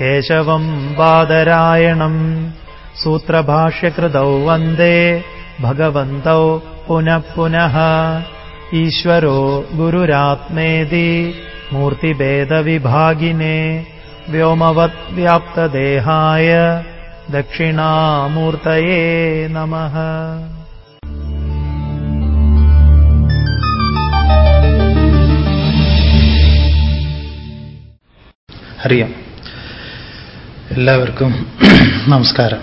केशवम् बादरायणम् सूत्रभाष्यकृतौ वन्दे भगवन्तौ पुनः पुनः। ईश्वरो गुरुरात्मेदि मूर्तिभेदविभागिने व्योमवद्व्याप्तदेहाय दक्षिणामूर्तये नमः। हरि ओम्। എല്ലാവർക്കും നമസ്കാരം.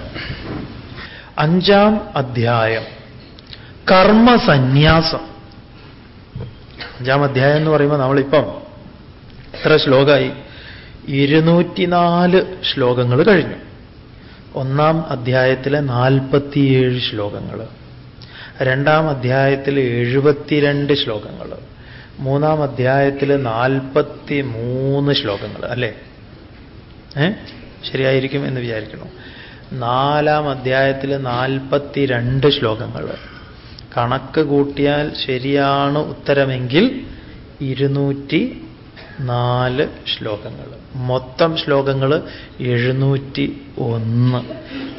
അഞ്ചാം അധ്യായം. കർമ്മസന്യാസം. അഞ്ചാം അധ്യായം എന്ന് പറയുമ്പോൾ നമ്മളിപ്പം എത്ര ശ്ലോകമായി? ഇരുന്നൂറ്റിനാല് ശ്ലോകങ്ങൾ കഴിഞ്ഞു. ഒന്നാം അധ്യായത്തിലെ നാൽപ്പത്തിയേഴ് ശ്ലോകങ്ങൾ. രണ്ടാം അധ്യായത്തിൽ എഴുപത്തിരണ്ട് ശ്ലോകങ്ങൾ. മൂന്നാം അധ്യായത്തിൽ നാൽപ്പത്തി മൂന്ന് ശ്ലോകങ്ങൾ അല്ലേ? ഏ? ശരിയായിരിക്കും എന്ന് വിചാരിക്കണം നാലാം അധ്യായത്തിൽ നാൽപ്പത്തി രണ്ട് ശ്ലോകങ്ങൾ. കണക്ക് കൂട്ടിയാൽ ശരിയാണ് ഉത്തരമെങ്കിൽ ഇരുന്നൂറ്റി നാല് ശ്ലോകങ്ങൾ. മൊത്തം ശ്ലോകങ്ങൾ എഴുന്നൂറ്റി ഒന്ന്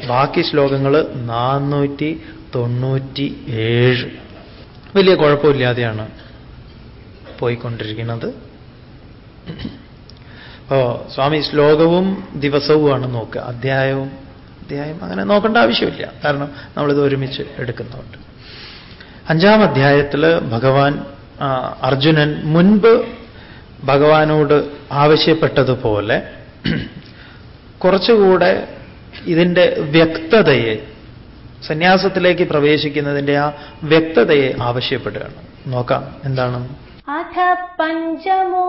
ബാക്കി ശ്ലോകങ്ങൾ നാനൂറ്റി തൊണ്ണൂറ്റി ഏഴ് വലിയ കുഴപ്പമില്ലാതെയാണ് പോയിക്കൊണ്ടിരിക്കുന്നത്. അപ്പോ സ്വാമി ശ്ലോകവും ദിവസവുമാണ് നോക്കുക. അധ്യായവും അധ്യായം അങ്ങനെ നോക്കേണ്ട ആവശ്യമില്ല. കാരണം നമ്മളിത് ഒരുമിച്ച് എടുക്കുന്നുണ്ട് അഞ്ചാം അധ്യായത്തിൽ ഭഗവാൻ അർജുനൻ മുൻപ് ഭഗവാനോട് ആവശ്യപ്പെട്ടതുപോലെ കുറച്ചുകൂടെ ഇതിന്റെ വ്യക്തതയെ സന്യാസത്തിലേക്ക് പ്രവേശിക്കുന്നതിന്റെ ആ വ്യക്തതയെ ആവശ്യപ്പെടുകയാണ്. നോക്കാം. എന്താണ്? अथ पञ्चमोऽध्यायः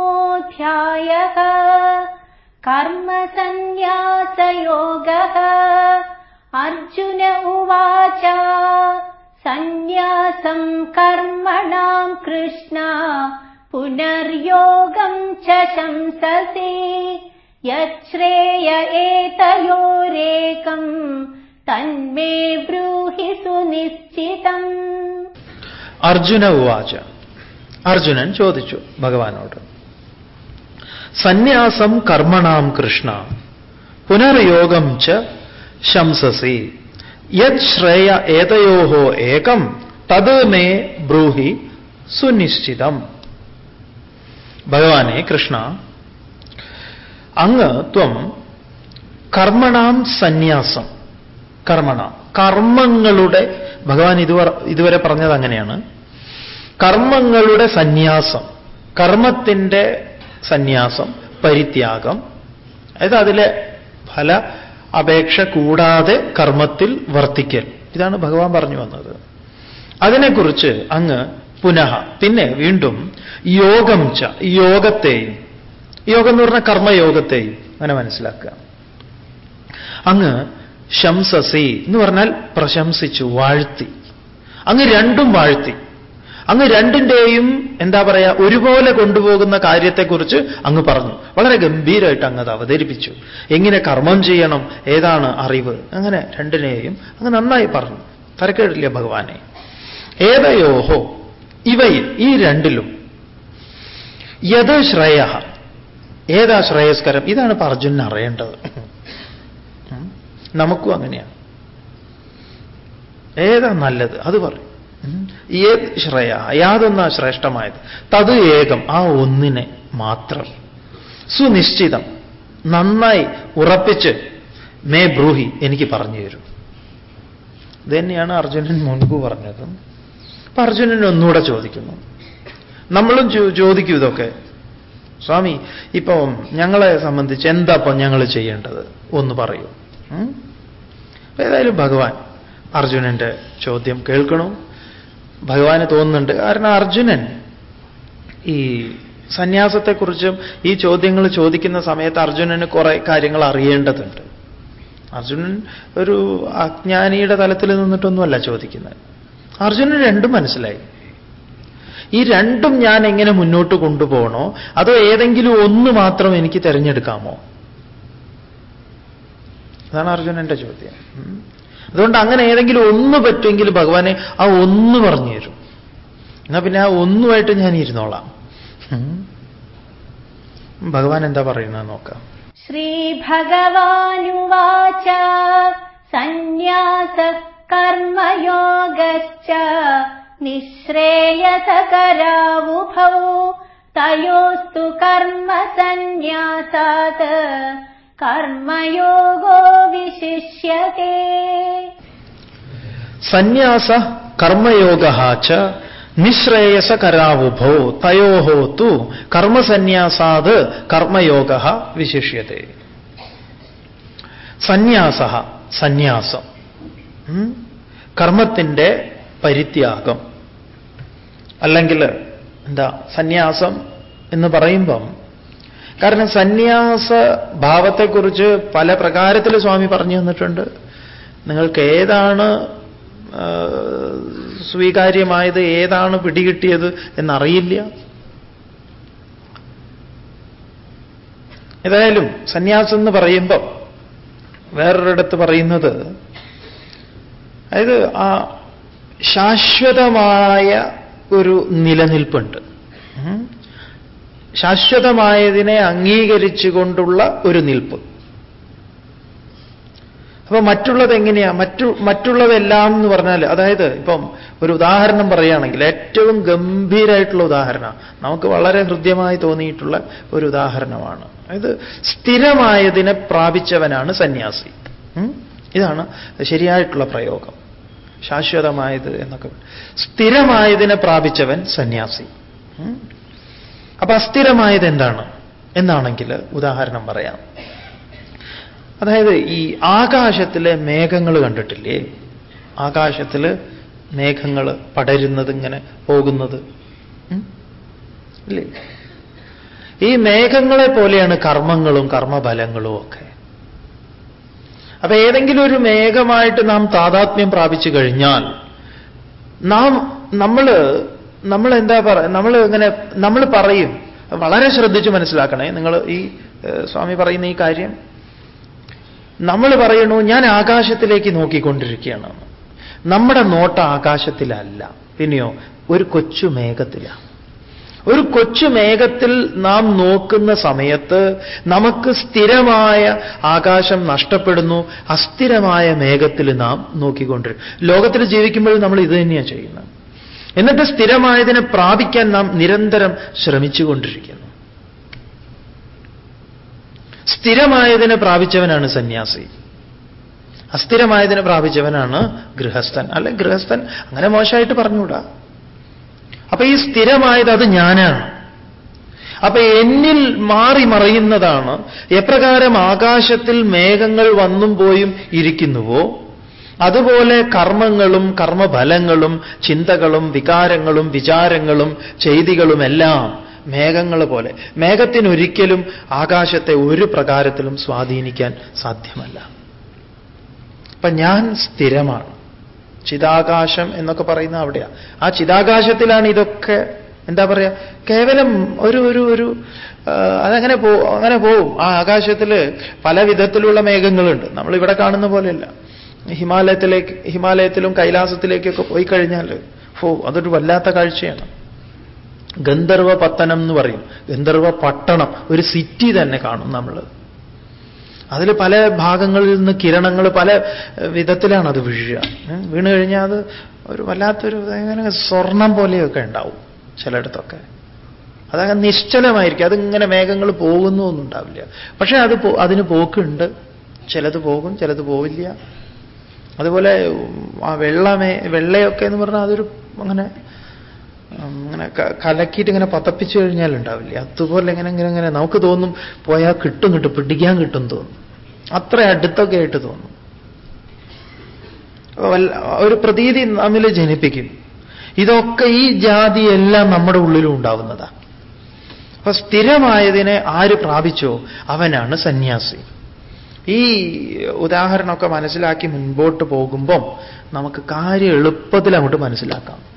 कर्मसन्न्यासयोगः अर्जुन उवाच सन्न्यासम् कर्मणाम् कृष्णा पुनर्योगम् च शंससि यच्छ्रेय एतयोरेकम् तन्मे ब्रूहि सुनिश्चितम् अर्जुन उवाच അർജുനൻ ചോദിച്ചു ഭഗവാനോട് സന്യാസം കർമ്മണാം കൃഷ്ണ പുനർയോഗം ച ശംസസി. യത് ശ്രേയ ഏതയോഹോ ഏകം തത് മേ ബ്രൂഹി സുനിശ്ചിതം. ഭഗവാനെ കൃഷ്ണ അങ്ങ് ത്വം കർമ്മണാം സന്യാസം. കർമ്മണ കർമ്മങ്ങളുടെ ഭഗവാൻ ഇതുവരെ പറഞ്ഞത് അങ്ങനെയാണ്. കർമ്മങ്ങളുടെ സന്യാസം കർമ്മത്തിന്റെ സന്യാസം പരിത്യാഗം. അതായത് അതിലെ ഫല അപേക്ഷ കൂടാതെ കർമ്മത്തിൽ വർത്തിക്കൽ. ഇതാണ് ഭഗവാൻ പറഞ്ഞു വന്നത്. അതിനെക്കുറിച്ച് അങ്ങ് പുനഃ പിന്നെ വീണ്ടും യോഗം ച യോഗത്തെയും. യോഗം എന്ന് പറഞ്ഞ കർമ്മയോഗത്തെയും. അങ്ങനെ മനസ്സിലാക്കുക. അങ്ങ് ശംസസി എന്ന് പറഞ്ഞാൽ പ്രശംസിച്ചു വാഴ്ത്തി. അങ്ങ് രണ്ടും വാഴ്ത്തി. അങ്ങ് രണ്ടിന്റെയും എന്താ പറയാ ഒരുപോലെ കൊണ്ടുപോകുന്ന കാര്യത്തെക്കുറിച്ച് അങ്ങ് പറഞ്ഞു. വളരെ ഗംഭീരമായിട്ട് അങ്ങ് അത് അവതരിപ്പിച്ചു. എങ്ങനെ കർമ്മം ചെയ്യണം ഏതാണ് അറിവ് അങ്ങനെ രണ്ടിനെയും അങ്ങ് നന്നായി പറഞ്ഞു. തരക്കേടില്ല ഭഗവാനെ. ഏതയോഹോ ഇവയിൽ ഈ രണ്ടിലും യത് ശ്രേയ. ഏതാ ശ്രേയസ്കരം? ഇതാണ് അർജുനൻ അറിയേണ്ടത്. നമുക്കും അങ്ങനെയാണ്. ഏതാ നല്ലത്? അത് പറയും. ഏത് ശ്രേയ? യാതൊന്നാ ശ്രേഷ്ഠമായത്? തത് ഏകം ആ ഒന്നിനെ മാത്രം. സുനിശ്ചിതം. നന്നായി ഉറപ്പിച്ച് മേ ബ്രൂഹി എനിക്ക് പറഞ്ഞു തരും. ഇത് തന്നെയാണ് അർജുനൻ മുൻപ് പറഞ്ഞത്. അപ്പൊ അർജുനൻ ഒന്നുകൂടെ ചോദിക്കുന്നു. നമ്മളും ചോദിക്കൂ ഇതൊക്കെ. സ്വാമി ഇപ്പം ഞങ്ങളെ സംബന്ധിച്ച് എന്താ ഇപ്പം ഞങ്ങൾ ചെയ്യേണ്ടത്? ഒന്ന് പറയൂ. ഏതായാലും ഭഗവാൻ അർജുനന്റെ ചോദ്യം കേൾക്കണു. ഭഗവാന് തോന്നുന്നുണ്ട്. കാരണം അർജുനൻ ഈ സന്യാസത്തെക്കുറിച്ചും ഈ ചോദ്യങ്ങൾ ചോദിക്കുന്ന സമയത്ത് അർജുനന് കുറെ കാര്യങ്ങൾ അറിയേണ്ടതുണ്ട്. അർജുനൻ ഒരു അജ്ഞാനിയുടെ തലത്തിൽ നിന്നിട്ടൊന്നുമല്ല ചോദിക്കുന്നത്. അർജുനൻ രണ്ടും മനസ്സിലായി. ഈ രണ്ടും ഞാൻ എങ്ങനെ മുന്നോട്ട് കൊണ്ടുപോകണോ? അതോ ഏതെങ്കിലും ഒന്ന് മാത്രം എനിക്ക് തിരഞ്ഞെടുക്കാമോ? അതാണ് അർജുനന്റെ ചോദ്യം. അതുകൊണ്ട് അങ്ങനെ ഏതെങ്കിലും ഒന്ന് പറ്റുമെങ്കിൽ ഭഗവാനെ ആ ഒന്ന് പറഞ്ഞു തരും. എന്നാ പിന്നെ ആ ഒന്നുമായിട്ട് ഞാൻ ഇരുന്നോളാം. ഭഗവാൻ എന്താ പറയുന്നത് നോക്കാം. ശ്രീ ഭഗവാനുവാച സന്യാസ കർമ്മയോഗശ്ച നിശ്രേയസകരാവുഭൗ തയോസ്തു കർമ്മ സന്യാസാത് കർമ്മയോഗോ വിശിഷ്യത്തെ സന്യാസ കർമ്മയോഗ ച നിശ്രേയസകരാവുഭോ തയോഹോ തു കർമ്മസന്യാസാത് കർമ്മയോഗ വിശിഷ്യത്തെ സന്യാസ സന്യാസം. കർമ്മത്തിന്റെ പരിത്യാഗം. അല്ലെങ്കിൽ എന്താ സന്യാസം എന്ന് പറയുമ്പം കാരണം സന്യാസ ഭാവത്തെക്കുറിച്ച് പല പ്രകാരത്തിൽ സ്വാമി പറഞ്ഞു തന്നിട്ടുണ്ട്. നിങ്ങൾക്ക് ഏതാണ് സ്വീകാര്യമായത് ഏതാണ് പിടികിട്ടിയത് എന്നറിയില്ല. ഏതായാലും സന്യാസം എന്ന് പറയുമ്പോൾ വേറൊരിടത്ത് പറയുന്നത് അതായത് ആ ശാശ്വതമായ ഒരു നിലനിൽപ്പുണ്ട്. ശാശ്വതമായതിനെ അംഗീകരിച്ചുകൊണ്ടുള്ള ഒരു നിൽപ്പ്. അപ്പൊ മറ്റുള്ളത് എങ്ങനെയാ മറ്റു മറ്റുള്ളതെല്ലാം എന്ന് പറഞ്ഞാൽ അതായത് ഇപ്പം ഒരു ഉദാഹരണം പറയുകയാണെങ്കിൽ ഏറ്റവും ഗംഭീരായിട്ടുള്ള ഉദാഹരണം നമുക്ക് വളരെ ഹൃദ്യമായി തോന്നിയിട്ടുള്ള ഒരു ഉദാഹരണമാണ്. അതായത് സ്ഥിരമായതിനെ പ്രാപിച്ചവനാണ് സന്യാസി. ഇതാണ് ശരിയായിട്ടുള്ള പ്രയോഗം. ശാശ്വതമായത് എന്നൊക്കെ. സ്ഥിരമായതിനെ പ്രാപിച്ചവൻ സന്യാസി? അപ്പൊ അസ്ഥിരമായത് എന്താണ്? എന്നാണെങ്കിൽ ഉദാഹരണം പറയാം. അതായത് ഈ ആകാശത്തിലെ മേഘങ്ങൾ കണ്ടിട്ടില്ലേ? ആകാശത്തിൽ മേഘങ്ങൾ പടരുന്നത് ഇങ്ങനെ പോകുന്നത്. ഇല്ലേ? ഈ മേഘങ്ങളെ പോലെയാണ് കർമ്മങ്ങളും കർമ്മഫലങ്ങളും ഒക്കെ. അപ്പൊ ഏതെങ്കിലും ഒരു മേഘമായിട്ട് നാം താതാത്മ്യം പ്രാപിച്ചു കഴിഞ്ഞാൽ നാം നമ്മൾ നമ്മൾ എന്താ പറ നമ്മൾ ഇങ്ങനെ നമ്മൾ പറയും. വളരെ ശ്രദ്ധിച്ച് മനസ്സിലാക്കണേ. നിങ്ങൾ ഈ സ്വാമി പറയുന്ന ഈ കാര്യം. നമ്മൾ പറയണു ഞാൻ ആകാശത്തിലേക്ക് നോക്കിക്കൊണ്ടിരിക്കുകയാണ്. നമ്മുടെ നോട്ട ആകാശത്തിലല്ല. പിന്നെയോ ഒരു കൊച്ചു മേഘത്തിലാണ് ഒരു കൊച്ചു മേഘത്തിൽ നാം നോക്കുന്ന സമയത്ത് നമുക്ക് സ്ഥിരമായ ആകാശം നഷ്ടപ്പെടുന്നു. അസ്ഥിരമായ മേഘത്തിൽ നാം നോക്കിക്കൊണ്ടിരിക്കും. ലോകത്തിൽ ജീവിക്കുമ്പോൾ നമ്മൾ ഇത് തന്നെയാണ് ചെയ്യുന്നത്. എന്നിട്ട് സ്ഥിരമായതിനെ പ്രാപിക്കാൻ നാം നിരന്തരം ശ്രമിച്ചുകൊണ്ടിരിക്കുന്നു. സ്ഥിരമായതിനെ പ്രാപിച്ചവനാണ് സന്യാസി. അസ്ഥിരമായതിനെ പ്രാപിച്ചവനാണ് ഗൃഹസ്ഥൻ. അല്ലെ ഗൃഹസ്ഥൻ? അങ്ങനെ മോശമായിട്ട് പറഞ്ഞുകൂടാ. അപ്പൊ ഈ സ്ഥിരമായത് അത് ഞാനാണ്. അപ്പൊ എന്നിൽ മാറി മറയുന്നതാണ് എപ്രകാരം ആകാശത്തിൽ മേഘങ്ങൾ വന്നും പോയും ഇരിക്കുന്നുവോ? അതുപോലെ കർമ്മങ്ങളും കർമ്മഫലങ്ങളും ചിന്തകളും വികാരങ്ങളും വിചാരങ്ങളും ചെയ്തികളുമെല്ലാം മേഘങ്ങൾ പോലെ. മേഘത്തിനൊരിക്കലും ആകാശത്തെ ഒരു പ്രകാരത്തിലും സ്വാധീനിക്കാൻ സാധ്യമല്ല. അപ്പൊ ഞാൻ സ്ഥിരമാണ്. ചിതാകാശം എന്നൊക്കെ പറയുന്ന അവിടെയാണ് ആ ചിതാകാശത്തിലാണ് ഇതൊക്കെ എന്താ പറയുക കേവലം ഒരു ഒരു ഒരു അതങ്ങനെ പോ അങ്ങനെ പോവും. ആ ആകാശത്തിൽ പല വിധത്തിലുള്ള മേഘങ്ങളുണ്ട്. നമ്മൾ ഇവിടെ കാണുന്ന പോലെയല്ല. ഹിമാലയത്തിലേക്ക് ഹിമാലയത്തിലും കൈലാസത്തിലേക്കൊക്കെ പോയി കഴിഞ്ഞാൽ ഹോ അതൊരു വല്ലാത്ത കാഴ്ചയാണ്. ഗന്ധർവ പത്തനം എന്ന് പറയും. ഗന്ധർവ പട്ടണം ഒരു സിറ്റി തന്നെ കാണും നമ്മൾ. അതിൽ പല ഭാഗങ്ങളിൽ നിന്ന് കിരണങ്ങൾ പല വിധത്തിലാണ് അത് വീഴുക. വീണു കഴിഞ്ഞാൽ അത് ഒരു വല്ലാത്തൊരു ഇങ്ങനെ സ്വർണം പോലെയൊക്കെ ഉണ്ടാവും ചിലയിടത്തൊക്കെ. അതങ്ങനെ നിശ്ചലമായിരിക്കും. അതിങ്ങനെ മേഘങ്ങൾ പോകുന്നു ഒന്നും ഉണ്ടാവില്ല. പക്ഷേ അത് അതിന് പോക്കുണ്ട്. ചിലത് പോകും ചിലത് പോവില്ല. അതുപോലെ ആ വെള്ളമേ വെള്ളയൊക്കെ എന്ന് പറഞ്ഞാൽ അതൊരു അങ്ങനെ അങ്ങനെ കലക്കിയിട്ട് ഇങ്ങനെ പതപ്പിച്ചു കഴിഞ്ഞാൽ ഉണ്ടാവില്ലേ അതുപോലെ ഇങ്ങനെ ഇങ്ങനെ ഇങ്ങനെ നമുക്ക് തോന്നും പോയാൽ കിട്ടും കിട്ടും പിടിക്കാൻ കിട്ടും തോന്നും. അത്ര അടുത്തൊക്കെ ആയിട്ട് തോന്നും. ഒരു പ്രതീതി നമ്മിൽ ജനിപ്പിക്കും. ഇതൊക്കെ ഈ ജാതിയെല്ലാം നമ്മുടെ ഉള്ളിലും ഉണ്ടാവുന്നതാണ് അപ്പൊ സ്ഥിരമായതിനെ ആര് പ്രാപിച്ചോ? അവനാണ് സന്യാസി. ഈ ഉദാഹരണമൊക്കെ മനസ്സിലാക്കി മുൻപോട്ട് പോകുമ്പം നമുക്ക് കാര്യം എളുപ്പത്തിൽ അങ്ങോട്ട് മനസ്സിലാക്കാം.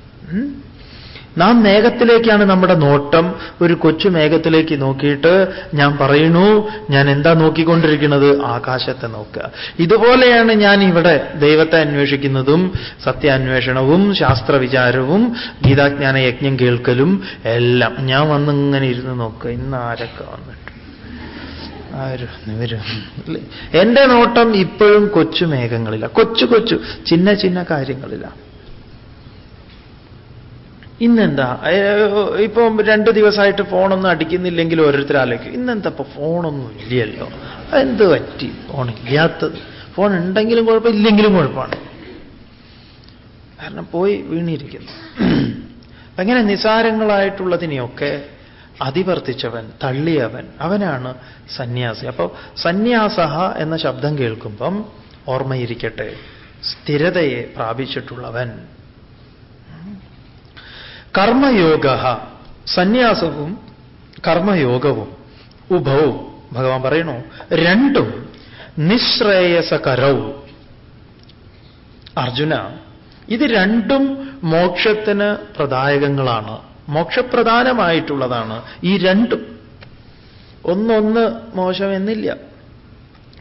നാം മേഘത്തിലേക്കാണ് നമ്മുടെ നോട്ടം. ഒരു കൊച്ചു മേഘത്തിലേക്ക് നോക്കിയിട്ട് ഞാൻ പറയുന്നു ഞാൻ എന്താ നോക്കിക്കൊണ്ടിരിക്കുന്നത്? ആകാശത്തെ നോക്കുക. ഇതുപോലെയാണ് ഞാൻ ഇവിടെ ദൈവത്തെ അന്വേഷിക്കുന്നതും സത്യാന്വേഷണവും ശാസ്ത്രവിചാരവും ഗീതാജ്ഞാന യജ്ഞം കേൾക്കലും എല്ലാം. ഞാൻ വന്നിങ്ങനെ ഇരുന്ന് നോക്കുക ഇന്ന് ആരൊക്കെ വന്നിട്ട് എന്റെ നോട്ടം ഇപ്പോഴും കൊച്ചു മേഘങ്ങളില്ല കൊച്ചു കൊച്ചു ചിന്ന ചിന്ന കാര്യങ്ങളില്ല ഇന്നെന്താ? ഇപ്പം രണ്ട് ദിവസമായിട്ട് ഫോണൊന്നും അടിക്കുന്നില്ലെങ്കിൽ ഓരോരുത്തർ ആലോചിക്കും. ഇന്നെന്താ ഇപ്പൊ ഫോണൊന്നും ഇല്ലല്ലോ? എന്ത് പറ്റി? ഫോൺ ഇല്ലാത്തത്. ഫോൺ ഉണ്ടെങ്കിലും കുഴപ്പം ഇല്ലെങ്കിലും കുഴപ്പമാണ്. കാരണം പോയി വീണിരിക്കുന്നു. അങ്ങനെ നിസാരങ്ങളായിട്ടുള്ളതിനെയൊക്കെ അതിവർത്തിച്ചവൻ തള്ളിയവൻ അവനാണ് സന്യാസി. അപ്പോൾ സന്യാസ എന്ന ശബ്ദം കേൾക്കുമ്പം ഓർമ്മയിരിക്കട്ടെ സ്ഥിരതയെ പ്രാപിച്ചിട്ടുള്ളവൻ. കർമ്മയോഗ സന്യാസവും കർമ്മയോഗവും ഉഭവും ഭഗവാൻ പറയണു രണ്ടും നിശ്രേയസകരവും. അർജുന ഇത് രണ്ടും മോക്ഷത്തിന് പ്രദായകങ്ങളാണ്. മോക്ഷപ്രധാനമായിട്ടുള്ളതാണ് ഈ രണ്ടും. ഒന്നൊന്ന് മോശമെന്നില്ല.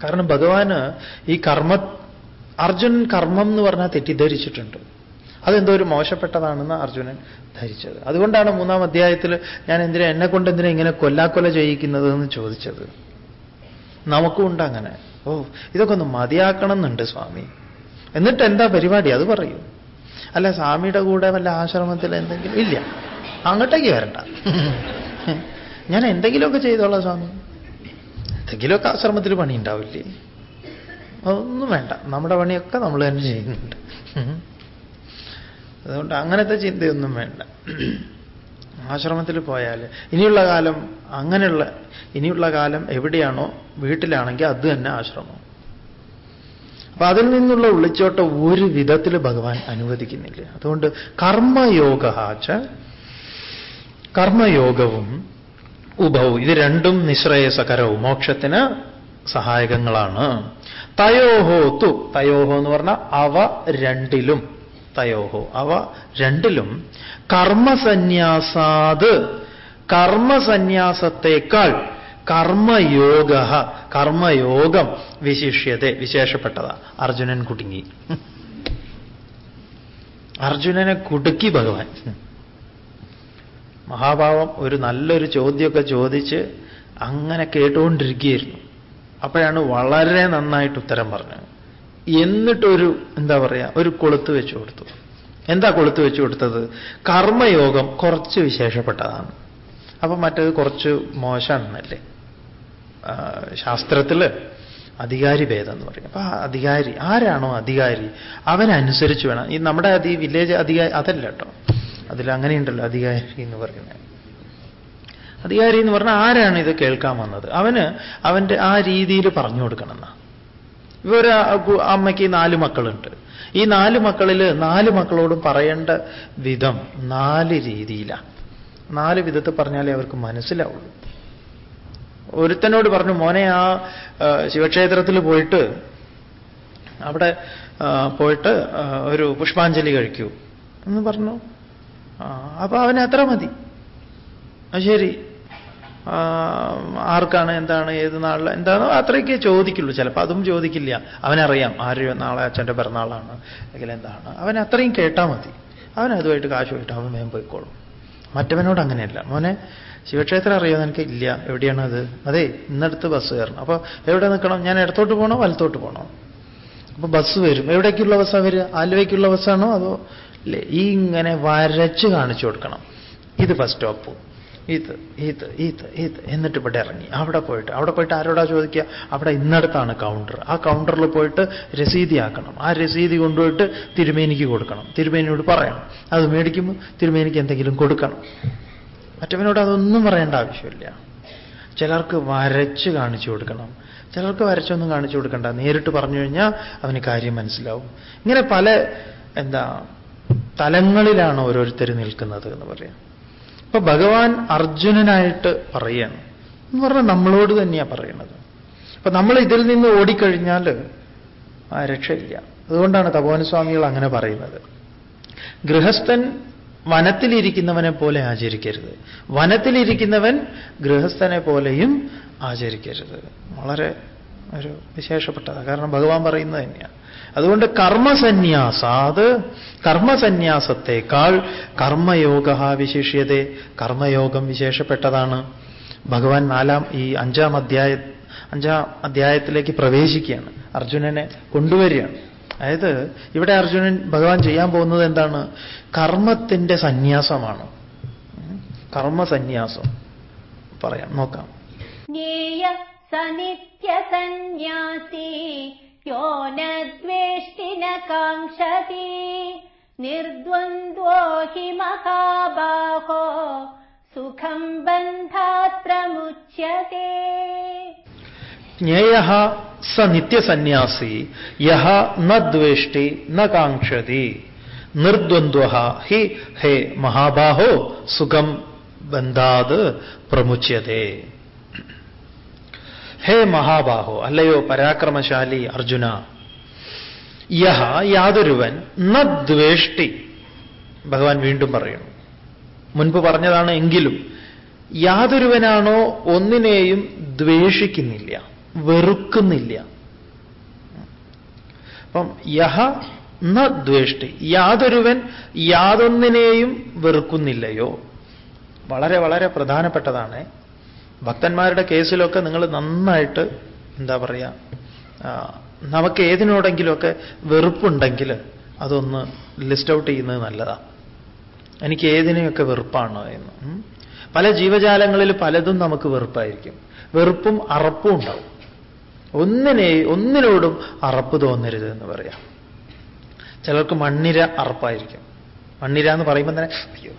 കാരണം ഭഗവാന് ഈ കർമ്മ അർജുനൻ കർമ്മം എന്ന് പറഞ്ഞാൽ തെറ്റിദ്ധരിച്ചിട്ടുണ്ട്. അതെന്തോ ഒരു മോശപ്പെട്ടതാണെന്ന് അർജുനൻ ധരിച്ചത്. അതുകൊണ്ടാണ് മൂന്നാം അധ്യായത്തിൽ ഞാൻ എന്തിനാ എന്നെ കൊണ്ട് എന്തിനാ ഇങ്ങനെ കൊല്ലാക്കൊല ചെയ്യിക്കുന്നത് എന്ന് ചോദിച്ചത്? നമുക്കും ഉണ്ട് അങ്ങനെ. ഓ ഇതൊക്കെ ഒന്ന് മതിയാക്കണം എന്നുണ്ട് സ്വാമി. എന്നിട്ട് എന്താ പരിപാടി? അത് പറയൂ. അല്ല സ്വാമിയുടെ കൂടെ വല്ല ആശ്രമത്തിൽ എന്തെങ്കിലും? ഇല്ല. അങ്ങോട്ടേക്ക് വരണ്ട. ഞാൻ എന്തെങ്കിലുമൊക്കെ ചെയ്തോളാം സ്വാമി. എന്തെങ്കിലുമൊക്കെ ആശ്രമത്തിൽ പണി ഉണ്ടാവില്ലേ അതൊന്നും വേണ്ട. നമ്മുടെ പണിയൊക്കെ നമ്മൾ തന്നെ ചെയ്യുന്നുണ്ട്. അതുകൊണ്ട് അങ്ങനത്തെ ചിന്തയൊന്നും വേണ്ട. ആശ്രമത്തിൽ പോയാൽ ഇനിയുള്ള കാലം അങ്ങനെയുള്ള ഇനിയുള്ള കാലം എവിടെയാണോ വീട്ടിലാണെങ്കിൽ അത് തന്നെ ആശ്രമം. അപ്പൊ അതിൽ നിന്നുള്ള ഉള്ളിച്ചോട്ടം ഒരു വിധത്തിൽ ഭഗവാൻ അനുവദിക്കുന്നില്ല. അതുകൊണ്ട് കർമ്മയോഗ ച കർമ്മയോഗവും ഉഭവും. ഇത് രണ്ടും നിശ്രേയസകരവും. മോക്ഷത്തിന് സഹായകങ്ങളാണ്. തയോഹോ തു. തയോഹോ എന്ന് പറഞ്ഞാൽ അവ രണ്ടിലും. തയോഹോ അവ രണ്ടിലും. കർമ്മസന്യാസാത്. കർമ്മസന്യാസത്തേക്കാൾ കർമ്മയോഗ കർമ്മയോഗം വിശിഷ്യത വിശേഷപ്പെട്ടതാ. അർജുനൻ കുടുങ്ങി. അർജുനനെ കുടുക്കി ഭഗവാൻ. മഹാഭാവം ഒരു നല്ലൊരു ചോദ്യമൊക്കെ ചോദിച്ച് അങ്ങനെ കേട്ടുകൊണ്ടിരിക്കുകയായിരുന്നു അപ്പോഴാണ് വളരെ നന്നായിട്ട് ഉത്തരം പറഞ്ഞത്. എന്നിട്ടൊരു എന്താ പറയുക ഒരു കൊളുത്ത് വെച്ചു കൊടുത്തു. എന്താ കൊളുത്ത് വെച്ചു കൊടുത്തത്? കർമ്മയോഗം കുറച്ച് വിശേഷപ്പെട്ടതാണ്. അപ്പൊ മറ്റേത് കുറച്ച് മോശമാണെന്നല്ലേ? ശാസ്ത്രത്തിൽ അധികാരി ഭേദം എന്ന് പറയും. അപ്പൊ അധികാരി ആരാണോ അധികാരി അവനനുസരിച്ച് വേണം. ഈ നമ്മുടെ അതി വില്ലേജ് അധികാരി അതല്ല കേട്ടോ. അതിൽ അങ്ങനെയുണ്ടല്ലോ അധികാരി എന്ന് പറയുന്നത്. അധികാരി എന്ന് പറഞ്ഞാൽ ആരാണ് ഇത് കേൾക്കാൻ വന്നത്? അവന് അവന്റെ ആ രീതിയിൽ പറഞ്ഞു കൊടുക്കണം എന്നാ. ഇവർ അമ്മയ്ക്ക് നാല് മക്കളുണ്ട്. ഈ നാല് മക്കളിൽ നാല് മക്കളോടും പറയേണ്ട വിധം നാല് രീതിയിലാണ് നാല് വിധത്തിൽ പറഞ്ഞാലേ അവർക്ക് മനസ്സിലാവുള്ളൂ. ഒരുത്തനോട് പറഞ്ഞു മോനെ ആ ശിവക്ഷേത്രത്തിൽ പോയിട്ട് അവിടെ പോയിട്ട് ഒരു പുഷ്പാഞ്ജലി കഴിക്കൂ. എന്ന് പറഞ്ഞു. അപ്പൊ അവന് അത്ര മതി. ശരി. ആർക്കാണ് എന്താണ് ഏത് നാളിൽ എന്താണോ അത്രയ്ക്കേ ചോദിക്കുള്ളൂ. ചിലപ്പോൾ അതും ചോദിക്കില്ല. അവനറിയാം ആര് നാളെ അച്ഛന്റെ പിറന്നാളാണ് അല്ലെങ്കിൽ എന്താണ്. അവൻ അത്രയും കേട്ടാൽ മതി. അവൻ അതുമായിട്ട് കാശുമായിട്ട് അവൻ വേഗം പോയിക്കോളും. മറ്റവനോട് അങ്ങനെയല്ല. മോനെ ശിവക്ഷേത്രം അറിയാൻ എനിക്ക് ഇല്ല എവിടെയാണ് അത് അതെ ഇന്നടുത്ത് ബസ് കയറണം. അപ്പോൾ എവിടെ നിൽക്കണം? ഞാൻ ഇടത്തോട്ട് പോകണോ വലത്തോട്ട് പോകണോ അപ്പൊ ബസ് വരും. എവിടേക്കുള്ള ബസ്സാണ് വരിക? ആലുവയ്ക്കുള്ള ബസ്സാണോ അതോ ഈ ഇങ്ങനെ വരച്ച് കാണിച്ചു കൊടുക്കണം. ഇത് ബസ് സ്റ്റോപ്പ് ഇത് ഇത് ഇത് ഇത്. എന്നിട്ട് ഇവിടെ ഇറങ്ങി. അവിടെ പോയിട്ട് അവിടെ പോയിട്ട് ആരോടാ ചോദിക്കുക? അവിടെ ഇന്നടത്താണ് കൗണ്ടർ ആ കൗണ്ടറിൽ പോയിട്ട് രസീതിയാക്കണം ആ രസീതി കൊണ്ടുപോയിട്ട് തിരുമേനിക്ക് കൊടുക്കണം. തിരുമേനിയോട് പറയണം. അത് മേടിക്കുമ്പോൾ തിരുമേനിക്ക് എന്തെങ്കിലും കൊടുക്കണം. മറ്റവനോട് അതൊന്നും പറയേണ്ട ആവശ്യമില്ല. ചിലർക്ക് വരച്ച് കാണിച്ചു കൊടുക്കണം. ചിലർക്ക് വരച്ചൊന്നും കാണിച്ചു കൊടുക്കണ്ട. നേരിട്ട് പറഞ്ഞു കഴിഞ്ഞാൽ അവന് കാര്യം മനസ്സിലാവും. ഇങ്ങനെ പല എന്താ തലങ്ങളിലാണ് ഓരോരുത്തർ നിൽക്കുന്നത് എന്ന് പറയാം. അപ്പൊ ഭഗവാൻ അർജുനനായിട്ട് പറയാണ്. എന്ന് പറഞ്ഞാൽ നമ്മളോട് തന്നെയാണ് പറയുന്നത് അപ്പൊ നമ്മൾ ഇതിൽ നിന്ന് ഓടിക്കഴിഞ്ഞാൽ രക്ഷയില്ല. അതുകൊണ്ടാണ് തപോവനസ്വാമികൾ അങ്ങനെ പറയുന്നത്. ഗൃഹസ്ഥൻ വനത്തിലിരിക്കുന്നവനെ പോലെ ആചരിക്കരുത്. വനത്തിലിരിക്കുന്നവൻ ഗൃഹസ്ഥനെ പോലെയും ആചരിക്കരുത്. വളരെ ഒരു വിശേഷപ്പെട്ടതാണ് കാരണം ഭഗവാൻ പറയുന്നത് തന്നെയാണ് അതുകൊണ്ട് കർമ്മസന്യാസ അത് കർമ്മസന്യാസത്തെക്കാൾ കർമ്മയോഗ വിശേഷ്യത. കർമ്മയോഗം വിശേഷപ്പെട്ടതാണ്. ഭഗവാൻ നാലാം ഈ അഞ്ചാം അധ്യായ അഞ്ചാം അധ്യായത്തിലേക്ക് പ്രവേശിക്കുകയാണ്. അർജുനനെ കൊണ്ടുവരികയാണ്. അതായത് ഇവിടെ അർജുനൻ ഭഗവാൻ ചെയ്യാൻ പോകുന്നത് എന്താണ്? കർമ്മത്തിന്റെ സന്യാസമാണ്. കർമ്മസന്യാസം. പറയാം നോക്കാം. ജ്ഞേയ സനിത്യ സന്യാസി യോ നിർദ്വന്ദ്വോ ഹി മഹാബാഹോ സുഖം ബന്ധാത് പ്രമുച്യത്തെ ജ്ഞേയ സ നിത്യസന്യാസി യഹ ന ദ്വേഷ്ടി ന കാക്ഷതി. നിർദ്വന്ദ്വ ഹി ഹേ മഹാബാഹോ സുഖം ബന്ധാത് പ്രമുച്യതേ. ഹേ മഹാബാഹോ അല്ലയോ പരാക്രമശാലി അർജുന യഹ യാതൊരുവൻ ന ദ്വേഷ്ടി. ഭഗവാൻ വീണ്ടും പറയുന്നു. മുൻപ് പറഞ്ഞതാണ് എങ്കിലും യാതൊരുവനാണോ ഒന്നിനെയും ദ്വേഷിക്കുന്നില്ല. വെറുക്കുന്നില്ല. അപ്പം യഹ ന ദ്വേഷ്ടി. യാതൊരുവൻ യാതൊന്നിനെയും വെറുക്കുന്നില്ലയോ? വളരെ വളരെ പ്രധാനപ്പെട്ടതാണ്. ഭക്തന്മാരുടെ കേസിലൊക്കെ നിങ്ങൾ നന്നായിട്ട് എന്താ പറയുക നമുക്ക് ഏതിനോടെങ്കിലുമൊക്കെ വെറുപ്പുണ്ടെങ്കിൽ അതൊന്ന് ലിസ്റ്റ് ഔട്ട് ചെയ്യുന്നത് നല്ലതാണ് എനിക്ക് ഏതിനെയൊക്കെ വെറുപ്പാണ് എന്ന്. പല ജീവജാലങ്ങളിൽ പലതും നമുക്ക് വെറുപ്പായിരിക്കും. വെറുപ്പും അറപ്പും ഉണ്ടാവും. ഒന്നിനെ ഒന്നിനോടും അറപ്പ് തോന്നരുത് എന്ന് പറയാം. ചിലർക്ക് മണ്ണിര അറപ്പായിരിക്കും. മണ്ണിര എന്ന് പറയുമ്പോൾ തന്നെ അയ്യോ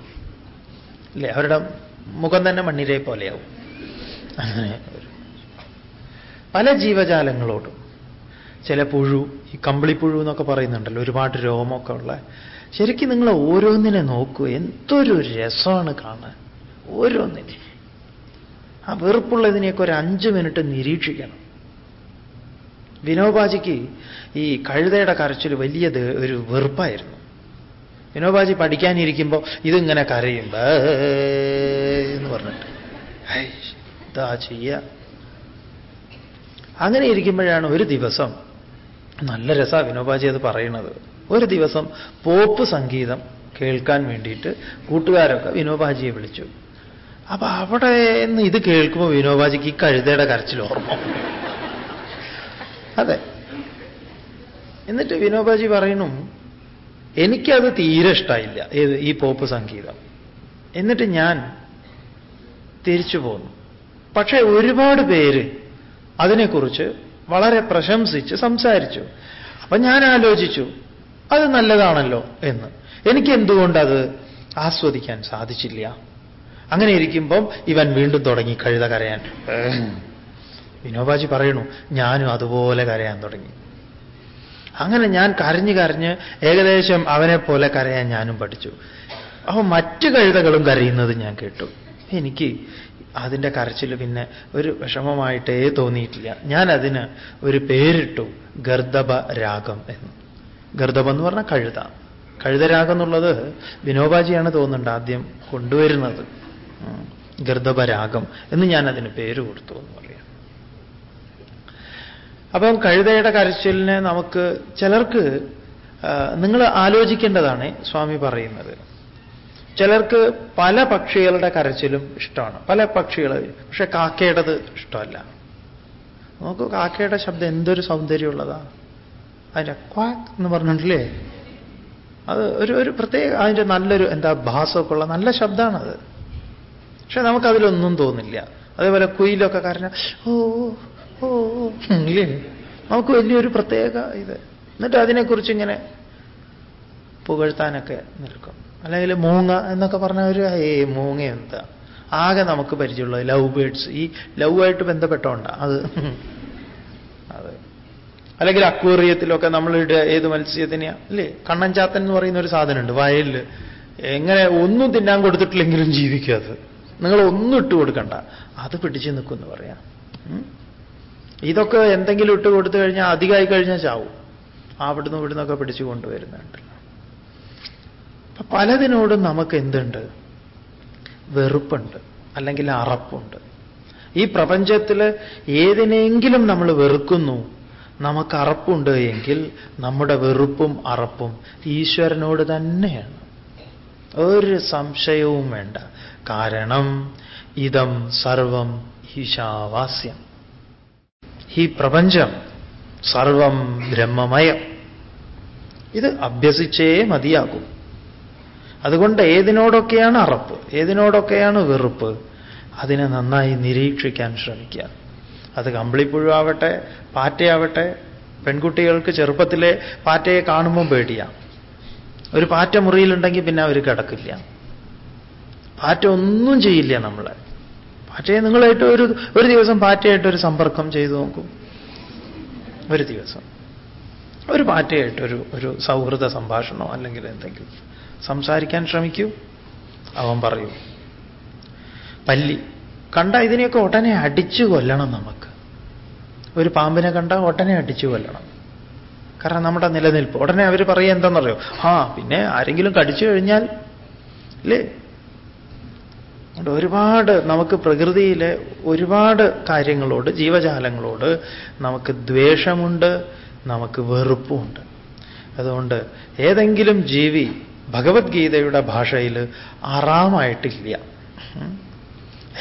അല്ലേ അവരുടെ മുഖം തന്നെ മണ്ണിരയെ പോലെയാവും. അങ്ങനെ പല ജീവജാലങ്ങളോടും. ചില പുഴു ഈ കമ്പിളിപ്പുഴു എന്നൊക്കെ പറയുന്നുണ്ടല്ലോ ഒരുപാട് രോമമൊക്കെ ഉള്ള. ശരിക്കും നിങ്ങൾ ഓരോന്നിനെ നോക്കൂ എന്തൊരു രസമാണ് കാണാൻ. ഓരോന്നിനെ. ആ വെറുപ്പുള്ളതിനെയൊക്കെ ഒരു അഞ്ച് മിനിറ്റ് നിരീക്ഷിക്കണം. വിനോബാജിക്ക് ഈ കഴുതയുടെ കരച്ചിൽ വലിയ ഒരു വെറുപ്പായിരുന്നു. വിനോബാജി പഠിക്കാനിരിക്കുമ്പോൾ ഇതിങ്ങനെ കരയും ബേ എന്ന് പറഞ്ഞിട്ട് ഇതാ ചെയ്യ. അങ്ങനെ ഇരിക്കുമ്പോഴാണ് ഒരു ദിവസം നല്ല രസാ വിനോബാജി അത് പറയുന്നത് ഒരു ദിവസം പോപ്പ് സംഗീതം കേൾക്കാൻ വേണ്ടിയിട്ട് കൂട്ടുകാരൊക്കെ വിനോബാജിയെ വിളിച്ചു. അപ്പൊ അവിടെ നിന്ന് ഇത് കേൾക്കുമ്പോൾ വിനോബാജിക്ക് ഈ കഴുതയുടെ കരച്ചിൽ ഓർമ്മ. അതെ. എന്നിട്ട് വിനോബാജി പറയണു എനിക്കത് തീരെ ഇഷ്ടമായില്ല ഏത് ഈ പോപ്പ് സംഗീതം. എന്നിട്ട് ഞാൻ തിരിച്ചു പോന്നു. പക്ഷേ ഒരുപാട് പേര് അതിനെക്കുറിച്ച് വളരെ പ്രശംസിച്ച് സംസാരിച്ചു. അപ്പൊ ഞാൻ ആലോചിച്ചു അത് നല്ലതാണല്ലോ എന്ന്. എനിക്ക് എന്തുകൊണ്ടത് ആസ്വദിക്കാൻ സാധിച്ചില്ല? അങ്ങനെ ഇരിക്കുമ്പം ഇവൻ വീണ്ടും തുടങ്ങി കഴുത കരയാൻ. വിനോബാജി പറയണു ഞാനും അതുപോലെ കരയാൻ തുടങ്ങി. അങ്ങനെ ഞാൻ കരഞ്ഞ് കരഞ്ഞ് ഏകദേശം അവനെ പോലെ കരയാൻ ഞാനും പഠിച്ചു. അപ്പോൾ മറ്റു കഴുതകളും കരയുന്നത് ഞാൻ കേട്ടു. എനിക്ക് അതിന്റെ കരച്ചിൽ പിന്നെ ഒരു വിഷമമായിട്ടേ തോന്നിയിട്ടില്ല. ഞാൻ അതിന് ഒരു പേരിട്ടു ഗർദഭ രാഗം എന്ന്. ഗർദഭം എന്ന് പറഞ്ഞാൽ കഴുത. കഴുതരാഗം എന്നുള്ളത് വിനോബാജിയാണ് തോന്നുന്നുണ്ട് ആദ്യം കൊണ്ടുവരുന്നത്. ഗർദഭ രാഗം എന്ന് ഞാൻ അതിന് പേര് കൊടുത്തു എന്ന് അപ്പം കഴുതയുടെ കരച്ചിലിനെ നമുക്ക് ചിലർക്ക് നിങ്ങൾ ആലോചിക്കേണ്ടതാണ് സ്വാമി പറയുന്നത്. ചിലർക്ക് പല പക്ഷികളുടെ കരച്ചിലും ഇഷ്ടമാണ്. പല പക്ഷികൾ പക്ഷെ കാക്കയുടേത് ഇഷ്ടമല്ല. നോക്കൂ കാക്കയുടെ ശബ്ദം എന്തൊരു സൗന്ദര്യമുള്ളതാ. അതിന്റെ ക്വാക്ക് എന്ന് പറഞ്ഞിട്ടില്ലേ? അത് ഒരു ഒരു പ്രത്യേക അതിന്റെ നല്ലൊരു എന്താ ഭാസമൊക്കെ ഉള്ള നല്ല ശബ്ദമാണത്. പക്ഷെ നമുക്കതിലൊന്നും തോന്നില്ല. അതേപോലെ കുയിലൊക്കെ കാരണം ഓ ഓ ഇല്ലേ? നമുക്ക് വലിയൊരു പ്രത്യേക ഇത്. എന്നിട്ട് അതിനെക്കുറിച്ച് ഇങ്ങനെ പുകഴ്ത്താനൊക്കെ നിൽക്കും. അല്ലെങ്കിൽ മൂങ്ങ എന്നൊക്കെ പറഞ്ഞ ഒരു ഏ മൂങ്ങ എന്താ? ആകെ നമുക്ക് പരിചയമുള്ള ലവ് ബേഡ്സ് ഈ ലവ് ആയിട്ട് ബന്ധപ്പെട്ടോണ്ട. അത് അത്. അല്ലെങ്കിൽ അക്വേറിയത്തിലൊക്കെ നമ്മളുടെ ഏത് മത്സ്യത്തിനെയാ? അല്ലേ കണ്ണൻചാത്തൻ എന്ന് പറയുന്ന ഒരു സാധനമുണ്ട്. വയലിൽ എങ്ങനെ ഒന്നും തിന്നാൻ കൊടുത്തിട്ടില്ലെങ്കിലും ജീവിക്കും അത്. നിങ്ങൾ ഒന്നും ഇട്ട് കൊടുക്കണ്ട. അത് പിടിച്ചു നിൽക്കുമെന്ന് പറയാം? ഇതൊക്കെ എന്തെങ്കിലും ഇട്ട് കൊടുത്തു കഴിഞ്ഞാൽ അധികമായി കഴിഞ്ഞാൽ ചാവും. അവിടുന്ന് ഇവിടുന്നൊക്കെ പിടിച്ചു കൊണ്ടുവരുന്നുണ്ട്. അപ്പൊ പലതിനോടും നമുക്ക് എന്തുണ്ട്? വെറുപ്പുണ്ട്. അല്ലെങ്കിൽ അറപ്പുണ്ട്. ഈ പ്രപഞ്ചത്തിൽ ഏതിനെങ്കിലും നമ്മൾ വെറുക്കുന്നു നമുക്ക് അറപ്പുണ്ട് എങ്കിൽ നമ്മുടെ വെറുപ്പും അറപ്പും ഈശ്വരനോട് തന്നെയാണ്. ഒരു സംശയവും വേണ്ട. കാരണം ഇതം സർവം ഈശാവാസ്യം ഈ പ്രപഞ്ചം സർവം ബ്രഹ്മമയം. ഇത് അഭ്യസിച്ചേ മതിയാകും. അതുകൊണ്ട് ഏതിനോടൊക്കെയാണ് അറപ്പ്? ഏതിനോടൊക്കെയാണ് വെറുപ്പ്? അതിനെ നന്നായി നിരീക്ഷിക്കാൻ ശ്രമിക്കുക. അത് കമ്പിളിപ്പുഴുവാകട്ടെ പാറ്റയാവട്ടെ പെൺകുട്ടികൾക്ക് ചെറുപ്പത്തിലെ പാറ്റയെ കാണുമ്പോൾ പേടിയാണ് ഒരു പാറ്റ മുറിയിലുണ്ടെങ്കിൽ പിന്നെ അവർ കിടക്കില്ല. പാറ്റ ഒന്നും ചെയ്യില്ല നമ്മളെ. പാറ്റയെ നിങ്ങളായിട്ട് ഒരു ഒരു ദിവസം പാറ്റയായിട്ട് ഒരു സമ്പർക്കം ചെയ്തു നോക്കും. ഒരു ദിവസം. ഒരു പാറ്റയായിട്ടൊരു ഒരു സൗഹൃദ സംഭാഷണോ അല്ലെങ്കിൽ എന്തെങ്കിലും. സംസാരിക്കാൻ ശ്രമിക്കൂ. അവൻ പറയൂ. പല്ലി. കണ്ട ഇതിനെയൊക്കെ ഉടനെ അടിച്ചു കൊല്ലണം നമുക്ക്. ഒരു പാമ്പിനെ കണ്ട ഉടനെ അടിച്ചു കൊല്ലണം. കാരണം നമ്മുടെ നിലനിൽപ്പ്. ഉടനെ അവർ പറയുക എന്താണെന്നറിയോ? ആ പിന്നെ ആരെങ്കിലും കടിച്ചു കഴിഞ്ഞാൽ അല്ലേ ഒരുപാട് നമുക്ക് പ്രകൃതിയിലെ ഒരുപാട് കാര്യങ്ങളോട് ജീവജാലങ്ങളോട് നമുക്ക് ദ്വേഷമുണ്ട് നമുക്ക് വെറുപ്പുമുണ്ട്. അതുകൊണ്ട് ഏതെങ്കിലും ജീവി ഭഗവത്ഗീതയുടെ ഭാഷയിൽ ആറാമായിട്ടില്ല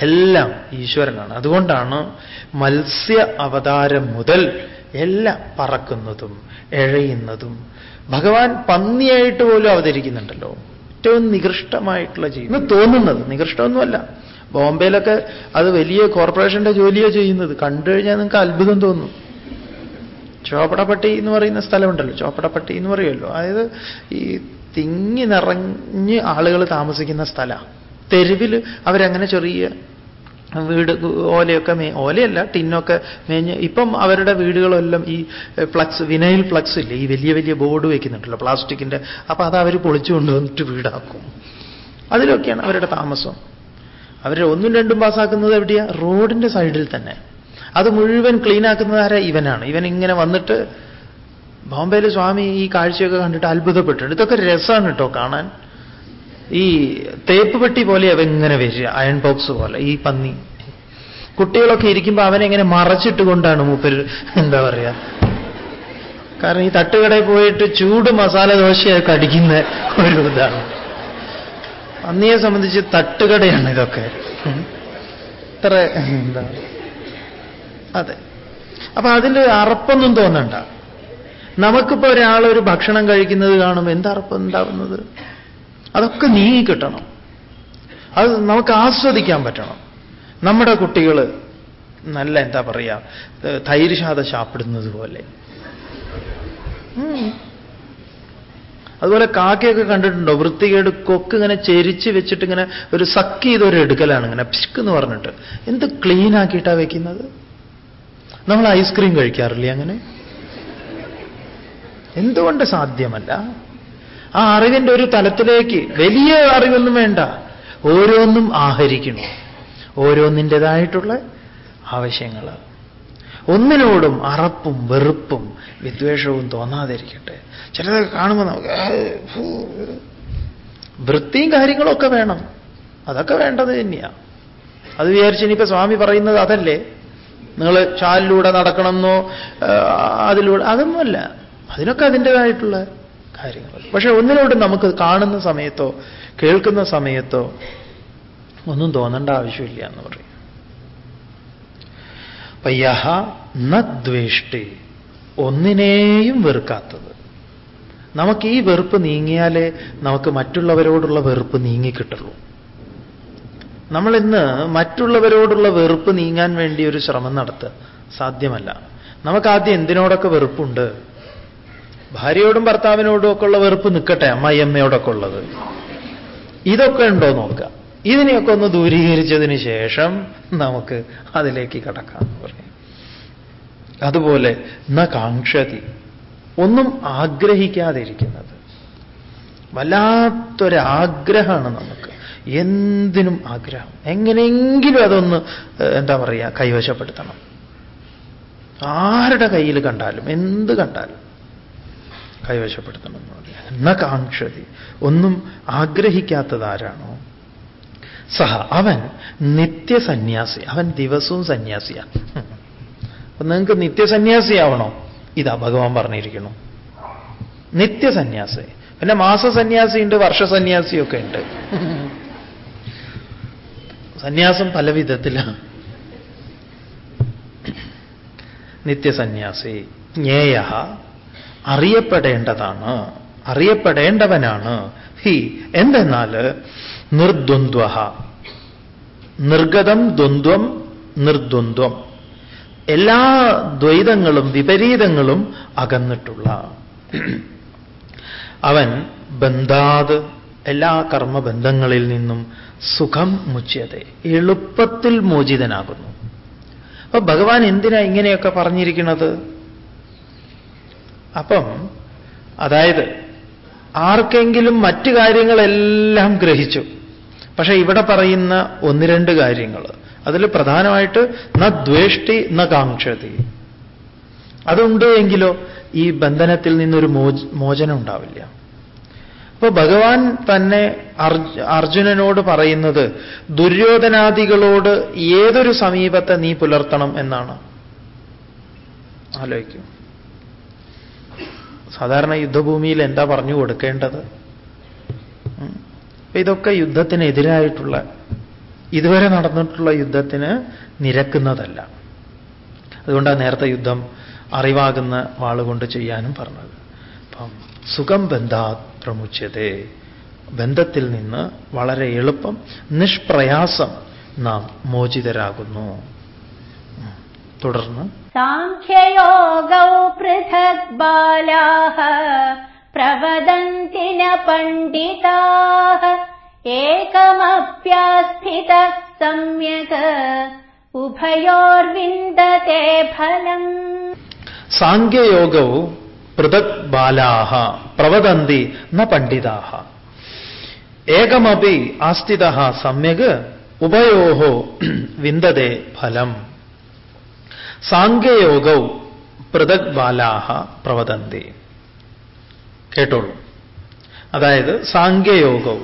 എല്ലാം ഈശ്വരനാണ്. അതുകൊണ്ടാണ് മത്സ്യ അവതാരം മുതൽ എല്ലാം പറക്കുന്നതും എഴയുന്നതും. ഭഗവാൻ പന്നിയായിട്ട് പോലും അവതരിക്കുന്നുണ്ടല്ലോ. ഏറ്റവും നികൃഷ്ടമായിട്ടുള്ള ജീവിതം. എന്ന് തോന്നുന്നത്. നികൃഷ്ടമൊന്നുമല്ല. ബോംബെയിലൊക്കെ അത് വലിയ കോർപ്പറേഷന്റെ ജോലിയോ ചെയ്യുന്നത്. കണ്ടു കഴിഞ്ഞാൽ നിങ്ങൾക്ക് അത്ഭുതം തോന്നും. ചോപ്പടപ്പട്ടി എന്ന് പറയുന്ന സ്ഥലമുണ്ടല്ലോ. ചോപ്പടപ്പട്ടി എന്ന് പറയുമല്ലോ. അതായത് ഈ തിങ്ങി നിറഞ്ഞ് ആളുകൾ താമസിക്കുന്ന സ്ഥലമാണ് തെരുവിൽ അവരങ്ങനെ ചെറിയ വീട് ഓലയൊക്കെ മേ ഓലയല്ല ടിന്നൊക്കെ മേഞ്ഞ് ഇപ്പം അവരുടെ വീടുകളെല്ലാം ഈ ഫ്ലക്സ് വിനൈൽ ഫ്ലക്സ് ഇല്ലേ ഈ വലിയ വലിയ ബോർഡ് വയ്ക്കുന്നുണ്ടല്ലോ പ്ലാസ്റ്റിക്കിന്റെ അപ്പൊ അത് അവർ പൊളിച്ചു കൊണ്ടുവന്നിട്ട് വീടാക്കും. അതിലൊക്കെയാണ് അവരുടെ താമസം. അവർ ഒന്നും രണ്ടും പാസ്സാക്കുന്നത് എവിടെയാ? റോഡിന്റെ സൈഡിൽ തന്നെ. അത് മുഴുവൻ ക്ലീൻ ആരാ? ഇവനാണ്. ഇവൻ ഇങ്ങനെ വന്നിട്ട് ബോംബെയിലെ സ്വാമി ഈ കാഴ്ചയൊക്കെ കണ്ടിട്ട് അത്ഭുതപ്പെട്ടിട്ടുണ്ട് ഇതൊക്കെ രസമാണ് കേട്ടോ കാണാൻ. ഈ തേപ്പ് പെട്ടി പോലെ അവ ഇങ്ങനെ വരിക അയൺ ബോക്സ് പോലെ ഈ പന്നി. കുട്ടികളൊക്കെ ഇരിക്കുമ്പോൾ അവനെങ്ങനെ മറച്ചിട്ട് കൊണ്ടാണ് മൂപ്പര് എന്താ പറയാ. കാരണം ഈ തട്ടുകടയിൽ പോയിട്ട് ചൂട് മസാല ദോശയൊക്കെ അടിക്കുന്ന ഒരു ഇതാണ്. പന്നിയെ സംബന്ധിച്ച് തട്ടുകടയാണ് ഇതൊക്കെ. ഇത്ര എന്താ? അതെ. അപ്പൊ അതിൽ അറപ്പൊന്നും തോന്നണ്ട. നമുക്കിപ്പോ ഒരാൾ ഒരു ഭക്ഷണം കഴിക്കുന്നത് കാണുമ്പോൾ എന്താ അറപ്പം ഉണ്ടാവുന്നത്? അതൊക്കെ നീങ്ങി കിട്ടണം. അത് നമുക്ക് ആസ്വദിക്കാൻ പറ്റണം. നമ്മുടെ കുട്ടികൾ നല്ല എന്താ പറയുക തൈര് ശാത ശാപ്പിടുന്നത് പോലെ. അതുപോലെ കാക്കയൊക്കെ കണ്ടിട്ടുണ്ടോ വൃത്തികേട് കൊക്ക് ഇങ്ങനെ ചെരിച്ച് വെച്ചിട്ട് ഇങ്ങനെ ഒരു സക്ക് ചെയ്തൊരു എടുക്കലാണ് ഇങ്ങനെ പിശുക്ക് എന്ന് പറഞ്ഞിട്ട്. എന്ത് ക്ലീൻ ആക്കിയിട്ടാ വെക്കുന്നത്? നമ്മൾ ഐസ്ക്രീം കഴിക്കാറില്ലേ അങ്ങനെ? എന്തുകൊണ്ട് സാധ്യമല്ല? ആ അറിവിന്റെ ഒരു തലത്തിലേക്ക് വലിയ അറിവൊന്നും വേണ്ട. ഓരോന്നും ആഹരിക്കണം ഓരോന്നിന്റെതായിട്ടുള്ള ആവശ്യങ്ങൾ ഒന്നിനോടും അറപ്പും വെറുപ്പും വിദ്വേഷവും തോന്നാതിരിക്കട്ടെ. ചിലതൊക്കെ കാണുമ്പോൾ നമുക്ക് വൃത്തിയും കാര്യങ്ങളൊക്കെ വേണം. അതൊക്കെ വേണ്ടത് തന്നെയാണ് അത് വിചാരിച്ച് ഇനിയിപ്പോ സ്വാമി പറയുന്നത് അതല്ലേ? നിങ്ങൾ ചാലിലൂടെ നടക്കണമെന്നോ അതിലൂടെ അതൊന്നുമല്ല. അതിനൊക്കെ അതിന്റെതായിട്ടുള്ള കാര്യങ്ങൾ. പക്ഷെ ഒന്നിനോട് നമുക്ക് കാണുന്ന സമയത്തോ കേൾക്കുന്ന സമയത്തോ ഒന്നും തോന്നേണ്ട ആവശ്യമില്ല എന്ന് പറയും. പയ്യഹ യഹ നദ്വേഷ്ടി ഒന്നിനെയും വെറുക്കാത്തത്. നമുക്ക് ഈ വെറുപ്പ് നീങ്ങിയാലേ നമുക്ക് മറ്റുള്ളവരോടുള്ള വെറുപ്പ് നീങ്ങിക്കിട്ടുള്ളൂ നമ്മൾ ഇന്ന് മറ്റുള്ളവരോടുള്ള വെറുപ്പ് നീങ്ങാൻ വേണ്ടി ഒരു ശ്രമം നടത്തുക സാധ്യമല്ല. നമുക്ക് ആദ്യം എന്തിനോടൊക്കെ വെറുപ്പുണ്ട്? ഭാര്യയോടും ഭർത്താവിനോടും ഒക്കെ ഉള്ള വെറുപ്പ് നിൽക്കട്ടെ അമ്മായിയമ്മയോടൊക്കെ ഉള്ളത്. ഇതൊക്കെ ഉണ്ടോ നോക്കുക. ഇതിനെയൊക്കെ ഒന്ന് ദൂരീകരിച്ചതിന് ശേഷം നമുക്ക് അതിലേക്ക് കടക്കാം പറയും. അതുപോലെ ന കാക്ഷതി. ഒന്നും ആഗ്രഹിക്കാതിരിക്കുന്നത്. വല്ലാത്തൊരാഗ്രഹമാണ് നമുക്ക്. എന്തിനും ആഗ്രഹം. എങ്ങനെയെങ്കിലും അതൊന്ന് എന്താ പറയുക കൈവശപ്പെടുത്തണം. ആരുടെ കയ്യിൽ കണ്ടാലും എന്ത് കണ്ടാലും. കൈവശപ്പെടുത്തണം എന്ന് പറയാം എന്ന കാക്ഷതി. ഒന്നും ആഗ്രഹിക്കാത്തതാരാണോ? സഹ. അവൻ നിത്യസന്യാസി. അവൻ ദിവസവും സന്യാസിയാണ് അപ്പൊ നിങ്ങൾക്ക് നിത്യസന്യാസിയാവണോ? ഇതാ ഭഗവാൻ പറഞ്ഞിരിക്കുന്നു. നിത്യസന്യാസി. പിന്നെ മാസസന്യാസിയുണ്ട് വർഷസന്യാസിയൊക്കെ ഉണ്ട്. സന്യാസം പല വിധത്തിലാണ് നിത്യസന്യാസി. ജ്ഞേയ അറിയപ്പെടേണ്ടതാണ്. അറിയപ്പെടേണ്ടവനാണ്. ഹി എന്തെന്നാൽ നിർദ്വന്ദ്വ നിർഗതം ദ്വന്ദ്വം നിർദ്വന്ദ്വം. എല്ലാ ദ്വൈതങ്ങളും വിപരീതങ്ങളും അകന്നിട്ടുള്ള. അവൻ ബന്ധാത് എല്ലാ കർമ്മബന്ധങ്ങളിൽ നിന്നും സുഖം മുച്യത എളുപ്പത്തിൽ മോചിതനാകുന്നു. അപ്പൊ ഭഗവാൻ എന്തിനാ ഇങ്ങനെയൊക്കെ പറഞ്ഞിരിക്കുന്നത്? അപ്പം അതായത് ആർക്കെങ്കിലും മറ്റു കാര്യങ്ങളെല്ലാം ഗ്രഹിച്ചു. പക്ഷേ ഇവിടെ പറയുന്ന ഒന്ന് രണ്ട് കാര്യങ്ങൾ അതിൽ പ്രധാനമായിട്ട് ന ദ്വേഷ്ടി ന കാക്ഷതി. അതുണ്ട് എങ്കിലോ ഈ ബന്ധനത്തിൽ നിന്നൊരു മോച മോചനം ഉണ്ടാവില്ല. അപ്പൊ ഭഗവാൻ തന്നെ അർജ് അർജുനനോട് പറയുന്നത് ദുര്യോധനാദികളോട് ഏതൊരു സമീപത്തെ നീ പുലർത്തണം എന്നാണ്. ആലോചിക്കൂ. സാധാരണ യുദ്ധഭൂമിയിൽ എന്താ പറഞ്ഞു കൊടുക്കേണ്ടത്? ഇതൊക്കെ യുദ്ധത്തിനെതിരായിട്ടുള്ള ഇതുവരെ നടന്നിട്ടുള്ള യുദ്ധത്തിന് നിരക്കുന്നതല്ല. അതുകൊണ്ടാണ് നേരത്തെ യുദ്ധം അറിവാകുന്ന വാളുകൊണ്ട് ചെയ്യാനും പറഞ്ഞത്. അപ്പം സുഖം ബന്ധാ പ്രമുച്യതേ ബന്ധത്തിൽ നിന്ന് വളരെ എളുപ്പം നിഷ്പ്രയാസം നാം മോചിതരാകുന്നു. തുടർന്ന് സാഖ്യയോഗൗ പൃഥക് ബാലാഹ പ്രവദന്തിന പണ്ഡിതാഹ ഏകമപ്യാസ്ഥിത സമ്യക് ഉഭയോർവിന്ദത്തെ ഫലം. സാഖ്യയോഗവും പൃഥക് ബാലാഹ പ്രവദന്തി ന പണ്ഡിതാഹ. ഏകമപി ആസ്ഥിത സമ്യക് ഉഭയോ വിന്ദതേ ഫലം. സാഖ്യയോഗൗ പൃഥക് ബാലാഹ പ്രവതന്തി കേട്ടോളൂ. അതായത് സാങ്കേയോഗൗ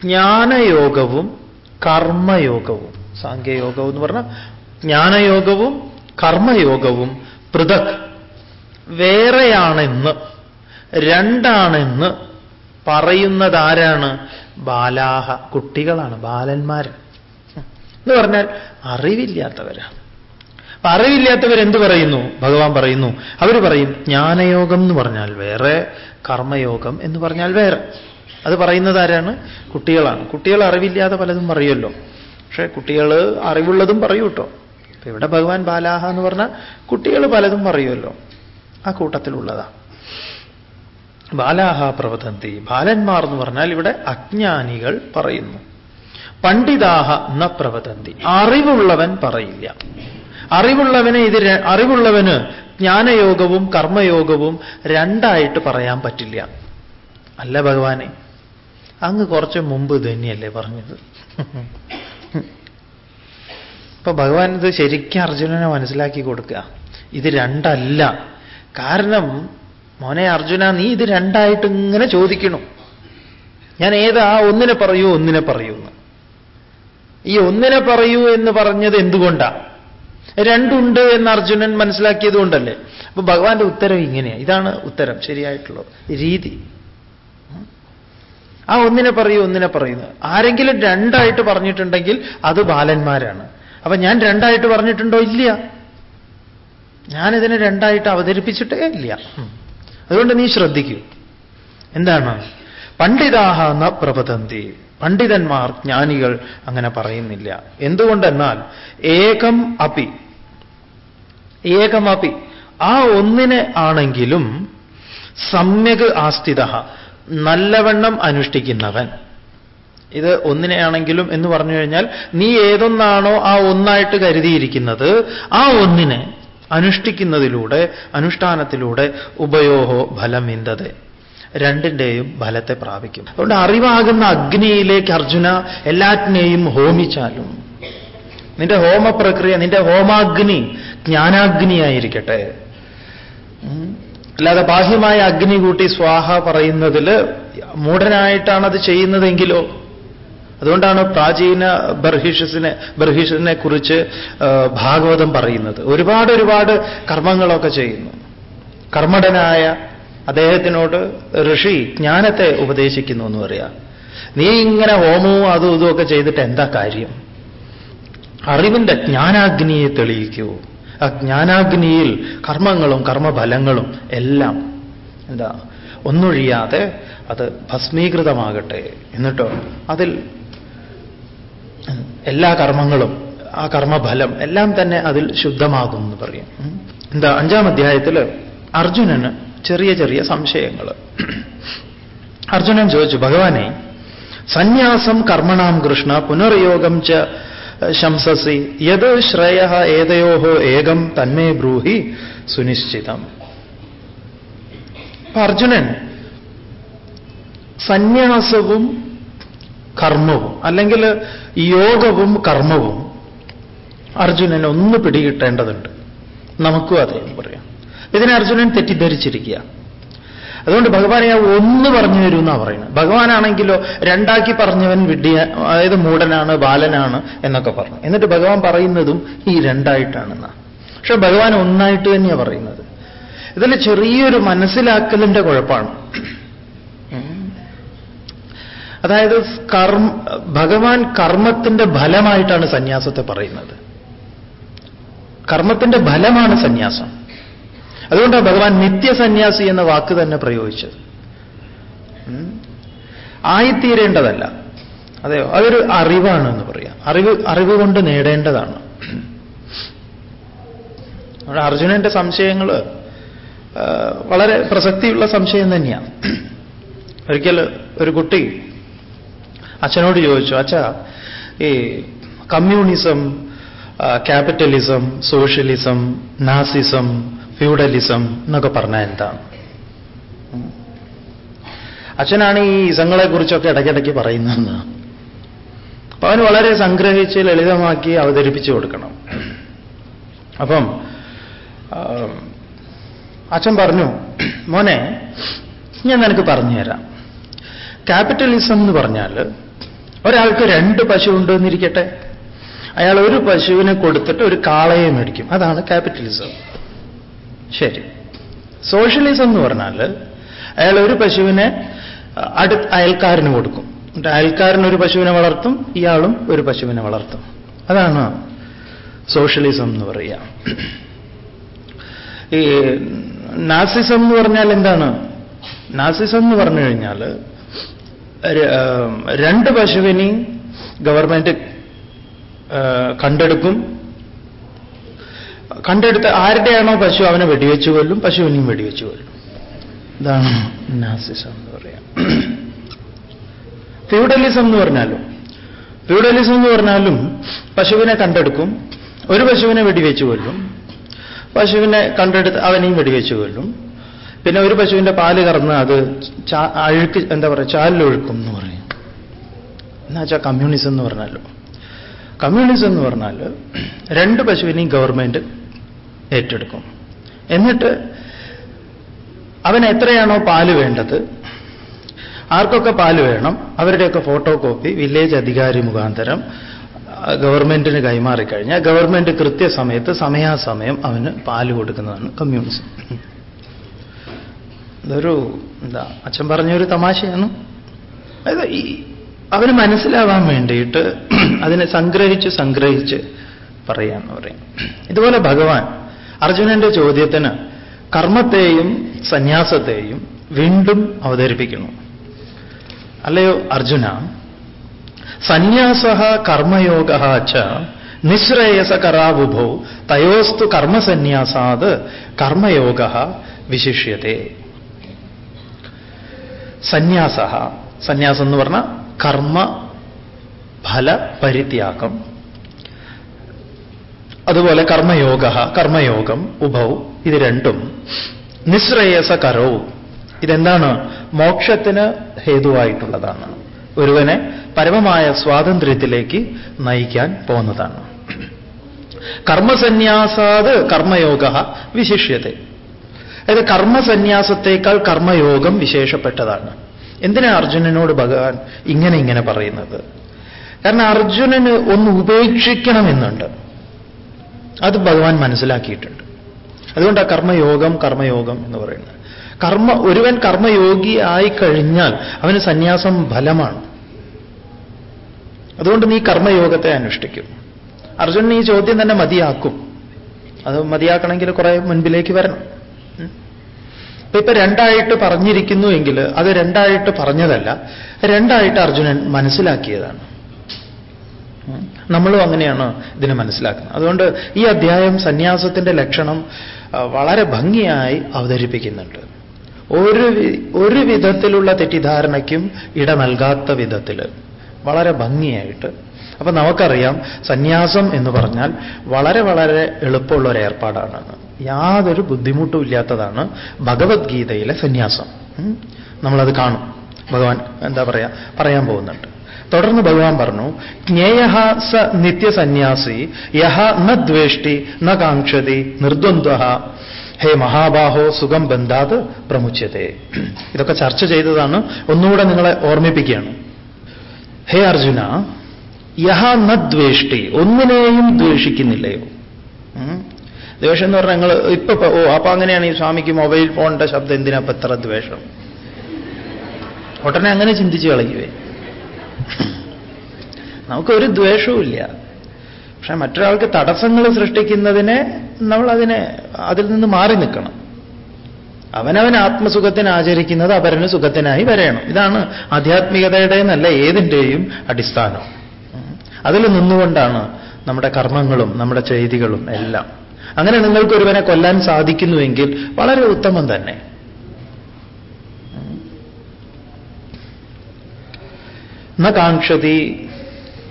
ജ്ഞാനയോഗവും കർമ്മയോഗവും. സാങ്കേയോഗം എന്ന് പറഞ്ഞാൽ ജ്ഞാനയോഗവും കർമ്മയോഗവും പൃഥക്. വേറെയാണെന്ന് രണ്ടാണെന്ന് പറയുന്നത് ആരാണ് ബാലാഹ കുട്ടികളാണ് ബാലന്മാർ എന്ന് പറഞ്ഞാൽ അറിവില്ലാത്തവരാണ്. അപ്പൊ അറിവില്ലാത്തവരെന്ത് പറയുന്നു? ഭഗവാൻ പറയുന്നു. അവർ പറയും ജ്ഞാനയോഗം എന്ന് പറഞ്ഞാൽ വേറെ കർമ്മയോഗം എന്ന് പറഞ്ഞാൽ വേറെ. അത് പറയുന്നത് ആരാണ്? കുട്ടികളാണ്. കുട്ടികൾ അറിവില്ലാതെ പലതും പറയുമല്ലോ പക്ഷേ കുട്ടികൾ അറിവുള്ളതും പറയൂ കേട്ടോ. അപ്പൊ ഇവിടെ ഭഗവാൻ ബാലാഹ എന്ന് പറഞ്ഞാൽ കുട്ടികൾ പലതും പറയുമല്ലോ ആ കൂട്ടത്തിലുള്ളതാ. ബാലാഹ പ്രവതന്തി ബാലന്മാർ എന്ന് പറഞ്ഞാൽ ഇവിടെ അജ്ഞാനികൾ പറയുന്നു. പണ്ഡിതാഹ ന പ്രവതന്തി അറിവുള്ളവൻ പറയില്ല. അറിവുള്ളവനെ ഇത് അറിവുള്ളവന് ജ്ഞാനയോഗവും കർമ്മയോഗവും രണ്ടായിട്ട് പറയാൻ പറ്റില്ല. അല്ല ഭഗവാനെ അങ്ങ് കുറച്ച് മുമ്പ് തന്നെയല്ലേ പറഞ്ഞത്? ഇപ്പൊ ഭഗവാൻ ഇത് ശരിക്കും അർജുനനെ മനസ്സിലാക്കി കൊടുക്കുക. ഇത് രണ്ടല്ല. കാരണം മോനെ അർജുന നീ ഇത് രണ്ടായിട്ട് ഇങ്ങനെ ചോദിക്കണം. ഞാൻ ഏതാ ഒന്നിനെ പറയൂ ഒന്നിനെ പറയൂ ഈ ഒന്നിനെ പറയൂ എന്ന് പറഞ്ഞത് എന്തുകൊണ്ടാ? രണ്ടുണ്ട് എന്ന് അർജുനൻ മനസ്സിലാക്കിയതുകൊണ്ടല്ലേ? അപ്പൊ ഭഗവാന്റെ ഉത്തരം ഇങ്ങനെയാണ് ഇതാണ് ഉത്തരം ശരിയായിട്ടുള്ള രീതി. ആ ഒന്നിനെ പറയൂ ഒന്നിനെ പറയുന്നു ആരെങ്കിലും രണ്ടായിട്ട് പറഞ്ഞിട്ടുണ്ടെങ്കിൽ അത് ബാലന്മാരാണ്. അപ്പൊ ഞാൻ രണ്ടായിട്ട് പറഞ്ഞിട്ടുണ്ടോ? ഇല്ല. ഞാനിതിനെ രണ്ടായിട്ട് അവതരിപ്പിച്ചിട്ടേ ഇല്ല. അതുകൊണ്ട് നീ ശ്രദ്ധിക്കൂ. എന്താണ്? പണ്ഡിതാഹ ന പ്രപതന്തി. പണ്ഡിതന്മാർ ജ്ഞാനികൾ അങ്ങനെ പറയുന്നില്ല. എന്തുകൊണ്ടെന്നാൽ ഏകം അപി ഏകമപി ആ ഒന്നിനെ ആണെങ്കിലും സമ്യക് ആസ്ഥിത നല്ലവണ്ണം അനുഷ്ഠിക്കുന്നവൻ. ഇത് ഒന്നിനെയാണെങ്കിലും എന്ന് പറഞ്ഞു കഴിഞ്ഞാൽ നീ ഏതൊന്നാണോ ആ ഒന്നായിട്ട് കരുതിയിരിക്കുന്നത് ആ ഒന്നിനെ അനുഷ്ഠിക്കുന്നതിലൂടെ അനുഷ്ഠാനത്തിലൂടെ ഉപയോഹോ ഫലം വിന്തത് രണ്ടിന്റെയും ഫലത്തെ പ്രാപിക്കും. അതുകൊണ്ട് അറിവാകുന്ന അഗ്നിയിലേക്ക് അർജുന എല്ലാറ്റിനെയും ഹോമിച്ചാലും നിന്റെ ഹോമപ്രക്രിയ നിന്റെ ഹോമാഗ്നി ജ്ഞാനാഗ്നിയായിരിക്കട്ടെ. അല്ലാതെ ബാഹ്യമായ അഗ്നി കൂട്ടി സ്വാഹ പറയുന്നതിൽ മൂഢനായിട്ടാണ് അത് ചെയ്യുന്നതെങ്കിലോ? അതുകൊണ്ടാണ് പ്രാചീന ബർഹിഷസിനെ ബർഹിഷസിനെ കുറിച്ച് ഭാഗവതം പറയുന്നത്. ഒരുപാട് ഒരുപാട് കർമ്മങ്ങളൊക്കെ ചെയ്യുന്നു. കർമ്മടനായ അദ്ദേഹത്തിനോട് ഋഷി ജ്ഞാനത്തെ ഉപദേശിക്കുന്നു എന്ന് പറയാം. നീ ഇങ്ങനെ ഹോമവും അതും ഇതും ഒക്കെ ചെയ്തിട്ട് എന്താ കാര്യം? അറിവിന്റെ ജ്ഞാനാഗ്നിയെ തെളിയിക്കൂ. ആ ജ്ഞാനാഗ്നിയിൽ കർമ്മങ്ങളും കർമ്മഫലങ്ങളും എല്ലാം എന്താ? ഒന്നൊഴിയാതെ അത് ഭസ്മീകൃതമാകട്ടെ. എന്നിട്ടോ? അതിൽ എല്ലാ കർമ്മങ്ങളും ആ കർമ്മഫലം എല്ലാം തന്നെ അതിൽ ശുദ്ധമാകും എന്ന് പറയും. എന്താ? അഞ്ചാം അധ്യായത്തിൽ അർജുനന് ചെറിയ ചെറിയ സംശയങ്ങൾ അർജുനൻ ചോദിച്ചു ഭഗവാനെ സന്യാസം കർമ്മണാം കൃഷ്ണ പുനർയോഗം ച ശംസസി. യത് ശ്രേയ ഏതയോ ഏകം തന്നേ ബ്രൂഹി സുനിശ്ചിതം. അപ്പൊ അർജുനൻ സന്യാസവും കർമ്മവും അല്ലെങ്കിൽ യോഗവും കർമ്മവും അർജുനൻ ഒന്ന് പിടികിട്ടേണ്ടതുണ്ട്. നമുക്കും അതെ എന്ന് പറയാം. ഇതിനെ അർജുനൻ തെറ്റിദ്ധരിച്ചിരിക്കുക അതുകൊണ്ട് ഭഗവാനെ ആ ഒന്ന് പറഞ്ഞു തരൂ എന്നാണ് പറയുന്നത്. ഭഗവാനാണെങ്കിലോ രണ്ടാക്കി പറഞ്ഞവൻ വിഡ്ഢിയ അതായത് മൂടനാണ് ബാലനാണ് എന്നൊക്കെ പറഞ്ഞു. എന്നിട്ട് ഭഗവാൻ പറയുന്നതും ഈ രണ്ടായിട്ടാണെന്നാണ് പക്ഷെ ഭഗവാൻ ഒന്നായിട്ട് തന്നെയാണ് പറയുന്നത്. ഇതിൽ ചെറിയൊരു മനസ്സിലാക്കലിന്റെ കുഴപ്പമാണ്. അതായത് കർമ്മ ഭഗവാൻ കർമ്മത്തിന്റെ ഫലമായിട്ടാണ് സന്യാസത്തെ പറയുന്നത്. കർമ്മത്തിന്റെ ഫലമാണ് സന്യാസം. അതുകൊണ്ടാണ് ഭഗവാൻ നിത്യസന്യാസി എന്ന വാക്ക് തന്നെ പ്രയോഗിച്ചത്. ആയിത്തീരേണ്ടതല്ല. അതെയോ? അതൊരു അറിവാണ് എന്ന് പറയാം. അറിവ് അറിവ് കൊണ്ട് നേടേണ്ടതാണ്. നമ്മുടെ അർജുനന്റെ സംശയങ്ങൾ വളരെ പ്രസക്തിയുള്ള സംശയം തന്നെയാണ് ഒരിക്കൽ ഒരു കുട്ടി അച്ഛനോട് ചോദിച്ചു അച്ഛ ഈ communism capitalism socialism Nazism feudalism എന്നൊക്കെ പറഞ്ഞാൽ എന്താണ്. അച്ഛനാണ് ഈ ഇസങ്ങളെ കുറിച്ചൊക്കെ ഇടയ്ക്കിടയ്ക്ക് പറയുന്നതെന്ന്. അപ്പൊ അവന് വളരെ സംഗ്രഹിച്ച് ലളിതമാക്കി അവതരിപ്പിച്ചു കൊടുക്കണം. അപ്പം അച്ഛൻ പറഞ്ഞു മോനെ ഞാൻ നിനക്ക് പറഞ്ഞുതരാം. ക്യാപിറ്റലിസം എന്ന് പറഞ്ഞാൽ ഒരാൾക്ക് രണ്ട് പശു ഉണ്ടെന്നിരിക്കട്ടെ അയാൾ ഒരു പശുവിനെ കൊടുത്തിട്ട് ഒരു കാളയെ മേടിക്കും. അതാണ് ക്യാപിറ്റലിസം. ശരി. സോഷ്യലിസം എന്ന് പറഞ്ഞാൽ അയാൾ ഒരു പശുവിനെ അടു അയൽക്കാരന് കൊടുക്കും. എന്നിട്ട് അയൽക്കാരൻ ഒരു പശുവിനെ വളർത്തും ഇയാളും ഒരു പശുവിനെ വളർത്തും. അതാണ് സോഷ്യലിസം എന്ന് പറയുക. ഈ നാസിസം എന്ന് പറഞ്ഞാൽ എന്താണ്? നാസിസം എന്ന് പറഞ്ഞു കഴിഞ്ഞാൽ രണ്ട് പശുവിനെയും ഗവൺമെന്റ് കണ്ടെടുക്കും കണ്ടെടുത്ത് ആരുടെയാണോ പശു അവനെ വെടിവെച്ച് കൊല്ലും പശുവിനെയും വെടിവെച്ച് കൊല്ലും. ഇതാണ് നാസിസം എന്ന് പറയാം. ഫ്യൂഡലിസം എന്ന് പറഞ്ഞാലും ഫ്യൂഡലിസം എന്ന് പറഞ്ഞാലും പശുവിനെ കണ്ടെടുക്കും ഒരു പശുവിനെ വെടിവെച്ച് കൊല്ലും പശുവിനെ കണ്ടെടുത്ത് അവനെയും വെടിവെച്ച് കൊല്ലും. പിന്നെ ഒരു പശുവിന്റെ പാൽ കറന്ന് അത് അഴുക്ക് എന്താ പറയുക ചാലിലൊഴുക്കും എന്ന് പറയും. എന്നുവെച്ചാൽ കമ്മ്യൂണിസം എന്ന് പറഞ്ഞാലോ. കമ്മ്യൂണിസം എന്ന് പറഞ്ഞാൽ രണ്ട് പശുവിനെയും ഗവൺമെന്റ് ഏറ്റെടുക്കും. എന്നിട്ട് അവന് എത്രയാണോ പാൽ വേണ്ടത്? ആർക്കൊക്കെ പാൽ വേണം? അവരുടെയൊക്കെ ഫോട്ടോ കോപ്പി വില്ലേജ് അധികാരി മുഖാന്തരം ഗവൺമെന്റിന് കൈമാറിക്കഴിഞ്ഞാൽ ഗവൺമെന്റ് കൃത്യസമയത്ത് സമയാസമയം അവന് പാൽ കൊടുക്കുന്നതാണ് കമ്മ്യൂണിസം. ഇതൊരു എന്താ അച്ഛൻ പറഞ്ഞൊരു തമാശയാണ്. അതായത് ഈ അവന് മനസ്സിലാവാൻ വേണ്ടിയിട്ട് അതിനെ സംഗ്രഹിച്ച് സംഗ്രഹിച്ച് പറയാന്ന് പറയും. ഇതുപോലെ ഭഗവാൻ അർജുനന്റെ ചോദ്യത്തിന് കർമ്മത്തെയും സന്യാസത്തെയും വീണ്ടും അവതരിപ്പിക്കുന്നു. അല്ലയോ അർജുന? സന്യാസ കർമ്മയോഗ ച നിശ്രേയസകരാവുഭോ തയോസ്തു കർമ്മസന്യാസാത് കർമ്മയോഗ വിശിഷ്യത്തെ. സന്യാസ സന്യാസം എന്ന് പറഞ്ഞ കർമ്മ ഫല പരിത്യാഗം അതുപോലെ കർമ്മയോഗ കർമ്മയോഗം ഉഭൗ ഇത് രണ്ടും. നിശ്രേയസ കരവ് ഇതെന്താണ്? മോക്ഷത്തിന് ഹേതുവായിട്ടുള്ളതാണ്. ഒരുവനെ പരമമായ സ്വാതന്ത്ര്യത്തിലേക്ക് നയിക്കാൻ പോകുന്നതാണ്. കർമ്മസന്യാസാത് കർമ്മയോഗ വിശിഷ്യത അതായത് കർമ്മസന്യാസത്തേക്കാൾ കർമ്മയോഗം വിശേഷപ്പെട്ടതാണ്. എന്തിനാ അർജുനനോട് ഭഗവാൻ ഇങ്ങനെ ഇങ്ങനെ പറയുന്നത്? കാരണം അർജുനന് ഒന്ന് ഉപേക്ഷിക്കണമെന്നുണ്ട്. അത് ഭഗവാൻ മനസ്സിലാക്കിയിട്ടുണ്ട്. അതുകൊണ്ടാണ് കർമ്മയോഗം കർമ്മയോഗം എന്ന് പറയുന്നത്. കർമ്മ ഒരുവൻ കർമ്മയോഗി ആയി കഴിഞ്ഞാൽ അവന് സന്യാസം ഫലമാണ്. അതുകൊണ്ട് നീ കർമ്മയോഗത്തെ അനുഷ്ഠിക്കും. അർജുനൻ ഈ ചോദ്യം തന്നെ മതിയാക്കും. അത് മതിയാക്കണമെങ്കിൽ കുറെ മുൻപിലേക്ക് വരണം. അപ്പൊ ഇപ്പൊ രണ്ടായിട്ട് പറഞ്ഞിരിക്കുന്നു എങ്കിൽ അത് രണ്ടായിട്ട് പറഞ്ഞതല്ല രണ്ടായിട്ട് അർജുനൻ മനസ്സിലാക്കിയതാണ്. നമ്മളും അങ്ങനെയാണ് ഇതിനെ മനസ്സിലാക്കുന്നത്. അതുകൊണ്ട് ഈ അധ്യായം സന്യാസത്തിന്റെ ലക്ഷണം വളരെ ഭംഗിയായി അവതരിപ്പിക്കുന്നുണ്ട്. ഒരു ഒരു വിധത്തിലുള്ള തെറ്റിദ്ധാരണയ്ക്കും ഇട നൽകാത്ത വിധത്തിൽ വളരെ ഭംഗിയായിട്ട്. അപ്പൊ നമുക്കറിയാം സന്യാസം എന്ന് പറഞ്ഞാൽ വളരെ വളരെ എളുപ്പമുള്ള ഒരു ഏർപ്പാടാണ്. യാതൊരു ബുദ്ധിമുട്ടും ഇല്ലാത്തതാണ് ഭഗവത്ഗീതയിലെ സന്യാസം. നമ്മളത് കാണും. ഭഗവാൻ എന്താ പറയാ പറയാൻ പോകുന്നുണ്ട്. തുടർന്ന് ഭഗവാൻ പറഞ്ഞു ജ്ഞേയ സ നിത്യസന്യാസി യഹ ന ദ്വേഷ്ടി ന കാക്ഷതി നിർദ്വന്ദ്വ. ഹേ മഹാബാഹോ സുഖം ബന്ധാത് പ്രമുച്യത്തെ. ഇതൊക്കെ ചർച്ച ചെയ്തതാണ്. ഒന്നുകൂടെ നിങ്ങളെ ഓർമ്മിപ്പിക്കുകയാണ്. ഹേ അർജുന യഹ ന ദ്വേഷ്ടി ഒന്നിനെയും ദ്വേഷിക്കുന്നില്ലയോ? ദ്വേഷം എന്ന് പറഞ്ഞാൽ നിങ്ങൾ ഇപ്പൊ ഓ അപ്പൊ അങ്ങനെയാണ് ഈ സ്വാമിക്ക് മൊബൈൽ ഫോണിന്റെ ശബ്ദം എന്തിനാ ഇപ്പൊ ഇത്ര ദ്വേഷം? ഉടനെ അങ്ങനെ ചിന്തിച്ചു കളയുവേ നമുക്കൊരു ദ്വേഷവുമില്ല. പക്ഷെ മറ്റൊരാൾക്ക് തടസ്സങ്ങൾ സൃഷ്ടിക്കുന്നതിനെ നമ്മൾ അതിനെ അതിൽ നിന്ന് മാറി നിൽക്കണം. അവനവൻ ആത്മസുഖത്തിന് ആചരിക്കുന്നത് അപരന് സുഖത്തിനായി വരയണം. ഇതാണ് ആധ്യാത്മികതയുടെ എന്നല്ല ഏതിന്റെയും അടിസ്ഥാനം. അതിൽ നിന്നുകൊണ്ടാണ് നമ്മുടെ കർമ്മങ്ങളും നമ്മുടെ ചെയ്തികളും എല്ലാം. അങ്ങനെ നിങ്ങൾക്കൊരുവനെ കൊല്ലാൻ സാധിക്കുന്നുവെങ്കിൽ വളരെ ഉത്തമം തന്നെ. ന കാക്ഷതി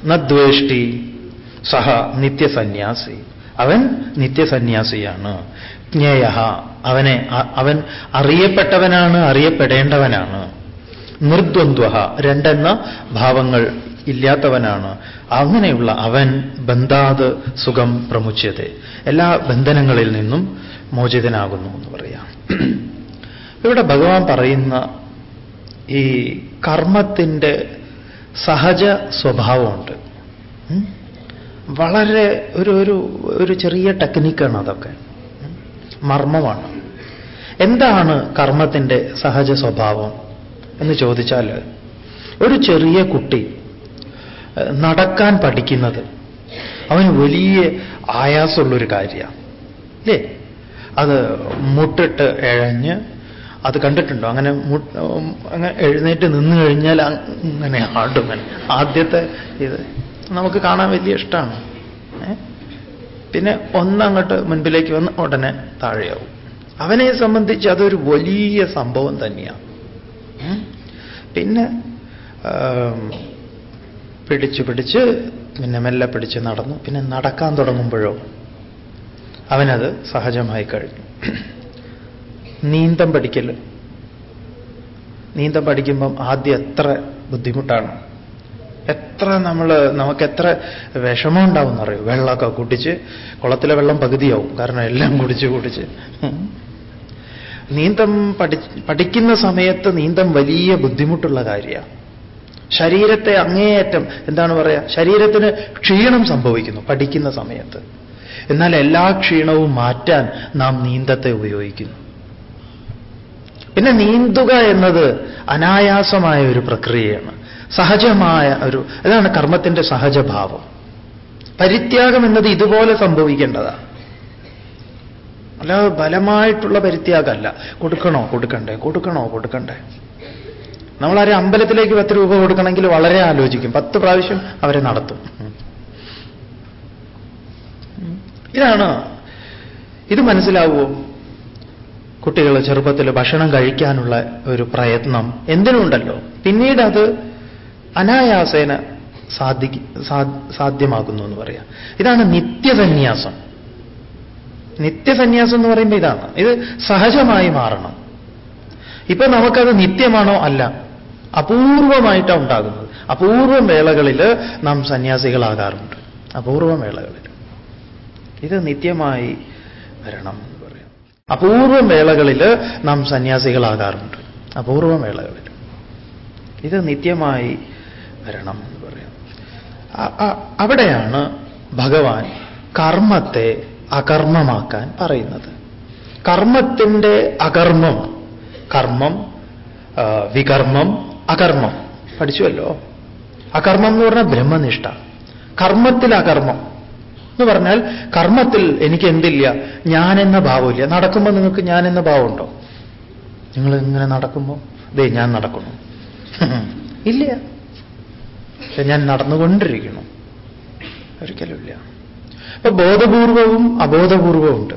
ന ദ്വേഷ്ടി സഹ നിത്യസന്യാസി. അവൻ നിത്യസന്യാസിയാണ്. ജ്ഞേയ അവനെ അവൻ അറിയപ്പെട്ടവനാണ് അറിയപ്പെടേണ്ടവനാണ്. നിർദ്വന്ദ്വ രണ്ടെന്ന ഭാവങ്ങൾ ഇല്ലാത്തവനാണ്. അങ്ങനെയുള്ള അവൻ ബന്ധാത് സുഖം പ്രമുച്യത എല്ലാ ബന്ധനങ്ങളിൽ നിന്നും മോചിതനാകുന്നു എന്ന് പറയാം. ഇവിടെ ഭഗവാൻ പറയുന്ന ഈ കർമ്മത്തിന്റെ സഹജ സ്വഭാവമുണ്ട്? വളരെ ഒരു ഒരു ഒരു ചെറിയ ടെക്നിക്കാണ് അതൊക്കെ. മർമ്മമാണ്. എന്താണ് കർമ്മത്തിന്റെ സഹജ സ്വഭാവം എന്ന് ചോദിച്ചാൽ ഒരു ചെറിയ കുട്ടി നടക്കാൻ പഠിക്കുന്നത് അവന് വലിയ ആയാസമുള്ളൊരു കാര്യമാണ് അല്ലേ അത് മുട്ടിട്ട് ഇഴഞ്ഞ് അത് കണ്ടിട്ടുണ്ടോ? അങ്ങനെ അങ്ങനെ എഴുന്നേറ്റ് നിന്ന് കഴിഞ്ഞാൽ അങ്ങനെ ആടും. അങ്ങനെ ആദ്യത്തെ ഇത് നമുക്ക് കാണാൻ വലിയ ഇഷ്ടമാണ്. പിന്നെ ഒന്നങ്ങോട്ട് മുൻപിലേക്ക് വന്ന് ഉടനെ താഴെയാവും. അവനെ സംബന്ധിച്ച് അതൊരു വലിയ സംഭവം തന്നെയാണ് പിന്നെ പിടിച്ച് പിടിച്ച് പിന്നെ മെല്ലെ പിടിച്ച് നടന്നു. പിന്നെ നടക്കാൻ തുടങ്ങുമ്പോഴോ അവനത് സഹജമായി കഴിഞ്ഞു. നീന്തം പഠിക്കൽ നീന്തം പഠിക്കുമ്പം ആദ്യം എത്ര ബുദ്ധിമുട്ടാണ്? എത്ര നമ്മൾ നമുക്ക് എത്ര വിഷമം ഉണ്ടാവും അറിയോ വെള്ളമൊക്കെ കുടിച്ച് കുളത്തിലെ വെള്ളം പകുതിയാവും. കാരണം എല്ലാം കുടിച്ച് കുടിച്ച്. നീന്തം പഠി പഠിക്കുന്ന സമയത്ത് നീന്തം വലിയ ബുദ്ധിമുട്ടുള്ള കാര്യമാണ് ശരീരത്തെ അങ്ങേയറ്റം എന്താണ് പറയുക ശരീരത്തിന് ക്ഷീണം സംഭവിക്കുന്നു പഠിക്കുന്ന സമയത്ത്. എന്നാൽ എല്ലാ ക്ഷീണവും മാറ്റാൻ നാം നീന്തത്തെ ഉപയോഗിക്കുന്നു. പിന്നെ നീന്തുക എന്നത് അനായാസമായ ഒരു പ്രക്രിയയാണ്. സഹജമായ ഒരു അതാണ് കർമ്മത്തിന്റെ സഹജഭാവം. പരിത്യാഗം എന്നത് ഇതുപോലെ സംഭവിക്കേണ്ടതാണ് അല്ല ബലമായിട്ടുള്ള പരിത്യാഗമല്ല. കൊടുക്കണോ? കൊടുക്കണ്ടേ. കൊടുക്കണോ? കൊടുക്കണ്ടേ. നമ്മളാരെ അമ്പലത്തിലേക്ക് പത്ത് രൂപ കൊടുക്കണമെങ്കിൽ വളരെ ആലോചിക്കും. പത്ത് പ്രാവശ്യം അവരെ നടത്തും. ഇതാണ്. ഇത് മനസ്സിലാവുമോ? കുട്ടികൾ ചെറുപ്പത്തിൽ ഭക്ഷണം കഴിക്കാനുള്ള ഒരു പ്രയത്നം എന്തിനുണ്ടല്ലോ? പിന്നീട് അത് അനായാസേന സാധി സാധ്യമാകുന്നു എന്ന് പറയാം. ഇതാണ് നിത്യസന്യാസം. നിത്യസന്യാസം എന്ന് പറയുമ്പോൾ ഇതാണ്. ഇത് സഹജമായി മാറണം. ഇപ്പൊ നമുക്കത് നിത്യമാണോ? അല്ല. അപൂർവമായിട്ടാണ് ഉണ്ടാകുന്നത്. അപൂർവം വേളകളിൽ നാം സന്യാസികളാകാറുണ്ട്. അപൂർവം വേളകളിൽ ഇത് നിത്യമായി വരണം. എന്ന് പറയാം അപൂർവം വേളകളിൽ നാം സന്യാസികളാകാറുണ്ട്. അപൂർവം വേളകളിൽ ഇത് നിത്യമായി വരണം എന്ന് പറയാം. അവിടെയാണ് ഭഗവാൻ കർമ്മത്തെ അകർമ്മമാക്കാൻ പറയുന്നത്. കർമ്മത്തിന്റെ അകർമ്മം കർമ്മം വികർമ്മം അകർമ്മം. പഠിച്ചുവല്ലോ. അകർമ്മം എന്ന് പറഞ്ഞാൽ ബ്രഹ്മനിഷ്ഠ. കർമ്മത്തിൽ അകർമ്മം എന്ന് പറഞ്ഞാൽ കർമ്മത്തിൽ എനിക്ക് എന്തില്ല? ഞാൻ എന്ന ഭാവമില്ല. നടക്കുമ്പോൾ നിങ്ങൾക്ക് ഞാൻ എന്ന ഭാവമുണ്ടോ? നിങ്ങൾ ഇങ്ങനെ നടക്കുമ്പോൾ ദേ ഞാൻ നടക്കുന്നു. ഇല്ല. ഞാൻ നടന്നുകൊണ്ടിരിക്കുന്നു. ഒരിക്കലുമില്ല അപ്പൊ ബോധപൂർവവും അബോധപൂർവവും ഉണ്ട്.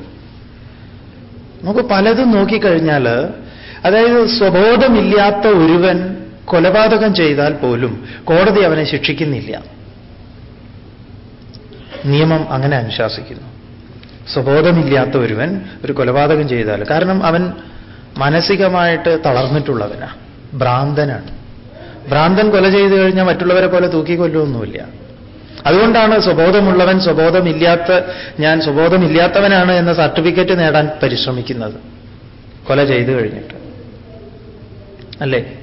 നമുക്ക് പലതും നോക്കിക്കഴിഞ്ഞാൽ അതായത് സ്വബോധമില്ലാത്ത ഒരുവൻ കൊലപാതകം ചെയ്താൽ പോലും കോടതി അവനെ ശിക്ഷിക്കുന്നില്ല. നിയമം അങ്ങനെ അനുശാസിക്കുന്നു. സ്വബോധമില്ലാത്ത ഒരുവൻ ഒരു കൊലപാതകം ചെയ്താൽ കാരണം അവൻ മാനസികമായിട്ട് തളർന്നിട്ടുള്ളവനാ ഭ്രാന്തനാണ്. ഭ്രാന്തൻ കൊല ചെയ്തു കഴിഞ്ഞാൽ മറ്റുള്ളവരെ പോലെ തൂക്കി കൊല്ലുമൊന്നുമില്ല അതുകൊണ്ടാണ് സ്വബോധമുള്ളവൻ സ്വബോധമില്ലാത്ത ഞാൻ സ്വബോധമില്ലാത്തവനാണ് എന്ന സർട്ടിഫിക്കറ്റ് നേടാൻ പരിശ്രമിക്കുന്നത്. കൊല ചെയ്തു കഴിഞ്ഞിട്ട്. അല്ലേ?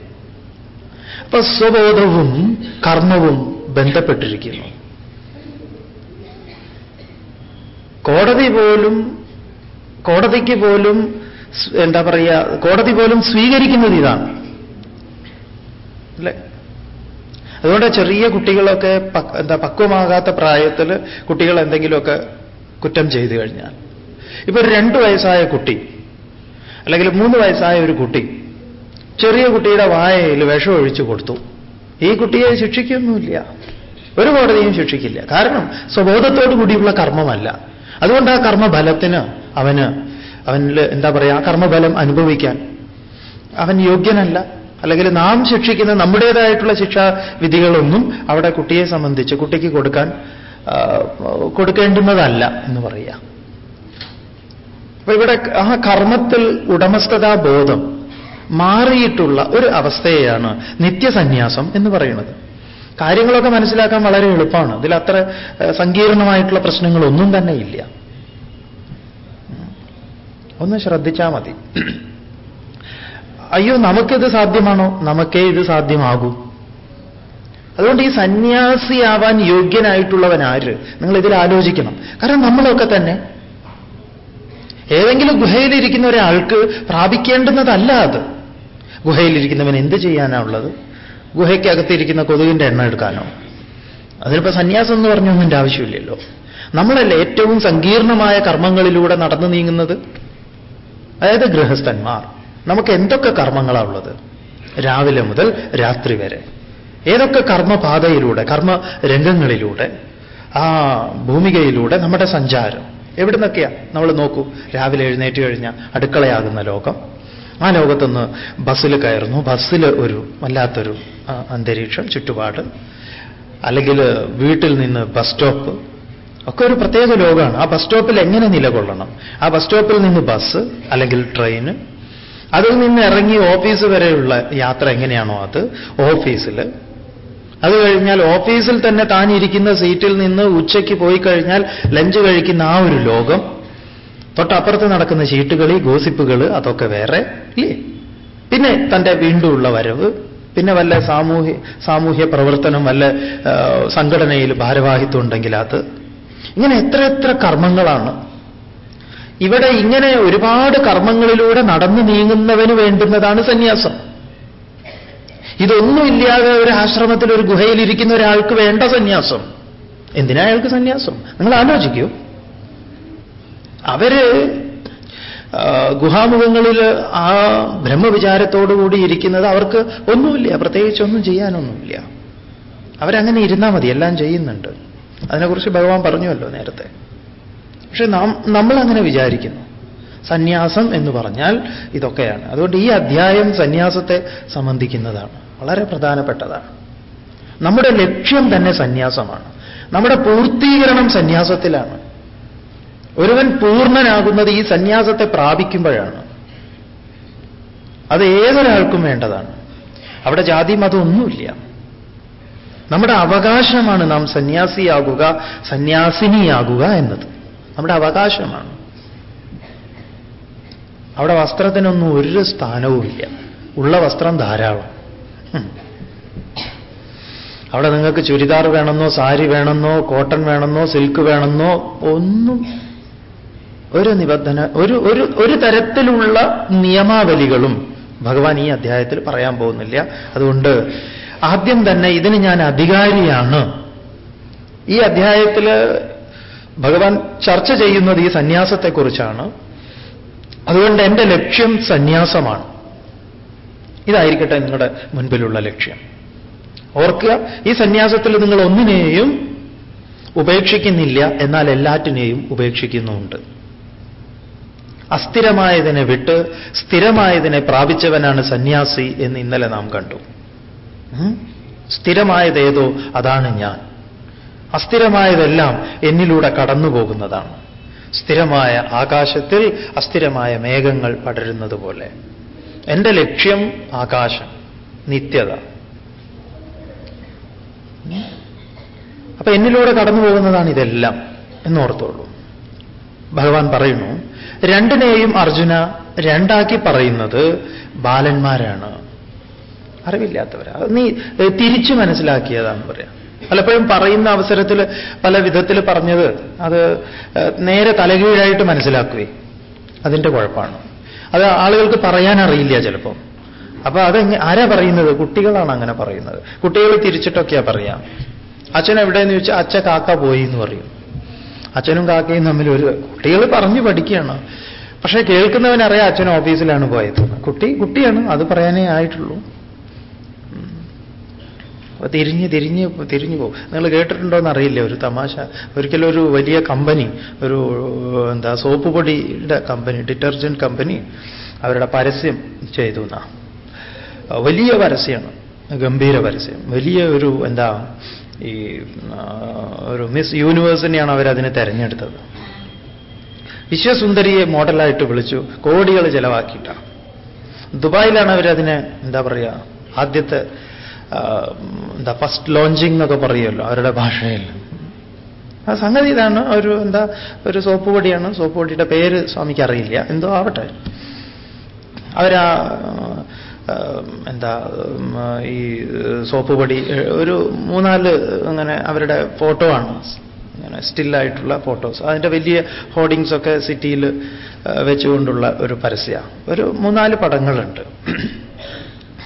അപ്പൊ സ്വബോധവും കർമ്മവും ബന്ധപ്പെട്ടിരിക്കുന്നു. കോടതി പോലും കോടതിക്ക് പോലും എന്താ പറയുക കോടതി പോലും സ്വീകരിക്കുന്നത് ഇതാണ്. അല്ലേ? അതുകൊണ്ട് ചെറിയ കുട്ടികളൊക്കെ എന്താ പക്വമാകാത്ത പ്രായത്തിൽ കുട്ടികൾ എന്തെങ്കിലുമൊക്കെ കുറ്റം ചെയ്തു കഴിഞ്ഞാൽ. ഇപ്പൊ ഒരു രണ്ട് വയസ്സായ കുട്ടി അല്ലെങ്കിൽ മൂന്ന് വയസ്സായ ഒരു കുട്ടി ചെറിയ കുട്ടിയുടെ വായയിൽ വിഷം ഒഴിച്ചു കൊടുത്തു. ഈ കുട്ടിയെ ശിക്ഷിക്കൊന്നുമില്ല. ഒരു കോടതിയും ശിക്ഷിക്കില്ല. കാരണം സ്വബോധത്തോടു കൂടിയുള്ള കർമ്മമല്ല. അതുകൊണ്ട് ആ കർമ്മഫലത്തിന് അവന് അവനിൽ എന്താ പറയുക ആ കർമ്മഫലം അനുഭവിക്കാൻ. അവൻ യോഗ്യനല്ല. അല്ലെങ്കിൽ നാം ശിക്ഷിക്കുന്ന നമ്മുടേതായിട്ടുള്ള ശിക്ഷാ വിധികളൊന്നും അവിടെ കുട്ടിയെ സംബന്ധിച്ച് കുട്ടിക്ക് കൊടുക്കാൻ കൊടുക്കേണ്ടുന്നതല്ല എന്ന് പറയുക. അപ്പൊ ഇവിടെ ആ കർമ്മത്തിൽ ഉടമസ്ഥതാ ബോധം മാറിയിട്ടുള്ള ഒരു അവസ്ഥയാണ് നിത്യസന്യാസം എന്ന് പറയുന്നത്. കാര്യങ്ങളൊക്കെ മനസ്സിലാക്കാൻ വളരെ എളുപ്പമാണ്. അതിൽ അത്ര സങ്കീർണമായിട്ടുള്ള പ്രശ്നങ്ങളൊന്നും തന്നെ ഇല്ല. ഒന്ന് ശ്രദ്ധിച്ചാൽ മതി. അയ്യോ നമുക്കിത് സാധ്യമാണോ? നമുക്കേ ഇത് സാധ്യമാകൂ. അതുകൊണ്ട് ഈ സന്യാസിയാവാൻ യോഗ്യനായിട്ടുള്ളവൻ ആര് നിങ്ങൾ ഇതിൽ ആലോചിക്കണം. കാരണം നമ്മളൊക്കെ തന്നെ ഏതെങ്കിലും ഗുഹയിലിരിക്കുന്ന ഒരാൾക്ക് പ്രാപിക്കേണ്ടുന്നതല്ല അത്. ഗുഹയിലിരിക്കുന്നവൻ എന്ത് ചെയ്യാനാ ഉള്ളത്? ഗുഹയ്ക്കകത്തിരിക്കുന്ന കൊതുകിന്റെ എണ്ണ എടുക്കാനോ? അതിനിപ്പോ സന്യാസം എന്ന് പറഞ്ഞൊന്നിന്റെ ആവശ്യമില്ലല്ലോ. നമ്മളല്ലേ ഏറ്റവും സങ്കീർണമായ കർമ്മങ്ങളിലൂടെ നടന്നു നീങ്ങുന്നത്? അതായത് ഗൃഹസ്ഥന്മാർ. നമുക്ക് എന്തൊക്കെ കർമ്മങ്ങളാണ് ഉള്ളത്? രാവിലെ മുതൽ രാത്രി വരെ. ഏതൊക്കെ കർമ്മപാതയിലൂടെ കർമ്മ രംഗങ്ങളിലൂടെ ആ ഭൂമികയിലൂടെ നമ്മുടെ സഞ്ചാരം. എവിടുന്നൊക്കെയാ? നമ്മൾ നോക്കൂ. രാവിലെ എഴുന്നേറ്റ് കഴിഞ്ഞാൽ അടുക്കളയാകുന്ന ലോകം. ആ ലോകത്തുനിന്ന് ബസ്സിൽ കയറുന്നു. ബസ്സിൽ ഒരു വല്ലാത്തൊരു അന്തരീക്ഷം ചുറ്റുപാട്. അല്ലെങ്കിൽ വീട്ടിൽ നിന്ന് ബസ് സ്റ്റോപ്പ്. ഒക്കെ ഒരു പ്രത്യേക ലോകമാണ്. ആ ബസ് സ്റ്റോപ്പിൽ എങ്ങനെ നിലകൊള്ളണം? ആ ബസ് സ്റ്റോപ്പിൽ നിന്ന് ബസ് അല്ലെങ്കിൽ ട്രെയിന് അതിൽ നിന്ന് ഇറങ്ങി ഓഫീസ് വരെയുള്ള യാത്ര എങ്ങനെയാണോ അത്? ഓഫീസിൽ. അത് കഴിഞ്ഞാൽ ഓഫീസിൽ തന്നെ താനിരിക്കുന്ന സീറ്റിൽ നിന്ന് ഉച്ചയ്ക്ക് പോയി കഴിഞ്ഞാൽ ലഞ്ച് കഴിക്കുന്ന ആ ഒരു ലോകം തൊട്ടപ്പുറത്ത് നടക്കുന്ന ചീട്ടുകളി ഗോസിപ്പുകൾ അതൊക്കെ വേറെ ഇല്ലേ? പിന്നെ തന്റെ വീണ്ടുമുള്ള വരവ് പിന്നെ വല്ല സാമൂഹ്യ സാമൂഹ്യ പ്രവർത്തനം വല്ല സംഘടനയിൽ ഭാരവാഹിത്വം ഉണ്ടെങ്കിൽ അത്. ഇങ്ങനെ എത്ര എത്ര കർമ്മങ്ങളാണ്. ഇവിടെ ഇങ്ങനെ ഒരുപാട് കർമ്മങ്ങളിലൂടെ നടന്നു നീങ്ങുന്നവന് വേണ്ടുന്നതാണ് സന്യാസം. ഇതൊന്നുമില്ലാതെ ഒരു ആശ്രമത്തിൽ ഒരു ഗുഹയിൽ ഇരിക്കുന്ന ഒരാൾക്ക് വേണ്ട സന്യാസം. എന്തിനാ അയാൾക്ക് സന്യാസം? നിങ്ങൾ ആലോചിക്കൂ. അവർ ഗുഹാമുഖങ്ങളിൽ ആ ബ്രഹ്മവിചാരത്തോടുകൂടി ഇരിക്കുന്നത് അവർക്ക് ഒന്നുമില്ല പ്രത്യേകിച്ച് ഒന്നും ചെയ്യാനൊന്നുമില്ല. അവരങ്ങനെ ഇരുന്നാൽ മതി എല്ലാം ചെയ്യുന്നുണ്ട്. അതിനെക്കുറിച്ച് ഭഗവാൻ പറഞ്ഞുവല്ലോ നേരത്തെ. പക്ഷെ നാം നമ്മൾ അങ്ങനെ വിചാരിക്കുന്നു. സന്യാസം എന്ന് പറഞ്ഞാൽ ഇതൊക്കെയാണ്. അതുകൊണ്ട് ഈ അധ്യായം സന്യാസത്തെ സംബന്ധിക്കുന്നതാണ്. വളരെ പ്രധാനപ്പെട്ടതാണ്. നമ്മുടെ ലക്ഷ്യം തന്നെ സന്യാസമാണ്. നമ്മുടെ പൂർത്തീകരണം സന്യാസത്തിലാണ്. ഒരുവൻ പൂർണനാകുന്നത് ഈ സന്യാസത്തെ പ്രാപിക്കുമ്പോഴാണ്. അത് ഏതൊരാൾക്കും വേണ്ടതാണ്. അവിടെ ജാതി മതമൊന്നുമില്ല. നമ്മുടെ അവകാശമാണ് നാം സന്യാസിയാകുക സന്യാസിനിയാകുക എന്നത്. നമ്മുടെ അവകാശമാണ്. അവിടെ വസ്ത്രത്തിനൊന്നും ഒരു സ്ഥാനവുമില്ല. ഉള്ള വസ്ത്രം ധാരാളം. അവിടെ നിങ്ങൾക്ക് ചുരിദാർ വേണമെന്നോ സാരി വേണമെന്നോ കോട്ടൺ വേണമെന്നോ സിൽക്ക് വേണമെന്നോ ഒന്നും ഒരു നിബന്ധന ഒരു ഒരു ഒരു തരത്തിലുള്ള നിയമാവലികളും ഭഗവാൻ ഈ അധ്യായത്തിൽ പറയാൻ പോകുന്നില്ല. അതുകൊണ്ട് ആദ്യം തന്നെ ഇതിന് ഞാൻ അധികാരിയാണ്. ഈ അധ്യായത്തിൽ ഭഗവാൻ ചർച്ച ചെയ്യുന്നത് ഈ സന്യാസത്തെക്കുറിച്ചാണ്. അതുകൊണ്ട് എന്റെ ലക്ഷ്യം സന്യാസമാണ്. ഇതായിരിക്കട്ടെ നിങ്ങളുടെ മുൻപിലുള്ള ലക്ഷ്യം. ഓർക്കുക ഈ സന്യാസത്തിൽ നിങ്ങൾ ഒന്നിനെയും ഉപേക്ഷിക്കുന്നില്ല എന്നാൽ എല്ലാറ്റിനെയും ഉപേക്ഷിക്കുന്നുമുണ്ട്. അസ്ഥിരമായതിനെ വിട്ട് സ്ഥിരമായതിനെ പ്രാപിച്ചവനാണ് സന്യാസി എന്ന് ഇന്നലെ നാം കണ്ടു? സ്ഥിരമായതേതോ അതാണ് ഞാൻ. അസ്ഥിരമായതെല്ലാം എന്നിലൂടെ കടന്നു പോകുന്നതാണ് സ്ഥിരമായ ആകാശത്തിൽ അസ്ഥിരമായ മേഘങ്ങൾ പടരുന്നത് പോലെ. എന്റെ ലക്ഷ്യം ആകാശം നിത്യത? അപ്പൊ എന്നിലൂടെ കടന്നു പോകുന്നതാണ് ഇതെല്ലാം എന്നോർത്തോളൂ. ഭഗവാൻ പറയുന്നു രണ്ടിനെയും അർജുന രണ്ടാക്കി പറയുന്നത് ബാലന്മാരാണ്. അറിവില്ലാത്തവരാ. നീ തിരിച്ചു മനസ്സിലാക്കിയതാണ് പറയാം. പലപ്പോഴും പറയുന്ന അവസരത്തിൽ പല വിധത്തിൽ പറഞ്ഞത് അത് നേരെ തലകീഴായിട്ട് മനസ്സിലാക്കുകയും അതിന്റെ കുഴപ്പമാണ്. അത് ആളുകൾക്ക് പറയാൻ അറിയില്ല ചിലപ്പം. അപ്പൊ അത് ആരാ പറയുന്നത്? കുട്ടികളാണ് അങ്ങനെ പറയുന്നത്. കുട്ടികൾ തിരിച്ചിട്ടൊക്കെയാ പറയാം. അച്ഛൻ എവിടെയെന്ന് ചോദിച്ചാൽ അച്ഛ കാക്ക പോയി എന്ന് പറയും. അച്ഛനും കാക്കയും തമ്മിൽ ഒരു കുട്ടികൾ പറഞ്ഞു പഠിക്കുകയാണ്. പക്ഷേ കേൾക്കുന്നവനറിയാം അച്ഛൻ ഓഫീസിലാണ് പോയത്. കുട്ടി കുട്ടിയാണ് അത് പറയാനേ ആയിട്ടുള്ളൂ. അപ്പൊ തിരിഞ്ഞ് തിരിഞ്ഞ് തിരിഞ്ഞു പോകും. നിങ്ങൾ കേട്ടിട്ടുണ്ടോ അറിയില്ല. ഒരു തമാശ. ഒരിക്കലും ഒരു വലിയ കമ്പനി ഒരു എന്താ സോപ്പ് പൊടിയുടെ കമ്പനി ഡിറ്റർജന്റ് കമ്പനി അവരുടെ പരസ്യം ചെയ്തു എന്നാ. വലിയ പരസ്യമാണ്. ഗംഭീര പരസ്യം. വലിയ ഒരു എന്താ ഈ ഒരു മിസ് യൂണിവേഴ്സിനെയാണ് അവരതിനെ തെരഞ്ഞെടുത്തത്. വിശ്വസുന്ദരിയെ മോഡലായിട്ട് വിളിച്ചു. കോടികൾ ചെലവാക്കിയിട്ടാണ് ദുബായിലാണ് അവരതിനെ എന്താ പറയുക ആദ്യത്തെ എന്താ ഫസ്റ്റ് ലോഞ്ചിങ് എന്നൊക്കെ പറയുമല്ലോ അവരുടെ ഭാഷയിൽ. ആ സംഗതി ഇതാണ്. ഒരു എന്താ ഒരു സോപ്പ് പൊടിയാണ്. സോപ്പ് പൊടിയുടെ പേര് സ്വാമിക്ക് അറിയില്ല. എന്തോ ആവട്ടെ. അവരാ എന്താ ഈ സോപ്പ് പൊടി ഒരു മൂന്നാൽ അങ്ങനെ അവരുടെ ഫോട്ടോ ആണ്. ഇങ്ങനെ സ്റ്റില്ലായിട്ടുള്ള ഫോട്ടോസ്. അതിന്റെ വലിയ ഹോർഡിങ്സ് ഒക്കെ സിറ്റിയിൽ വെച്ചുകൊണ്ടുള്ള ഒരു പരസ്യമാണ് ഒരു മൂന്നാൽ പടങ്ങളുണ്ട്.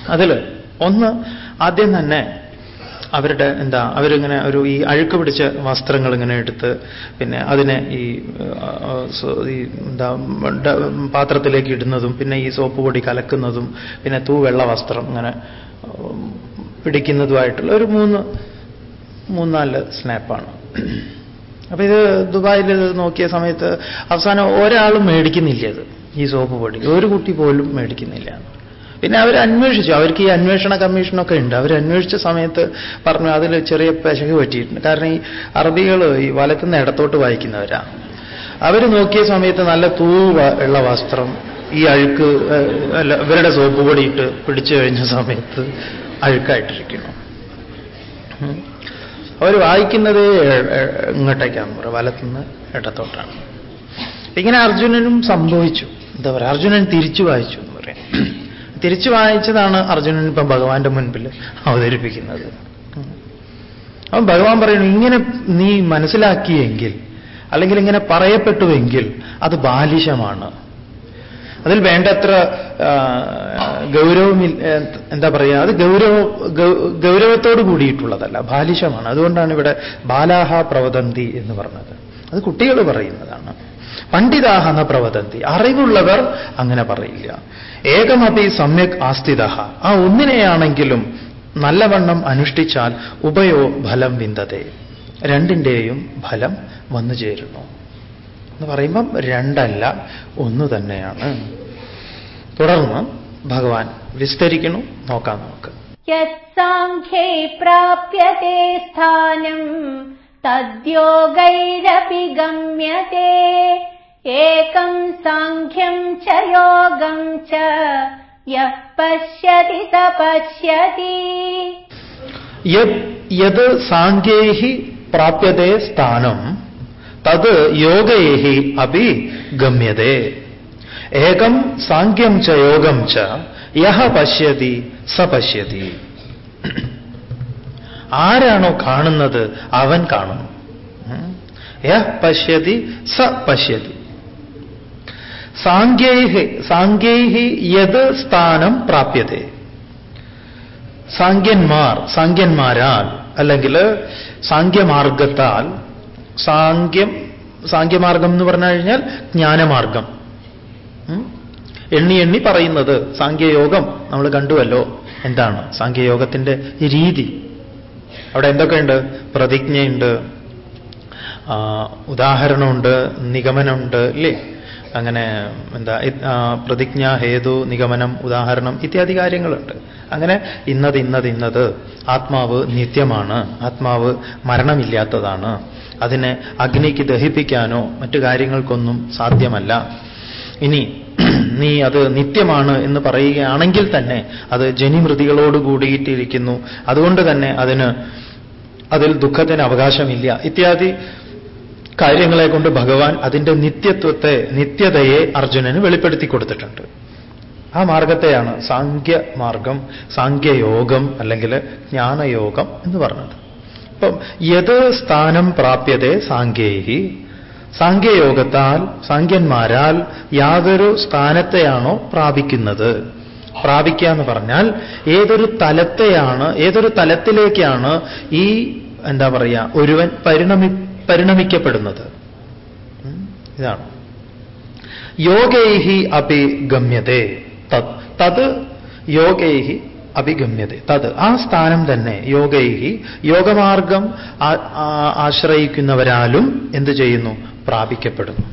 അതിൽ ഒന്ന് ആദ്യം തന്നെ അവരുടെ എന്താ അവരിങ്ങനെ ഒരു ഈ അഴുക്ക് പിടിച്ച വസ്ത്രങ്ങൾ ഇങ്ങനെ എടുത്ത് പിന്നെ അതിനെ ഈ എന്താ പാത്രത്തിലേക്ക് ഇടുന്നതും പിന്നെ ഈ സോപ്പ് പൊടി കലക്കുന്നതും പിന്നെ തൂവെള്ള വസ്ത്രം ഇങ്ങനെ പിടിക്കുന്നതുമായിട്ടുള്ള ഒരു മൂന്ന് മൂന്നാൽ സ്നാപ്പാണ്. അപ്പൊ ഇത് ദുബായിൽ നോക്കിയ സമയത്ത് അവസാനം ഒരാളും മേടിക്കുന്നില്ല ഇത് ഈ സോപ്പ് പൊടി. ഒരു കുട്ടി പോലും മേടിക്കുന്നില്ല. പിന്നെ അവർ അന്വേഷിച്ചു. അവർക്ക് ഈ അന്വേഷണ കമ്മീഷനൊക്കെ ഉണ്ട്. അവർ അന്വേഷിച്ച സമയത്ത് പറഞ്ഞു അതിൽ ചെറിയ പെശക് പറ്റിയിട്ടുണ്ട്. കാരണം ഈ അറബികൾ ഈ വലക്കുന്ന ഇടത്തോട്ട് വായിക്കുന്നവരാണ് അവർ നോക്കിയ സമയത്ത് നല്ല തൂവ ഉള്ള വസ്ത്രം ഈ അഴുക്ക് അല്ല ഇവരുടെ സോപ്പ് പൊടി ഇട്ട് പിടിച്ചു കഴിഞ്ഞ സമയത്ത് അഴുക്കായിട്ടിരിക്കുന്നു. അവർ വായിക്കുന്നത് ഇങ്ങോട്ടേക്കാണ് പറയുക വലത്തുനിന്ന് ഇടത്തോട്ടാണ്. ഇങ്ങനെ അർജുനനും സംഭവിച്ചു. എന്താ പറയുക അർജുനൻ തിരിച്ചു വായിച്ചു എന്ന് പറയാം. തിരിച്ചു വായിച്ചതാണ് അർജുനൻ ഇപ്പം ഭഗവാന്റെ മുൻപിൽ അവതരിപ്പിക്കുന്നത്. അവൻ ഭഗവാൻ പറയുന്നു ഇങ്ങനെ നീ മനസ്സിലാക്കിയെങ്കിൽ അല്ലെങ്കിൽ ഇങ്ങനെ പറയപ്പെട്ടുവെങ്കിൽ അത് ബാലിശമാണ്. അതിൽ വേണ്ടത്ര ഗൗരവമില്ല എന്താ പറയുക അത് ഗൗരവ ഗൗരവത്തോട് കൂടിയിട്ടുള്ളതല്ല ബാലിശമാണ്. അതുകൊണ്ടാണ് ഇവിടെ ബാലാഹ പ്രവതന്തി എന്ന് പറഞ്ഞത്. അത് കുട്ടികൾ പറയുന്നതാണ്. പണ്ഡിതാഹ എന്ന പ്രവതന്തി അറിവുള്ളവർ അങ്ങനെ പറയില്ല. ഏകമപി സമ്യക് ആസ്ഥിത ആ ഒന്നിനെയാണെങ്കിലും നല്ലവണ്ണം അനുഷ്ഠിച്ചാൽ ഉഭയോ ഫലം വിന്തതേ. രണ്ടിന്റെയും ഫലം വന്നു ചേരുന്നു. എന്ന് പറയുമ്പം രണ്ടല്ല ഒന്ന് തന്നെയാണ്. തുടർന്ന് ഭഗവാൻ വിസ്തരിക്കുന്നു. നോക്കാം നമുക്ക്. സ്ഥാനം. തദ്യോഗൈരപി ഗമ്യത്തെ एकम् साङ्ख्यम् च योगम् च यः पश्यति स पश्यति യത് യത് സാങ്കേഹി പ്രാപ്യത്തെ സ്ഥാനം തത് യോഗേഹി അപി ഗമ്യതേ ഏകം സാങ്ക്യം ച യോഗം ച യഹ പശ്യതി സ പശ്യതി ആരാണോ കാണുന്നത് അവൻ കാണുന്നു ഉം. യഹ് പശ്യതി സ പശ്യതി സാങ്കേഹി സാങ്കേഹി യത് സ്ഥാനം പ്രാപ്യതേ സാങ്ക്യന്മാർ സാങ്ക്യന്മാരാൽ അല്ലെങ്കിൽ സാങ്ക്യമാർഗത്താൽ സാങ്ക്യം സാങ്ക്യമാർഗം എന്ന് പറഞ്ഞു കഴിഞ്ഞാൽ ജ്ഞാനമാർഗം. എണ്ണി എണ്ണി പറയുന്നത് സാങ്ക്യയോഗം നമ്മൾ കണ്ടുവല്ലോ. എന്താണ്? സാങ്ക്യയോഗത്തിന്റെ രീതി. അവിടെ എന്തൊക്കെയുണ്ട്? പ്രതിജ്ഞയുണ്ട് ഉദാഹരണമുണ്ട് നിഗമനമുണ്ട് ഇല്ലേ? അങ്ങനെ എന്താ പ്രതിജ്ഞ ഹേതു നിഗമനം ഉദാഹരണം ഇത്യാദി കാര്യങ്ങളുണ്ട്. അങ്ങനെ ഇന്നത് ഇന്നത് ഇന്നത് ആത്മാവ് നിത്യമാണ്. ആത്മാവ് മരണമില്ലാത്തതാണ്. അതിനെ അഗ്നിക്ക് ദഹിപ്പിക്കാനോ മറ്റു കാര്യങ്ങൾക്കൊന്നും സാധ്യമല്ല. ഇനി നീ അത് നിത്യമാണ് എന്ന് പറയുകയാണെങ്കിൽ തന്നെ അത് ജനിമൃതികളോട് കൂടിയിട്ടിരിക്കുന്നു. അതുകൊണ്ട് തന്നെ അതിന് അതിൽ ദുഃഖത്തിന് അവകാശമില്ല. ഇത്യാദി കാര്യങ്ങളെ കൊണ്ട് ഭഗവാൻ അതിന്റെ നിത്യത്വത്തെ നിത്യതയെ അർജുനന് വെളിപ്പെടുത്തി കൊടുത്തിട്ടുണ്ട്. ആ മാർഗത്തെയാണ് സാങ്ക്യ മാർഗം സാങ്ക്യയോഗം അല്ലെങ്കിൽ ജ്ഞാനയോഗം എന്ന് പറഞ്ഞത്. അപ്പം യത് സ്ഥാനം പ്രാപ്യതേ സാങ്കേഹി സാങ്ക്യയോഗത്താൽ സാങ്ക്യന്മാരാൽ യാതൊരു സ്ഥാനത്തെയാണോ പ്രാപിക്കുന്നത്? പ്രാപിക്കുക എന്ന് പറഞ്ഞാൽ ഏതൊരു തലത്തെയാണ് ഏതൊരു തലത്തിലേക്കാണ് ഈ എന്താ പറയുക ഒരുവൻ പരിണമി പരിണമിക്കപ്പെടുന്നത്. ഇതാണ്. യോഗൈഹി അഭിഗമ്യതേ തത്. തത് യോഗൈഹി അഭിഗമ്യത തത്. ആ സ്ഥാനം തന്നെ യോഗൈഹി യോഗമാർഗം ആശ്രയിക്കുന്നവരാലും എന്ത് ചെയ്യുന്നു? പ്രാപിക്കപ്പെടുന്നു.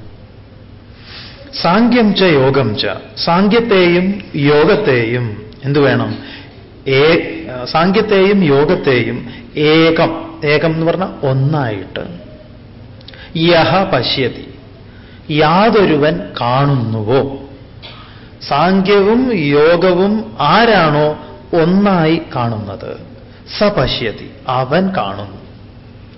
സാങ്ക്യം ച യോഗം ച. സാങ്ക്യത്തെയും യോഗത്തെയും എന്തു വേണം? ഏ സാങ്ക്യത്തെയും യോഗത്തെയും ഏകം. ഏകം എന്ന് പറഞ്ഞാൽ ഒന്നായിട്ട്. യഹ പശ്യതി. യാതൊരുവൻ കാണുന്നുവോ? സാങ്ക്യവും യോഗവും ആരാണോ ഒന്നായി കാണുന്നത്? സ പശ്യതി അവൻ കാണുന്നു.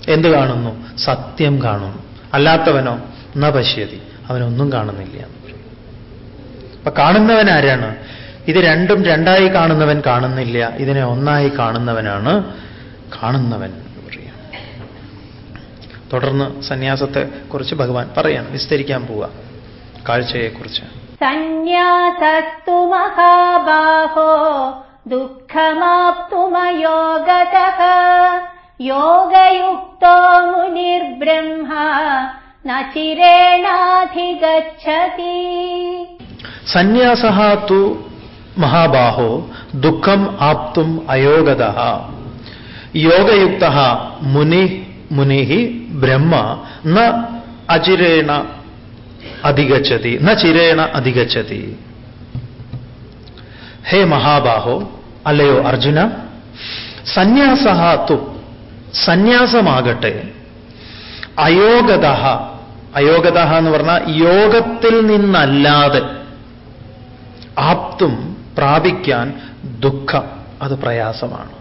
എന്ത് കാണുന്നു? സത്യം കാണുന്നു. അല്ലാത്തവനോ? ന പശ്യതി. അവനൊന്നും കാണുന്നില്ല. അപ്പൊ കാണുന്നവൻ ആരാണ്? ഇത് രണ്ടും രണ്ടായി കാണുന്നവൻ കാണുന്നില്ല. ഇതിനെ ഒന്നായി കാണുന്നവനാണ് കാണുന്നവൻ. തുടർന്ന് സന്യാസത്തെക്കുറിച്ച് ഭഗവാൻ പറയാൻ വിസ്തരിക്കാൻ പോവുക. കാഴ്ചയെക്കുറിച്ച്. സന്യാസത്തു മഹാബാഹോ ദുഃഖമാപ്തുമയോഗത യോഗയുക്തോ മുനിർബ്രഹ്മ നചിരേണാധിഗച്ഛതി. സന്യാസ തു മഹാബാഹോ ദുഃഖം ആപ്തും അയോഗത. യോഗയുക്ത മുനി മുനി ബ്രഹ്മ ന അചിരേണ അധിഗച്ഛതി ന ചിരേണ അധിഗച്ഛതി. ഹേ മഹാബാഹോ അല്ലയോ അർജുന സന്യാസ തു സന്യാസമാകട്ടെ. അയോഗത അയോഗത എന്ന് പറഞ്ഞാൽ യോഗത്തിൽ നിന്നല്ലാതെ ആപ്തും പ്രാപിക്കാൻ ദുഃഖം അത് പ്രയാസമാണ്.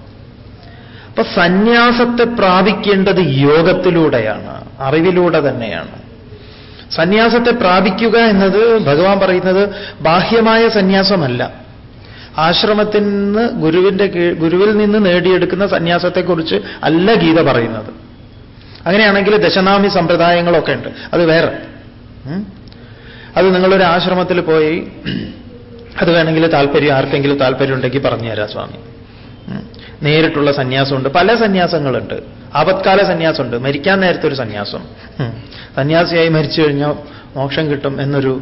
അപ്പൊ സന്യാസത്തെ പ്രാപിക്കേണ്ടത് യോഗത്തിലൂടെയാണ് അറിവിലൂടെ തന്നെയാണ്. സന്യാസത്തെ പ്രാപിക്കുക എന്നത് ഭഗവാൻ പറയുന്നത് ബാഹ്യമായ സന്യാസമല്ല. ആശ്രമത്തിൽ നിന്ന് ഗുരുവിന്റെ ഗുരുവിൽ നിന്ന് നേടിയെടുക്കുന്ന സന്യാസത്തെക്കുറിച്ച് അല്ല ഗീത പറയുന്നത്. അങ്ങനെയാണെങ്കിൽ ദശനാമി സമ്പ്രദായങ്ങളൊക്കെ ഉണ്ട്. അത് വേറെ? അത് നിങ്ങളൊരു ആശ്രമത്തിൽ പോയി അത് വേണമെങ്കിൽ താല്പര്യം ആർക്കെങ്കിലും താല്പര്യം ഉണ്ടെങ്കിൽ പറഞ്ഞുതരാം സ്വാമി. നേരിട്ടുള്ള സന്യാസമുണ്ട്. പല സന്യാസങ്ങളുണ്ട്. ആപത്കാല സന്യാസമുണ്ട്. മരിക്കാൻ നേരത്തെ ഒരു സന്യാസം. സന്യാസിയായി മരിച്ചു കഴിഞ്ഞാൽ മോക്ഷം കിട്ടും എന്നൊരു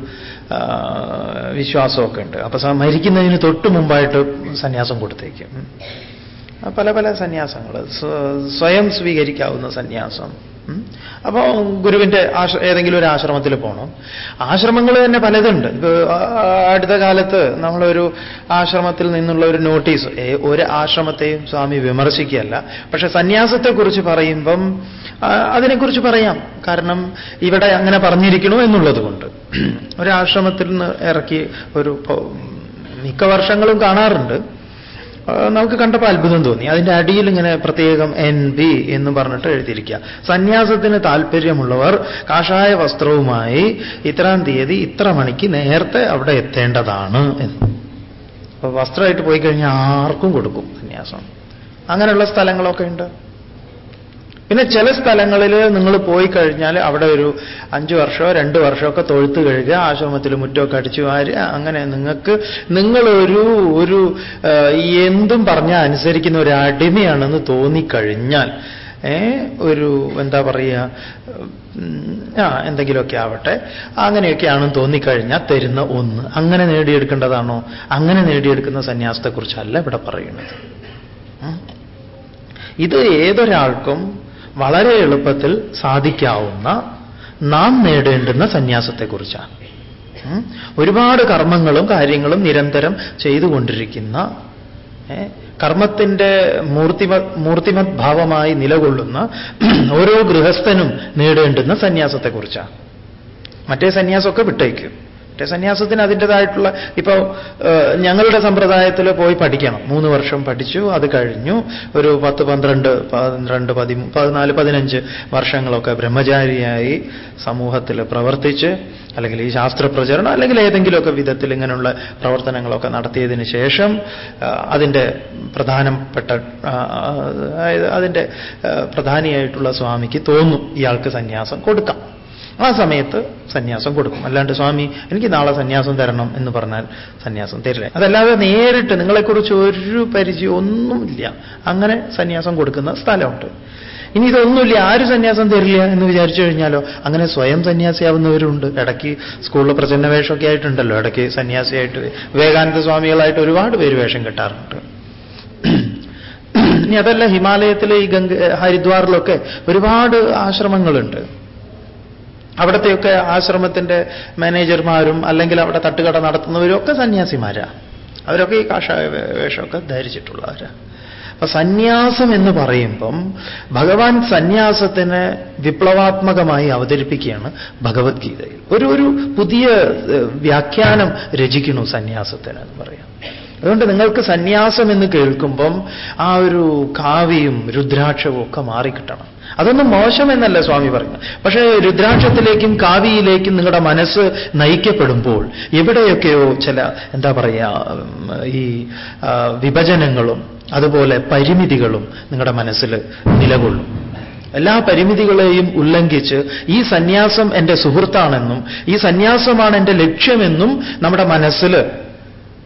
വിശ്വാസമൊക്കെ ഉണ്ട്. അപ്പൊ മരിക്കുന്നതിന് തൊട്ട് മുമ്പായിട്ട് സന്യാസം കൊടുത്തേക്കും. പല പല സന്യാസങ്ങൾ സ്വയം സ്വീകരിക്കാവുന്ന സന്യാസം. ഉം. അപ്പോ ഗുരുവിന്റെ ആശ്ര ഏതെങ്കിലും ഒരു ആശ്രമത്തിൽ പോകണം ആശ്രമങ്ങൾ തന്നെ പലതുണ്ട്. ഇപ്പൊ അടുത്ത കാലത്ത് നമ്മളൊരു ആശ്രമത്തിൽ നിന്നുള്ള ഒരു നോട്ടീസ് ഒരു ആശ്രമത്തെയും സ്വാമി വിമർശിക്കുകയല്ല. പക്ഷെ സന്യാസത്തെക്കുറിച്ച് പറയുമ്പം അതിനെക്കുറിച്ച് പറയാം. കാരണം ഇവിടെ അങ്ങനെ പറഞ്ഞിരിക്കണോ എന്നുള്ളത് കൊണ്ട്. ഒരാശ്രമത്തിൽ നിന്ന് ഇറക്കി ഒരു മിക്ക വർഷങ്ങളും കാണാറുണ്ട്. നമുക്ക് കണ്ടപ്പോൾ അത്ഭുതം തോന്നി. അതിന്റെ അടിയിൽ ഇങ്ങനെ പ്രത്യേകം എൻ ബി എന്ന് പറഞ്ഞിട്ട് എഴുതിയിരിക്കുക. സന്യാസത്തിന് താല്പര്യമുള്ളവർ കാഷായ വസ്ത്രവുമായി ഇത്രാം തീയതി ഇത്ര മണിക്ക് നേരത്തെ അവിടെ എത്തേണ്ടതാണ് എന്ന്. അപ്പൊ വസ്ത്രമായിട്ട് പോയി കഴിഞ്ഞാൽ ആർക്കും കൊടുക്കും സന്യാസം. അങ്ങനെയുള്ള സ്ഥലങ്ങളൊക്കെ ഉണ്ട്. പിന്നെ ചില സ്ഥലങ്ങളിൽ നിങ്ങൾ പോയി കഴിഞ്ഞാൽ അവിടെ ഒരു അഞ്ച് വർഷമോ രണ്ട് വർഷമൊക്കെ തൊഴുത്ത് കഴുകുക ആശ്രമത്തിൽ മുറ്റമൊക്കെ അടിച്ചു വാരി അങ്ങനെ നിങ്ങൾക്ക് നിങ്ങളൊരു ഒരു എന്തും പറഞ്ഞാൽ അനുസരിക്കുന്ന ഒരു അടിമയാണെന്ന് തോന്നിക്കഴിഞ്ഞാൽ ഒരു എന്താ പറയുക ആ എന്തെങ്കിലുമൊക്കെ ആവട്ടെ അങ്ങനെയൊക്കെയാണെന്ന് തോന്നിക്കഴിഞ്ഞാൽ തരുന്ന ഒന്ന്. അങ്ങനെ നേടിയെടുക്കേണ്ടതാണോ? അങ്ങനെ നേടിയെടുക്കുന്ന സന്യാസത്തെക്കുറിച്ചല്ല ഇവിടെ പറയുന്നത്. ഇത് ഏതൊരാൾക്കും വളരെ എളുപ്പത്തിൽ സാധിക്കാവുന്ന നാം നേടേണ്ടുന്ന സന്യാസത്തെക്കുറിച്ചാണ്. ഒരുപാട് കർമ്മങ്ങളും കാര്യങ്ങളും നിരന്തരം ചെയ്തുകൊണ്ടിരിക്കുന്ന കർമ്മത്തിന്റെ മൂർത്തിമ മൂർത്തിമത് ഭാവമായി നിലകൊള്ളുന്ന ഓരോ ഗൃഹസ്ഥനും നേടേണ്ടുന്ന സന്യാസത്തെക്കുറിച്ചാണ്. മറ്റേ സന്യാസമൊക്കെ വിട്ടേക്കും. മറ്റേ സന്യാസത്തിന് അതിന്റെതായിട്ടുള്ള ഇപ്പോൾ ഞങ്ങളുടെ സമ്പ്രദായത്തിൽ പോയി പഠിക്കണം. മൂന്ന് വർഷം പഠിച്ചു അത് കഴിഞ്ഞു. ഒരു പത്ത് പന്ത്രണ്ട് പന്ത്രണ്ട് പതി പതിനാല് പതിനഞ്ച് വർഷങ്ങളൊക്കെ ബ്രഹ്മചാരിയായി സമൂഹത്തിൽ പ്രവർത്തിച്ച് അല്ലെങ്കിൽ ഈ ശാസ്ത്ര പ്രചരണം അല്ലെങ്കിൽ ഏതെങ്കിലുമൊക്കെ വിധത്തിൽ ഇങ്ങനെയുള്ള പ്രവർത്തനങ്ങളൊക്കെ നടത്തിയതിന് ശേഷം അതിന്റെ പ്രധാനപ്പെട്ട അതായത് അതിന്റെ പ്രധാനിയായിട്ടുള്ള സ്വാമിക്ക് തോന്നും ഇയാൾക്ക് സന്യാസം കൊടുക്കാം. ആ സമയത്ത് സന്യാസം കൊടുക്കും. അല്ലാണ്ട് സ്വാമി എനിക്ക് നാളെ സന്യാസം തരണം എന്ന് പറഞ്ഞാൽ സന്യാസം തരില്ല. അതല്ലാതെ നേരിട്ട് നിങ്ങളെക്കുറിച്ച് ഒരു പരിചയം ഒന്നുമില്ല. അങ്ങനെ സന്യാസം കൊടുക്കുന്ന സ്ഥലമുണ്ട്. ഇനി ഇതൊന്നുമില്ല. ആര് സന്യാസം തരില്ല എന്ന് വിചാരിച്ചു കഴിഞ്ഞാലോ അങ്ങനെ സ്വയം സന്യാസിയാവുന്നവരുണ്ട്. ഇടയ്ക്ക് സ്കൂളിൽ പ്രചന്ന വേഷമൊക്കെ ആയിട്ടുണ്ടല്ലോ. ഇടയ്ക്ക് സന്യാസിയായിട്ട് വിവേകാനന്ദ സ്വാമികളായിട്ട് ഒരുപാട് പേര് വേഷം കെട്ടാറുണ്ട്. ഇനി അതല്ല ഹിമാലയത്തിലെ ഈ ഗംഗ ഹരിദ്വാറിലൊക്കെ ഒരുപാട് ആശ്രമങ്ങളുണ്ട്. അവിടത്തെയൊക്കെ ആശ്രമത്തിന്റെ മാനേജർമാരും അല്ലെങ്കിൽ അവിടെ തട്ടുകട നടത്തുന്നവരും ഒക്കെ സന്യാസിമാരാ. അവരൊക്കെ ഈ കാഷായ വേഷമൊക്കെ ധരിച്ചിട്ടുള്ളവരാ. അപ്പൊ സന്യാസം എന്ന് പറയുമ്പം ഭഗവാൻ സന്യാസത്തിന് വിപ്ലവാത്മകമായി അവതരിപ്പിക്കുകയാണ് ഭഗവത്ഗീതയിൽ. ഒരു ഒരു പുതിയ വ്യാഖ്യാനം രചിക്കുന്നു സന്യാസത്തിന് എന്ന് പറയാം. അതുകൊണ്ട് നിങ്ങൾക്ക് സന്യാസം എന്ന് കേൾക്കുമ്പം ആ ഒരു കാവിയും രുദ്രാക്ഷവും ഒക്കെ മാറിക്കിട്ടണം. അതൊന്നും മോശമെന്നല്ല സ്വാമി പറയുന്നത്. പക്ഷേ രുദ്രാക്ഷത്തിലേക്കും കാവിയിലേക്കും നിങ്ങളുടെ മനസ്സ് നയിക്കപ്പെടുമ്പോൾ എവിടെയൊക്കെയോ ചില എന്താ പറയുക ഈ വിഭജനങ്ങളും അതുപോലെ പരിമിതികളും നിങ്ങളുടെ മനസ്സിൽ നിലകൊള്ളും. എല്ലാ പരിമിതികളെയും ഉല്ലംഘിച്ച് ഈ സന്യാസം എന്റെ സുഹൃത്താണെന്നും ഈ സന്യാസമാണ് എന്റെ ലക്ഷ്യമെന്നും നമ്മുടെ മനസ്സിൽ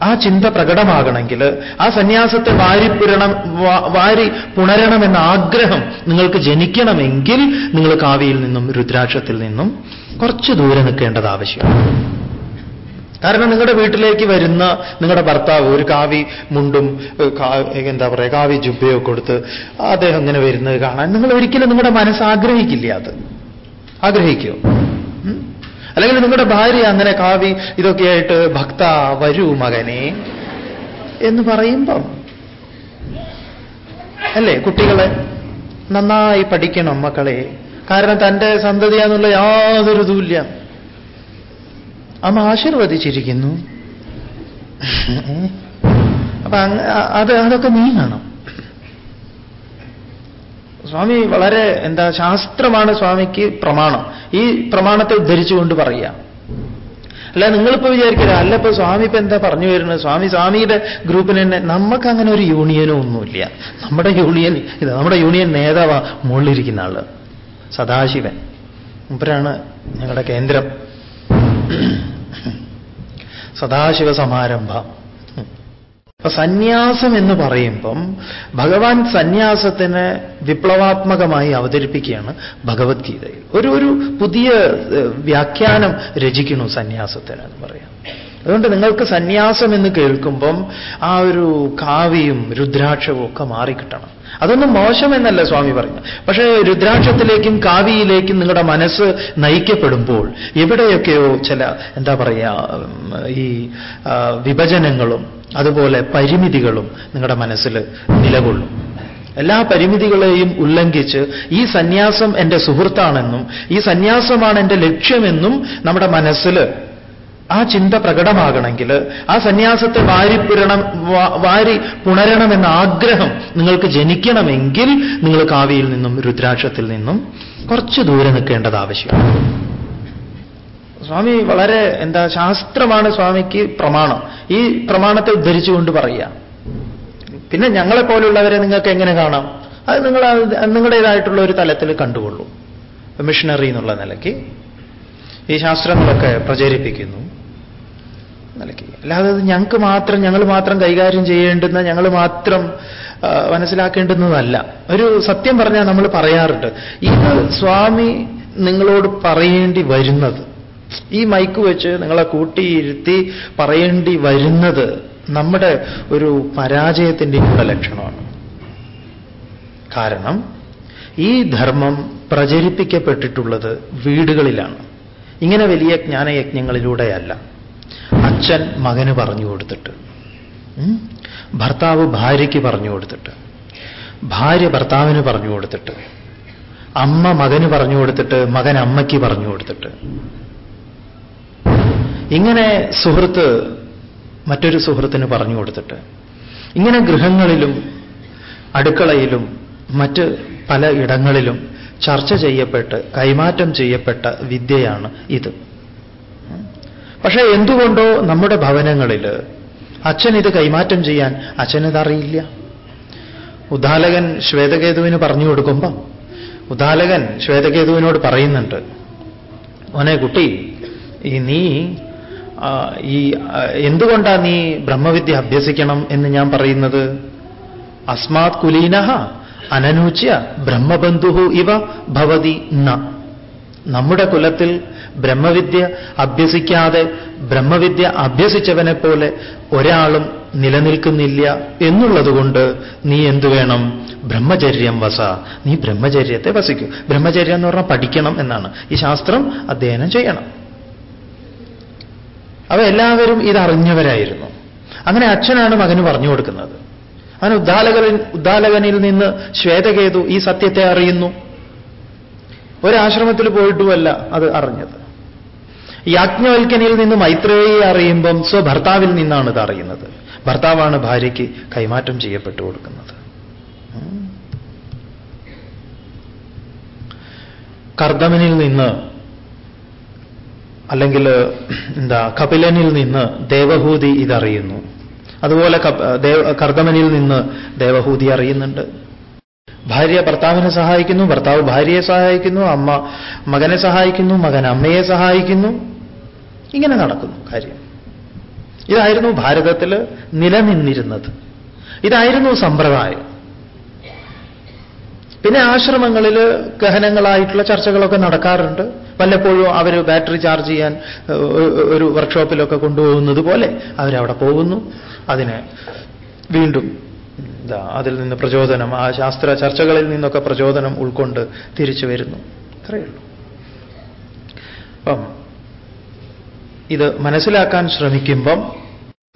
ആ ചിന്ത പ്രകടമാകണമെങ്കിൽ ആ സന്യാസത്തെ വാരിപ്പുരണം വാരി പുണരണമെന്ന ആഗ്രഹം നിങ്ങൾക്ക് ജനിക്കണമെങ്കിൽ നിങ്ങൾ കാവിയിൽ നിന്നും രുദ്രാക്ഷത്തിൽ നിന്നും കുറച്ച് ദൂരെ നിൽക്കേണ്ടത് ആവശ്യമാണ്. കാരണം നിങ്ങളുടെ വീട്ടിലേക്ക് വരുന്ന നിങ്ങളുടെ ഭർത്താവ് ഒരു കാവി മുണ്ടും എന്താ പറയുക കാവി ജുബയോ കൊടുത്ത് അദ്ദേഹം ഇങ്ങനെ വരുന്നത് കാണാൻ നിങ്ങൾ ഒരിക്കലും നിങ്ങളുടെ മനസ്സ് ആഗ്രഹിക്കില്ല അത്. ആഗ്രഹിക്കോ? ഉം? അല്ലെങ്കിൽ നിങ്ങളുടെ ഭാര്യ അങ്ങനെ കാവി ഇതൊക്കെയായിട്ട് ഭക്ത വരൂ മകനെ എന്ന് പറയുമ്പം അല്ലേ കുട്ടികളെ? നന്നായി പഠിക്കണം മക്കളെ. കാരണം തന്റെ സന്തതിയാന്നുള്ള യാതൊരു ഇതുമില്ല അമ്മ ആശീർവദിച്ചിരിക്കുന്നു. അപ്പൊ അത് അതൊക്കെ നീങ്ങണം സ്വാമി വളരെ എന്താ ശാസ്ത്രമാണ് സ്വാമിക്ക് പ്രമാണം. ഈ പ്രമാണത്തെ ഉദ്ധരിച്ചുകൊണ്ട് പറയുക. അല്ല നിങ്ങളിപ്പോ വിചാരിക്കരുത്. അല്ല ഇപ്പൊ സ്വാമി ഇപ്പൊ എന്താ പറഞ്ഞു വരുന്നത്? സ്വാമി സ്വാമിയുടെ ഗ്രൂപ്പിന് തന്നെ നമുക്ക് അങ്ങനെ ഒരു യൂണിയനോ ഒന്നുമില്ല. നമ്മുടെ യൂണിയൻ ഇത് നമ്മുടെ യൂണിയൻ നേതാവാ മുകളിലിരിക്കുന്ന ആൾ. സദാശിവൻ. ഇപ്പരാണ് ഞങ്ങളുടെ കേന്ദ്രം. സദാശിവ സമാരംഭം. അപ്പൊ സന്യാസം എന്ന് പറയുമ്പം ഭഗവാൻ സന്യാസത്തിന് വിപ്ലവാത്മകമായി അവതരിപ്പിക്കുകയാണ് ഭഗവത്ഗീതയിൽ. ഒരു ഒരു പുതിയ വ്യാഖ്യാനം രചിക്കുന്നു സന്യാസത്തിന് എന്ന് പറയാം. അതുകൊണ്ട് നിങ്ങൾക്ക് സന്യാസം എന്ന് കേൾക്കുമ്പം ആ ഒരു കാവിയും രുദ്രാക്ഷവും ഒക്കെ മാറിക്കിട്ടണം. അതൊന്നും മോശമെന്നല്ല സ്വാമി പറഞ്ഞു പക്ഷേ രുദ്രാക്ഷത്തിലേക്കും കാവിയിലേക്കും നിങ്ങളുടെ മനസ്സ് നയിക്കപ്പെടുമ്പോൾ എവിടെയൊക്കെയോ ചില എന്താ പറയുക ഈ വിഭജനങ്ങളും അതുപോലെ പരിമിതികളും നിങ്ങളുടെ മനസ്സിൽ നിലകൊള്ളും. എല്ലാ പരിമിതികളെയും ഉല്ലംഘിച്ച് ഈ സന്യാസം എന്റെ സുഹൃത്താണെന്നും ഈ സന്യാസമാണ് എന്റെ ലക്ഷ്യമെന്നും നമ്മുടെ മനസ്സിൽ ആ ചിന്ത പ്രകടമാകണമെങ്കിൽ ആ സന്യാസത്തെ വാരി പുരണം വാ- വാരി പുണരണമെന്ന ആഗ്രഹം നിങ്ങൾക്ക് ജനിക്കണമെങ്കിൽ നിങ്ങൾ കാവിയിൽ നിന്നും രുദ്രാക്ഷത്തിൽ നിന്നും കുറച്ച് ദൂരെ നിൽക്കേണ്ടത് ആവശ്യമാണ്. സ്വാമി വളരെ എന്താ ശാസ്ത്രമാണ് സ്വാമിക്ക് പ്രമാണം. ഈ പ്രമാണത്തെ ഉദ്ധരിച്ചുകൊണ്ട് പറയുക. പിന്നെ ഞങ്ങളെ പോലുള്ളവരെ നിങ്ങൾക്ക് എങ്ങനെ കാണാം? അത് നിങ്ങൾ നിങ്ങളുടേതായിട്ടുള്ള ഒരു തലത്തിൽ കണ്ടുകൊള്ളൂ. മിഷണറി എന്നുള്ള നിലയ്ക്ക്. ഈ ശാസ്ത്രങ്ങളൊക്കെ പ്രചരിപ്പിക്കുന്നു. നിലയ്ക്ക്. അല്ലാതെ ഞങ്ങൾക്ക് മാത്രം ഞങ്ങൾ മാത്രം കൈകാര്യം ചെയ്യേണ്ടുന്ന ഞങ്ങൾ മാത്രം മനസ്സിലാക്കേണ്ടുന്നതല്ല. ഒരു സത്യം പറഞ്ഞാൽ നമ്മൾ പറയാറുണ്ട്. ഇത് സ്വാമി നിങ്ങളോട് പറയേണ്ടി വരുന്നത് ഈ മൈക്ക് വെച്ച് നിങ്ങളെ കൂട്ടിയിരുത്തി പറയേണ്ടി വരുന്നത് നമ്മുടെ ഒരു പരാജയത്തിന്റെ കൂടെ ലക്ഷണമാണ്. കാരണം ഈ ധർമ്മം പ്രചരിപ്പിക്കപ്പെട്ടിട്ടുള്ളത് വീടുകളിലാണ്. ഇങ്ങനെ വലിയ ജ്ഞാനയജ്ഞങ്ങളിലൂടെയല്ല. അച്ഛൻ മകന് പറഞ്ഞു കൊടുത്തിട്ട് ഭർത്താവ് ഭാര്യയ്ക്ക് പറഞ്ഞു കൊടുത്തിട്ട് ഭാര്യ ഭർത്താവിന് പറഞ്ഞു കൊടുത്തിട്ട് അമ്മ മകന് പറഞ്ഞു കൊടുത്തിട്ട് മകൻ അമ്മയ്ക്ക് പറഞ്ഞു കൊടുത്തിട്ട് ഇങ്ങനെ സുഹൃത്ത് മറ്റൊരു സുഹൃത്തിന് പറഞ്ഞു കൊടുത്തിട്ട് ഇങ്ങനെ ഗൃഹങ്ങളിലും അടുക്കളയിലും മറ്റ് പല ഇടങ്ങളിലും ചർച്ച ചെയ്യപ്പെട്ട് കൈമാറ്റം ചെയ്യപ്പെട്ട വിദ്യയാണ് ഇത്. പക്ഷേ എന്തുകൊണ്ടോ നമ്മുടെ ഭവനങ്ങളിൽ അച്ഛൻ ഇത് കൈമാറ്റം ചെയ്യാൻ അച്ഛനിതറിയില്ല. ഉദാലകൻ ശ്വേതകേതുവിന് പറഞ്ഞു കൊടുക്കുമ്പം ഉദാലകൻ ശ്വേതകേതുവിനോട് പറയുന്നുണ്ട് മോനെ കുട്ടി ഈ നീ ഈ എന്തുകൊണ്ടാണ് നീ ബ്രഹ്മവിദ്യ അഭ്യസിക്കണം എന്ന് ഞാൻ പറയുന്നത്? അസ്മാത് കുലീന അനനൂച്യ ബ്രഹ്മബന്ധു ഇവ ഭവതി ന. നമ്മുടെ കുലത്തിൽ ബ്രഹ്മവിദ്യ അഭ്യസിക്കാതെ ബ്രഹ്മവിദ്യ അഭ്യസിച്ചവനെ പോലെ ഒരാളും നിലനിൽക്കുന്നില്ല എന്നുള്ളതുകൊണ്ട് നീ എന്തു വേണം? ബ്രഹ്മചര്യം വസ. നീ ബ്രഹ്മചര്യത്തെ വസിക്കൂ. ബ്രഹ്മചര്യം എന്ന് പറഞ്ഞാൽ പഠിക്കണം എന്നാണ്. ഈ ശാസ്ത്രം അധ്യയനം ചെയ്യണം. അവ എല്ലാവരും ഇതറിഞ്ഞവരായിരുന്നു. അങ്ങനെ അച്ഛനാണ് മകന് പറഞ്ഞു കൊടുക്കുന്നത്. അവൻ ഉദ്ദാലകനിൽ ഉദ്ദാലകനിൽ നിന്ന് ശ്വേതകേതു ഈ സത്യത്തെ അറിയുന്നു. ഒരാശ്രമത്തിൽ പോയിട്ടുമല്ല അത് അറിഞ്ഞത്. യാജ്ഞവൽക്കനിൽ നിന്ന് മൈത്രേയെ അറിയുമ്പം സ്വഭർത്താവിൽ നിന്നാണ് ഇത് അറിയുന്നത്. ഭർത്താവാണ് ഭാര്യയ്ക്ക് കൈമാറ്റം ചെയ്യപ്പെട്ടു കൊടുക്കുന്നത്. കർദമനിൽ നിന്ന് അല്ലെങ്കിൽ എന്താ കപിലനിൽ നിന്ന് ദേവഹൂതി ഇതറിയുന്നു. അതുപോലെ കർദമനിൽ നിന്ന് ദേവഹൂതി അറിയുന്നുണ്ട്. ഭാര്യ ഭർത്താവിനെ സഹായിക്കുന്നു ഭർത്താവ് ഭാര്യയെ സഹായിക്കുന്നു അമ്മ മകനെ സഹായിക്കുന്നു മകൻ അമ്മയെ സഹായിക്കുന്നു. ഇങ്ങനെ നടക്കുന്നു കാര്യം. ഇതായിരുന്നു ഭാരതത്തിൽ നിലനിന്നിരുന്നത്. ഇതായിരുന്നു സമ്പ്രദായം. പിന്നെ ആശ്രമങ്ങളിൽ ഗഹനങ്ങളായിട്ടുള്ള ചർച്ചകളൊക്കെ നടക്കാറുണ്ട്. വല്ലപ്പോഴും അവർ ബാറ്ററി ചാർജ് ചെയ്യാൻ ഒരു വർക്ക്ഷോപ്പിലൊക്കെ കൊണ്ടുപോകുന്നത് പോലെ അവരവിടെ പോകുന്നു. അതിനെ വീണ്ടും അതിൽ നിന്ന് പ്രചോദനം ആ ശാസ്ത്ര ചർച്ചകളിൽ നിന്നൊക്കെ പ്രചോദനം ഉൾക്കൊണ്ട് തിരിച്ചു വരുന്നു. അത്രയേ ഉള്ളൂ. അപ്പം ഇത് മനസ്സിലാക്കാൻ ശ്രമിക്കുമ്പം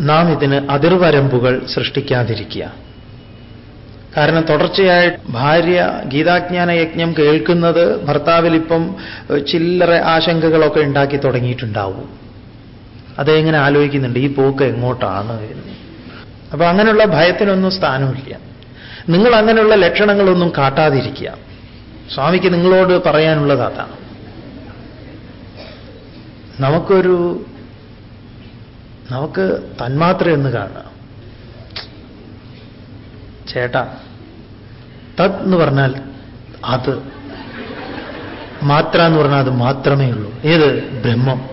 നാം ഇതിന് അതിർവരമ്പുകൾ സൃഷ്ടിക്കാതിരിക്കുക. കാരണം തുടർച്ചയായി ഭാര്യ ഗീതാജ്ഞാന യജ്ഞം കേൾക്കുന്നത് ഭർത്താവിൽ ഇപ്പം ചില്ലറ ആശങ്കകളൊക്കെ ഉണ്ടാക്കി തുടങ്ങിയിട്ടുണ്ടാവും. അതെങ്ങനെ ആലോചിക്കുന്നുണ്ട്? ഈ പോക്ക് എങ്ങോട്ടാണ് അപ്പൊ അങ്ങനെയുള്ള ഭയത്തിനൊന്നും സ്ഥാനമില്ല. നിങ്ങൾ അങ്ങനെയുള്ള ലക്ഷണങ്ങളൊന്നും കാട്ടാതിരിക്കുക. സ്വാമിക്ക് നിങ്ങളോട് പറയാനുള്ളത് അതാണ്. നമുക്കൊരു നമുക്ക് തന്മാത്ര എന്ന് കാണുക ചേട്ടാ തത് എന്ന് പറഞ്ഞാൽ അത്. മാത്ര എന്ന് പറഞ്ഞാൽ അത് മാത്രമേ ഉള്ളൂ. ഏത്? ബ്രഹ്മം.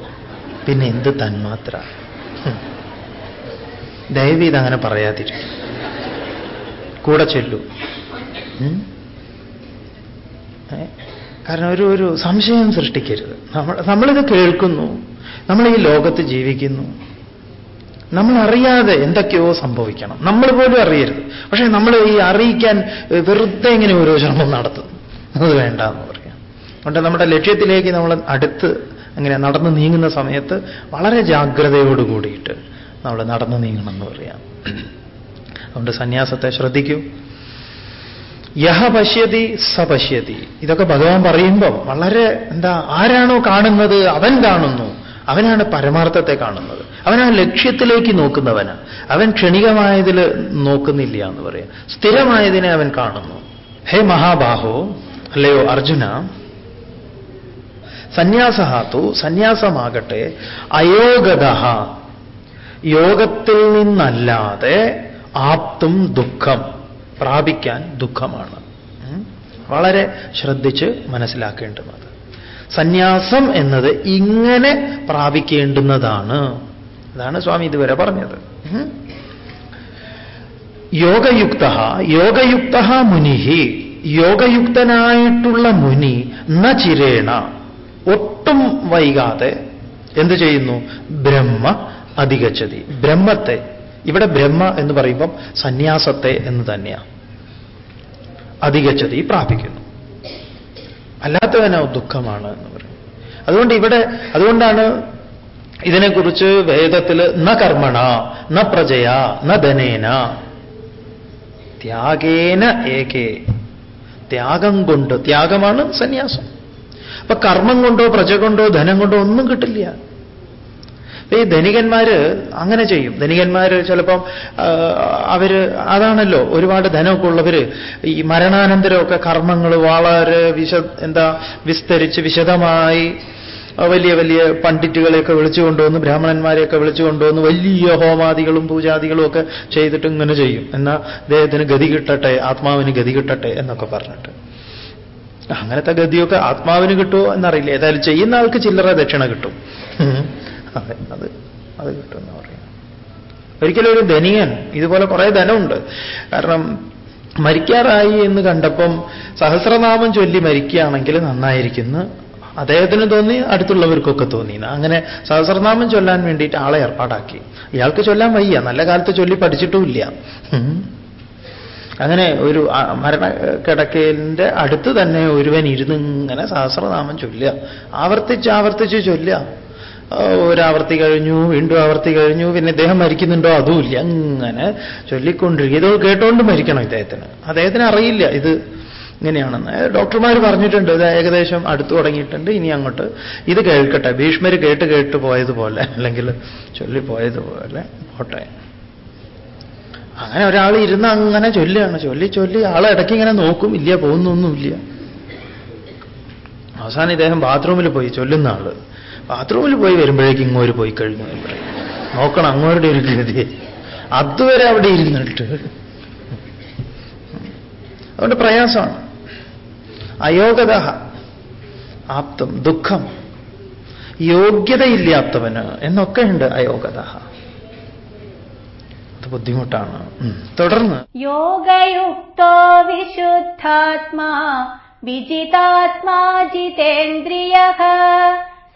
പിന്നെ എന്ത് തന്മാത്ര. ദയവ് ഇത് അങ്ങനെ പറയാതിരിക്കും കൂടെ ചെല്ലു. കാരണം ഒരു ഒരു സംശയം സൃഷ്ടിക്കരുത്. നമ്മൾ നമ്മളിത് കേൾക്കുന്നു. നമ്മൾ ഈ ലോകത്ത് ജീവിക്കുന്നു. നമ്മൾ അറിയാതെ എന്തൊക്കെയോ സംഭവിക്കണം. നമ്മൾ പോലും അറിയരുത്. പക്ഷേ നമ്മൾ ഈ അറിയിക്കാൻ വെറുതെ ഇങ്ങനെ ഓരോ ശ്രമം നടത്തും. അത് വേണ്ട എന്ന് പറയാം. അതുകൊണ്ട് നമ്മുടെ ലക്ഷ്യത്തിലേക്ക് നമ്മൾ അടുത്ത് അങ്ങനെ നടന്നു നീങ്ങുന്ന സമയത്ത് വളരെ ജാഗ്രതയോട് കൂടിയിട്ട് നമ്മൾ നടന്നു നീങ്ങണം എന്ന് പറയാം. അതുകൊണ്ട് സന്യാസത്തെ ശ്രദ്ധിക്കൂ. യഹ പശ്യതി സ പശ്യതി. ഇതൊക്കെ ഭഗവാൻ പറയുമ്പോൾ വളരെ എന്താ ആരാണോ കാണുന്നത് അവൻ കാണുന്നു. അവനാണ് പരമാർത്ഥത്തെ കാണുന്നത്. അവൻ ആ ലക്ഷ്യത്തിലേക്ക് നോക്കുന്നവനാ. അവൻ ക്ഷണികമായതിൽ നോക്കുന്നില്ല എന്ന് പറയാം. സ്ഥിരമായതിനെ അവൻ കാണുന്നു. ഹേ മഹാബാഹോ അല്ലയോ അർജുന സന്യാസഹാത്തു സന്യാസമാകട്ടെ അയോഗത യോഗത്തിൽ നിന്നല്ലാതെ ആപ്തും ദുഃഖം പ്രാപിക്കാൻ ദുഃഖമാണ്. വളരെ ശ്രദ്ധിച്ച് മനസ്സിലാക്കേണ്ടുന്നത് സന്യാസം എന്നത് ഇങ്ങനെ പ്രാപിക്കേണ്ടുന്നതാണ്. അതാണ് സ്വാമി ഇതുവരെ പറഞ്ഞത്. യോഗയുക്ത യോഗയുക്ത മുനിഹി യോഗയുക്തനായിട്ടുള്ള മുനി ന ചിരേണ ഒട്ടും വൈകാതെ എന്ത് ചെയ്യുന്നു? ബ്രഹ്മ അധികച്ചതി ബ്രഹ്മത്തെ ഇവിടെ ബ്രഹ്മ എന്ന് പറയുമ്പം സന്യാസത്തെ എന്ന് തന്നെയാണ് അധികച്ചതി പ്രാപിക്കുന്നു. അല്ലാത്തവനോ ദുഃഖമാണ് എന്ന് പറയും. അതുകൊണ്ട് ഇവിടെ അതുകൊണ്ടാണ് ഇതിനെക്കുറിച്ച് വേദത്തിൽ ന കർമ്മണ ന പ്രജയ ന ധനേന. ത്യാഗേന ഏകേ. ത്യാഗം കൊണ്ട് ത്യാഗമാണ് സന്യാസം. അപ്പൊ കർമ്മം കൊണ്ടോ പ്രജ കൊണ്ടോ ധനം കൊണ്ടോ ഒന്നും കിട്ടില്ല. ഈ ധനികന്മാര് അങ്ങനെ ചെയ്യും. ധനികന്മാര് ചിലപ്പം അവർ അതാണല്ലോ ഒരുപാട് ധനമൊക്കെ ഉള്ളവര്. ഈ മരണാനന്തരമൊക്കെ കർമ്മങ്ങൾ വളരെ വിശ എന്താ വിസ്തരിച്ച് വിശദമായി വലിയ വലിയ പണ്ഡിറ്റുകളെയൊക്കെ വിളിച്ചു കൊണ്ടുവന്ന് ബ്രാഹ്മണന്മാരെയൊക്കെ വിളിച്ചു കൊണ്ടുവന്ന് വലിയ ഹോമാദികളും പൂജാദികളും ഒക്കെ ചെയ്തിട്ട് ഇങ്ങനെ ചെയ്യും. എന്നാ അദ്ദേഹത്തിന് ഗതി കിട്ടട്ടെ ആത്മാവിന് ഗതി കിട്ടട്ടെ എന്നൊക്കെ പറഞ്ഞിട്ട്. അങ്ങനത്തെ ഗതിയൊക്കെ ആത്മാവിന് കിട്ടുമോ എന്നറിയില്ല. ഏതായാലും ചെയ്യുന്ന ആൾക്ക് ചില്ലറ ദക്ഷിണ കിട്ടും. അതെ അത് അത് കിട്ടുമെന്ന് പറയാം ഒരിക്കലും ഒരു ധനികൻ ഇതുപോലെ കുറെ ധനമുണ്ട്. കാരണം മരിക്കാറായി എന്ന് കണ്ടപ്പം സഹസ്രനാമം ചൊല്ലി മരിക്കുകയാണെങ്കിൽ നന്നായിരിക്കുന്നു. അദ്ദേഹത്തിന് തോന്നി അടുത്തുള്ളവർക്കൊക്കെ തോന്നി. അങ്ങനെ സഹസ്രനാമം ചൊല്ലാൻ വേണ്ടിയിട്ട് ആളെ ഏർപ്പാടാക്കി. ഇയാൾക്ക് ചൊല്ലാൻ വയ്യ. നല്ല കാലത്ത് ചൊല്ലി പഠിച്ചിട്ടുമില്ല. അങ്ങനെ ഒരു മരണ മരണക്കിടക്കലിന്റെ അടുത്ത് തന്നെ ഒരുവൻ ഇരുന്ന് ഇങ്ങനെ സഹസ്രനാമം ചൊല്ലുക. ആവർത്തിച്ച് ആവർത്തിച്ച് ചൊല്ലുക. ഒരാവർത്തി കഴിഞ്ഞു വീണ്ടും ആവർത്തി കഴിഞ്ഞു പിന്നെ ഇദ്ദേഹം മരിക്കുന്നുണ്ടോ? അതുമില്ല അങ്ങനെ ചൊല്ലിക്കൊണ്ടിരിക്കും ഇത് കേട്ടോണ്ട് മരിക്കണം ഇദ്ദേഹത്തിന്. അദ്ദേഹത്തിന് അറിയില്ല ഇത് ഇങ്ങനെയാണെന്ന്. ഡോക്ടർമാർ പറഞ്ഞിട്ടുണ്ട്. ഇത് ഏകദേശം അടുത്തു തുടങ്ങിയിട്ടുണ്ട്. ഇനി അങ്ങോട്ട് ഇത് കേൾക്കട്ടെ. ഭീഷ്മർ കേട്ട് കേട്ട് പോയതുപോലെ അല്ലെങ്കിൽ ചൊല്ലിപ്പോയതുപോലെ പോട്ടെ. അങ്ങനെ ഒരാൾ ഇരുന്ന് അങ്ങനെ ചൊല്ലുകയാണ്. ചൊല്ലി ചൊല്ലി ആളെ ഇടയ്ക്ക് ഇങ്ങനെ നോക്കും. ഇല്ല പോകുന്നൊന്നുമില്ല. അവസാനം ഇദ്ദേഹം ബാത്റൂമിൽ പോയി ചൊല്ലുന്ന ആൾ. ബാത്റൂമിൽ പോയി വരുമ്പോഴേക്കും ഇങ്ങോട്ട് പോയി കഴിഞ്ഞു നോക്കണം അങ്ങോട്ട് ഒരു ഗതി അതുവരെ അവിടെ ഇരുന്നിട്ട് അതുകൊണ്ട് പ്രയാസമാണ്. അയോഗ്യത ആപ്തം ദുഃഖം യോഗ്യതയില്ലാത്തവന് എന്നൊക്കെ ഉണ്ട് അയോഗ്യത അത് ബുദ്ധിമുട്ടാണ്. തുടർന്ന്. യോഗയുക്തോ വിശുദ്ധാത്മാ വിജിതാത്മാ ജിതേന്ദ്രിയ.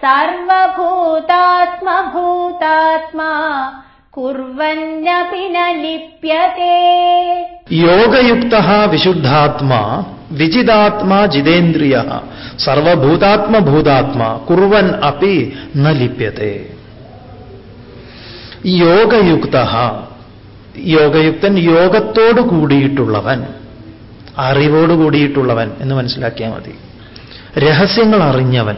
സർവഭൂതാത്മഭൂതാത്മാ കുർവന്യപി ന ലിപ്യത്തെ യോഗയുക്ത വിശുദ്ധാത്മാ വിജിതാത്മാ ജിതേന്ദ്രിയ സർവഭൂതാത്മഭൂതാത്മാ കുറവൻ അപ്പി ന ലിപ്യത്തെ യോഗയുക്ത യോഗയുക്തൻ യോഗത്തോട് കൂടിയിട്ടുള്ളവൻ അറിവോട് കൂടിയിട്ടുള്ളവൻ എന്ന് മനസ്സിലാക്കിയാൽ മതി. രഹസ്യങ്ങൾ അറിഞ്ഞവൻ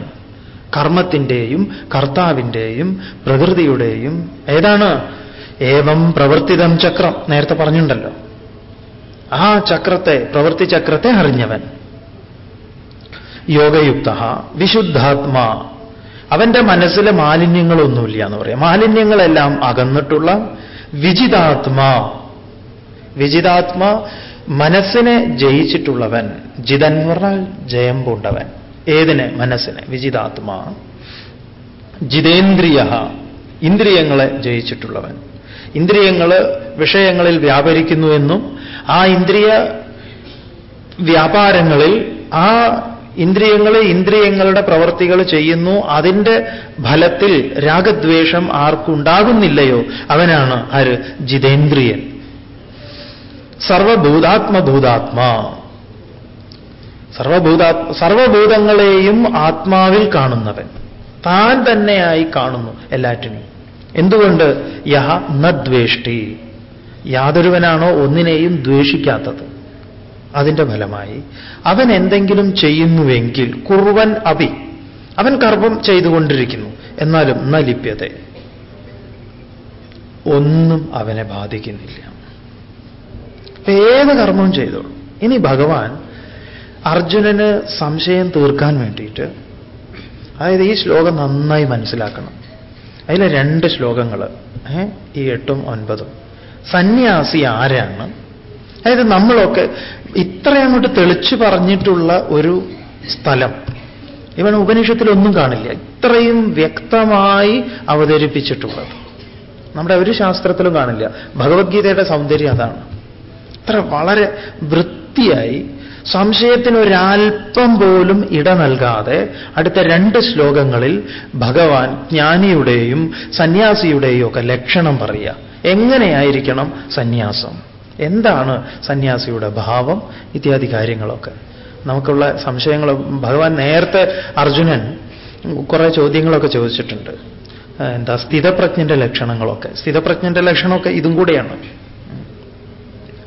കർമ്മത്തിന്റെയും കർത്താവിന്റെയും പ്രകൃതിയുടെയും ഏതാണ്? ഏവം പ്രവർത്തിതം ചക്രം. നേരത്തെ പറഞ്ഞിട്ടുണ്ടല്ലോ ആ ചക്രത്തെ പ്രവൃത്തി ചക്രത്തെ അറിഞ്ഞവൻ. യോഗയുക്ത വിശുദ്ധാത്മാ. അവന്റെ മനസ്സിലെ മാലിന്യങ്ങളൊന്നുമില്ല എന്ന് പറയാം. മാലിന്യങ്ങളെല്ലാം അകന്നിട്ടുള്ള വിജിതാത്മാ വിജിതാത്മാ മനസ്സിനെ ജയിച്ചിട്ടുള്ളവൻ ജിതൻ പറഞ്ഞാൽ ജയം പൂണ്ടവൻ. ഏതിനെ? മനസ്സിനെ. വിജിതാത്മാ. ജിതേന്ദ്രിയ. ഇന്ദ്രിയങ്ങളെ ജയിച്ചിട്ടുള്ളവൻ. ഇന്ദ്രിയങ്ങൾ വിഷയങ്ങളിൽ വ്യാപരിക്കുന്നു എന്നും ആ ഇന്ദ്രിയ വ്യാപാരങ്ങളിൽ ആ ഇന്ദ്രിയങ്ങളെ ഇന്ദ്രിയങ്ങളുടെ പ്രവർത്തികൾ ചെയ്യുന്നു. അതിന്റെ ഫലത്തിൽ രാഗദ്വേഷം ആർക്കുണ്ടാകുന്നില്ലയോ? അവനാണ് ആര്? ജിതേന്ദ്രിയൻ. സർവഭൂതാത്മഭൂതാത്മാ. സർവഭൂതാ സർവഭൂതങ്ങളെയും ആത്മാവിൽ കാണുന്നവൻ. താൻ തന്നെയായി കാണുന്നു എല്ലാറ്റിനെയും. എന്തുകൊണ്ട്? യഹ നദ്വേഷ്ടി. യാതൊരുവനാണോ ഒന്നിനെയും ദ്വേഷിക്കാത്തത്? അതിന്റെ ഫലമായി അവൻ എന്തെങ്കിലും ചെയ്യുന്നുവെങ്കിൽ കുറുവൻ അഭി. അവൻ കർമ്മം ചെയ്തുകൊണ്ടിരിക്കുന്നു എന്നാലും ന ലിപ്യത ഒന്നും അവനെ ബാധിക്കുന്നില്ല. ഏത് കർമ്മം ചെയ്തോളൂ? ഇനി ഭഗവാൻ അർജുനന് സംശയം തീർക്കാൻ വേണ്ടിയിട്ട് അതായത് ഈ ശ്ലോകം നന്നായി മനസ്സിലാക്കണം. അതിലെ രണ്ട് ശ്ലോകങ്ങൾ ഈ എട്ടും ഒൻപതും. സന്യാസി ആരാണ്? അതായത് നമ്മളൊക്കെ ഇത്രയങ്ങോട്ട് തെളിച്ചു പറഞ്ഞിട്ടുള്ള ഒരു സ്ഥലം. ഇവൻ ഉപനിഷത്തിലൊന്നും കാണില്ല. ഇത്രയും വ്യക്തമായി അവതരിപ്പിച്ചിട്ടുള്ളത്. നമ്മുടെ ഒരു ശാസ്ത്രത്തിലും കാണില്ല. ഭഗവത്ഗീതയുടെ സൗന്ദര്യം അതാണ്. ഇത്ര വളരെ വൃത്തിയായി സംശയത്തിന് ഒരൽപ്പം പോലും ഇട നൽകാതെ അടുത്ത രണ്ട് ശ്ലോകങ്ങളിൽ ഭഗവാൻ ജ്ഞാനിയുടെയും സന്യാസിയുടെയും ഒക്കെ ലക്ഷണം പറയുക. എങ്ങനെയായിരിക്കണം സന്യാസം? എന്താണ് സന്യാസിയുടെ ഭാവം? ഇത്യാദി കാര്യങ്ങളൊക്കെ. നമുക്കുള്ള സംശയങ്ങൾ ഭഗവാൻ നേരത്തെ അർജുനൻ കുറേ ചോദ്യങ്ങളൊക്കെ ചോദിച്ചിട്ടുണ്ട്. എന്താ സ്ഥിതപ്രജ്ഞന്റെ ലക്ഷണങ്ങളൊക്കെ. സ്ഥിതപ്രജ്ഞന്റെ ലക്ഷണമൊക്കെ ഇതും കൂടെയാണ്.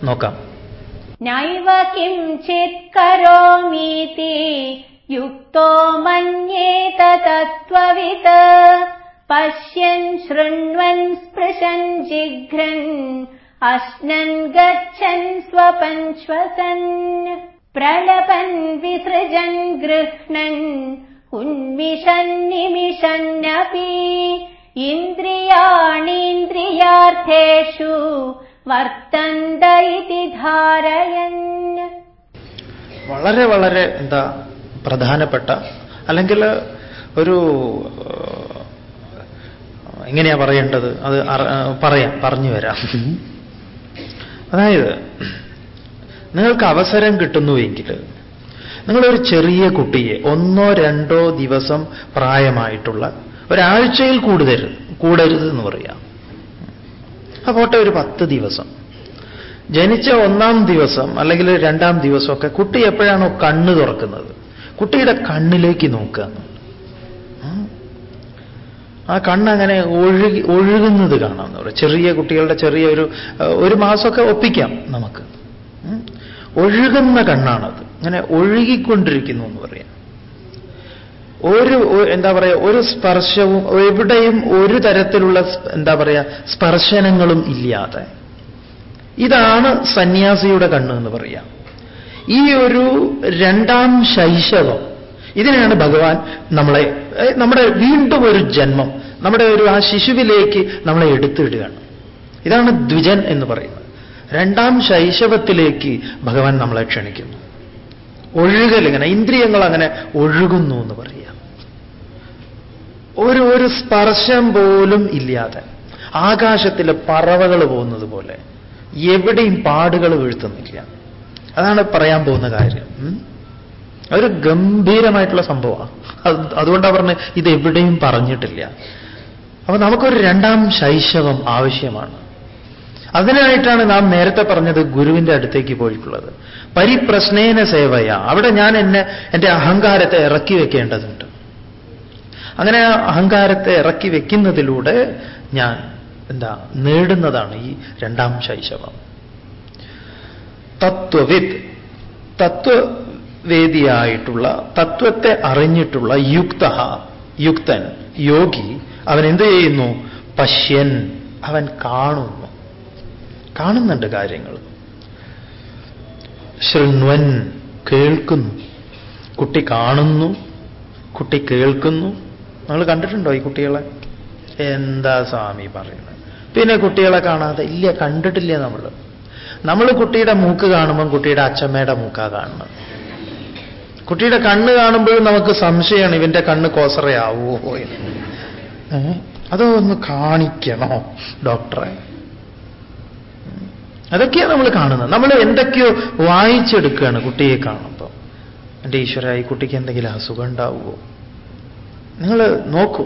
നോക്കാം. നൈവ കിഞ്ചിത് കരോമീതി യുക്തോ മന്യേത തത്വവിത് പശ്യൻ ശൃണ്വൻ സ്പൃശൻ ജിഘ്രൻ അശ്നൻ ഗച്ഛൻ സ്വപൻ ശ്വസൻ പ്രലപൻ വിസൃജൻ ഗൃഹ്ണൻ ഉന്മിഷൻ നിമിഷന്നപി ഇന്ദ്രിയാണീന്ദ്രിയാർത്ഥേഷു വർത്തന്ത ഇതി വളരെ വളരെ എന്താ പ്രധാനപ്പെട്ട അല്ലെങ്കിൽ ഒരു എങ്ങനെയാ പറയേണ്ടത്? അത് പറയാം പറഞ്ഞു വരാം. അതായത് നിങ്ങൾക്ക് അവസരം കിട്ടുന്നുവെങ്കിൽ നിങ്ങളൊരു ചെറിയ കുട്ടിയെ ഒന്നോ രണ്ടോ ദിവസം പ്രായമായിട്ടുള്ള ഒരാഴ്ചയിൽ കൂടുതൽ കൂടരുത് എന്ന് പറയാം. അപ്പോട്ടെ ഒരു പത്ത് ദിവസം. ജനിച്ച ഒന്നാം ദിവസം അല്ലെങ്കിൽ രണ്ടാം ദിവസമൊക്കെ കുട്ടി എപ്പോഴാണോ കണ്ണ് തുറക്കുന്നത്? കുട്ടിയുടെ കണ്ണിലേക്ക് നോക്കുക. ആ കണ്ണങ്ങനെ ഒഴുകി ഒഴുകുന്നത് കാണാമെന്ന് പറയും ചെറിയ കുട്ടികളുടെ ചെറിയ ഒരു ഒരു മാസമൊക്കെ ഒപ്പിക്കാം നമുക്ക്. ഒഴുകുന്ന കണ്ണാണത്. അങ്ങനെ ഒഴുകിക്കൊണ്ടിരിക്കുന്നു എന്ന് പറയാം. ഒരു എന്താ പറയുക ഒരു സ്പർശവും എവിടെയും ഒരു തരത്തിലുള്ള എന്താ പറയുക സ്പർശനങ്ങളും ഇല്ലാതെ. ഇതാണ് സന്യാസിയുടെ കണ്ണ് എന്ന് പറയാം. ഈ ഒരു രണ്ടാം ശൈശവം ഇതിനെയാണ് ഭഗവാൻ നമ്മളെ നമ്മുടെ വീണ്ടും ഒരു ജന്മം നമ്മുടെ ഒരു ആ ശിശുവിലേക്ക് നമ്മളെ എടുത്തിടുകയാണ്. ഇതാണ് ദ്വിജൻ എന്ന് പറയുന്നത്. രണ്ടാം ശൈശവത്തിലേക്ക് ഭഗവാൻ നമ്മളെ ക്ഷണിക്കുന്നു. ഒഴുകൽ ഇങ്ങനെ ഇന്ദ്രിയങ്ങൾ അങ്ങനെ ഒഴുകുന്നു എന്ന് പറയാം. ഒരു ഒരു സ്പർശം പോലും ഇല്ലാതെ ആകാശത്തിലെ പറവകൾ പോകുന്നത് പോലെ എവിടെയും പാടുകൾ വീഴ്ത്തുന്നില്ല. അതാണ് പറയാൻ പോകുന്ന കാര്യം. അതൊരു ഗംഭീരമായിട്ടുള്ള സംഭവമാണ്. അതുകൊണ്ടാണ് പറഞ്ഞത് ഇത് എവിടെയും പറഞ്ഞിട്ടില്ല. അപ്പൊ നമുക്കൊരു രണ്ടാം ശൈശവം ആവശ്യമാണ്. അതിനായിട്ടാണ് നാം നേരത്തെ പറഞ്ഞത് ഗുരുവിന്റെ അടുത്തേക്ക് പോയിട്ടുള്ളത്. പരിപ്രശ്നേന സേവയ. അവിടെ ഞാൻ എന്നെ എന്റെ അഹങ്കാരത്തെ ഇറക്കി വെക്കേണ്ടതുണ്ട്. അങ്ങനെ അഹങ്കാരത്തെ ഇറക്കി വെക്കുന്നതിലൂടെ ഞാൻ എന്താ നേടുന്നതാണ് ഈ രണ്ടാം ശൈശവം. തത്വവിത് തത്വവേദിയായിട്ടുള്ള തത്വത്തെ അറിഞ്ഞിട്ടുള്ള യുക്ത യുക്തൻ യോഗി അവൻ എന്ത് ചെയ്യുന്നു? പശ്യൻ അവൻ കാണുന്നു. കാണുന്നുണ്ട് കാര്യങ്ങൾ. ശൃണ്വൻ കേൾക്കുന്നു. കുട്ടി കാണുന്നു. കുട്ടി കേൾക്കുന്നു. നമ്മൾ കണ്ടിട്ടുണ്ടോ ഈ കുട്ടികളെ? എന്താ സ്വാമി പറയുന്നത്? പിന്നെ കുട്ടികളെ കാണാതെ ഇല്ല കണ്ടിട്ടില്ല നമ്മൾ നമ്മൾ കുട്ടിയുടെ മൂക്ക് കാണുമ്പം കുട്ടിയുടെ അച്ഛമ്മയുടെ മൂക്കാ കാണുന്നത്. കുട്ടിയുടെ കണ്ണ് കാണുമ്പോഴും നമുക്ക് സംശയമാണ് ഇവന്റെ കണ്ണ് കോസറയാവോ എന്ന്. അതോ ഒന്ന് കാണിക്കണോ ഡോക്ടറെ? അതൊക്കെയാണ് നമ്മൾ കാണുന്നത്. നമ്മൾ എന്തൊക്കെയോ വായിച്ചെടുക്കുകയാണ് കുട്ടിയെ കാണുമ്പോൾ എന്റെ ഈശ്വര ഈ കുട്ടിക്ക് എന്തെങ്കിലും അസുഖം ഉണ്ടാവുമോ? നിങ്ങൾ നോക്കൂ.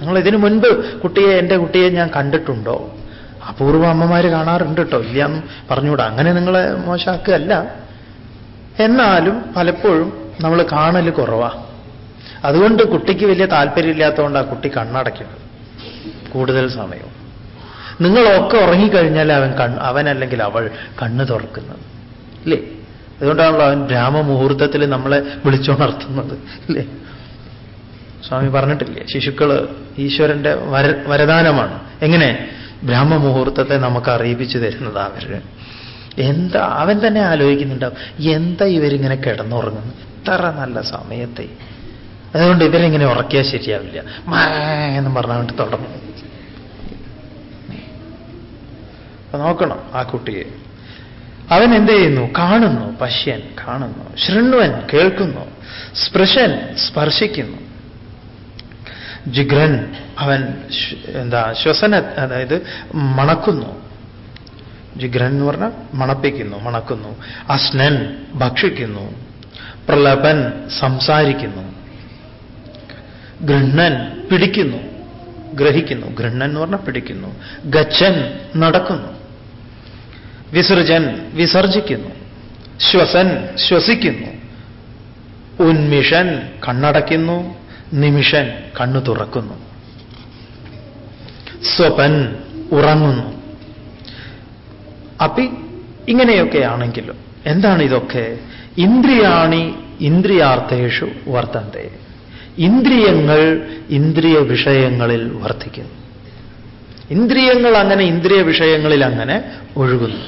നിങ്ങൾ ഇതിനു മുൻപ് കുട്ടിയെ എന്റെ കുട്ടിയെ ഞാൻ കണ്ടിട്ടുണ്ടോ? അപൂർവ അമ്മമാർ കാണാറുണ്ട് കേട്ടോ ഇല്ല എന്ന് പറഞ്ഞുകൂടാ. അങ്ങനെ നിങ്ങളെ മോശമാക്കുകയല്ല എന്നാലും പലപ്പോഴും നമ്മൾ കാണൽ കുറവാ. അതുകൊണ്ട് കുട്ടിക്ക് വലിയ താല്പര്യമില്ലാത്തതുകൊണ്ട് ആ കുട്ടി കണ്ണടയ്ക്കുന്നത്. കൂടുതൽ സമയവും നിങ്ങളൊക്കെ ഉറങ്ങിക്കഴിഞ്ഞാൽ അവൻ കണ് അവൻ അല്ലെങ്കിൽ അവൾ കണ്ണ് തുറക്കുന്നത്. ഇല്ലേ? അതുകൊണ്ടാണല്ലോ അവൻ രാമമുഹൂർത്തത്തിൽ നമ്മളെ വിളിച്ചുണർത്തുന്നത്. ഇല്ലേ? സ്വാമി പറഞ്ഞിട്ടില്ലേ ശിശുക്കൾ ഈശ്വരന്റെ വര വരദാനമാണ്. എങ്ങനെ? ബ്രാഹ്മമുഹൂർത്തത്തെ നമുക്ക് അറിയിപ്പിച്ചു തരുന്നത് അവർ. എന്താ അവൻ തന്നെ ആലോചിക്കുന്നുണ്ടാവും എന്താ ഇവരിങ്ങനെ കിടന്നുറങ്ങുന്നു ഇത്ര നല്ല സമയത്തെ. അതുകൊണ്ട് ഇവരിങ്ങനെ ഉറക്കിയാൽ ശരിയാവില്ല. എന്ന് പറഞ്ഞുകൊണ്ട് തുടങ്ങും. അപ്പൊ നോക്കണം ആ കുട്ടിയെ. അവൻ എന്ത് ചെയ്യുന്നു? കാണുന്നു പശ്യൻ കാണുന്നു ശൃണ്വൻ കേൾക്കുന്നു സ്പൃശൻ സ്പർശിക്കുന്നു. ജിഗ്രൻ അവൻ എന്താ ശ്വസന അതായത് മണക്കുന്നു. ജിഗ്രൻ എന്ന് പറഞ്ഞാൽ മണപ്പിക്കുന്നു മണക്കുന്നു. അസ്നൻ ഭക്ഷിക്കുന്നു. പ്രലപൻ സംസാരിക്കുന്നു. ഗൃഹ്ണൻ പിടിക്കുന്നു ഗ്രഹിക്കുന്നു. ഗൃഹ്ണൻ എന്ന് പറഞ്ഞാൽ പിടിക്കുന്നു. ഗച്ഛൻ നടക്കുന്നു. വിസർജൻ വിസർജിക്കുന്നു. ശ്വസൻ ശ്വസിക്കുന്നു. ഉന്മിഷൻ കണ്ണടയ്ക്കുന്നു. നിമിഷൻ കണ്ണു തുറക്കുന്നു. സ്വപൻ ഉറങ്ങുന്നു. അപ്പി ഇങ്ങനെയൊക്കെയാണെങ്കിലും എന്താണ് ഇതൊക്കെ? ഇന്ദ്രിയാണി ഇന്ദ്രിയാർത്ഥേഷു വർത്തന്തെ. ഇന്ദ്രിയങ്ങൾ ഇന്ദ്രിയ വിഷയങ്ങളിൽ വർദ്ധിക്കുന്നു ഇന്ദ്രിയങ്ങൾ അങ്ങനെ ഇന്ദ്രിയ വിഷയങ്ങളിൽ അങ്ങനെ ഒഴുകുന്നു.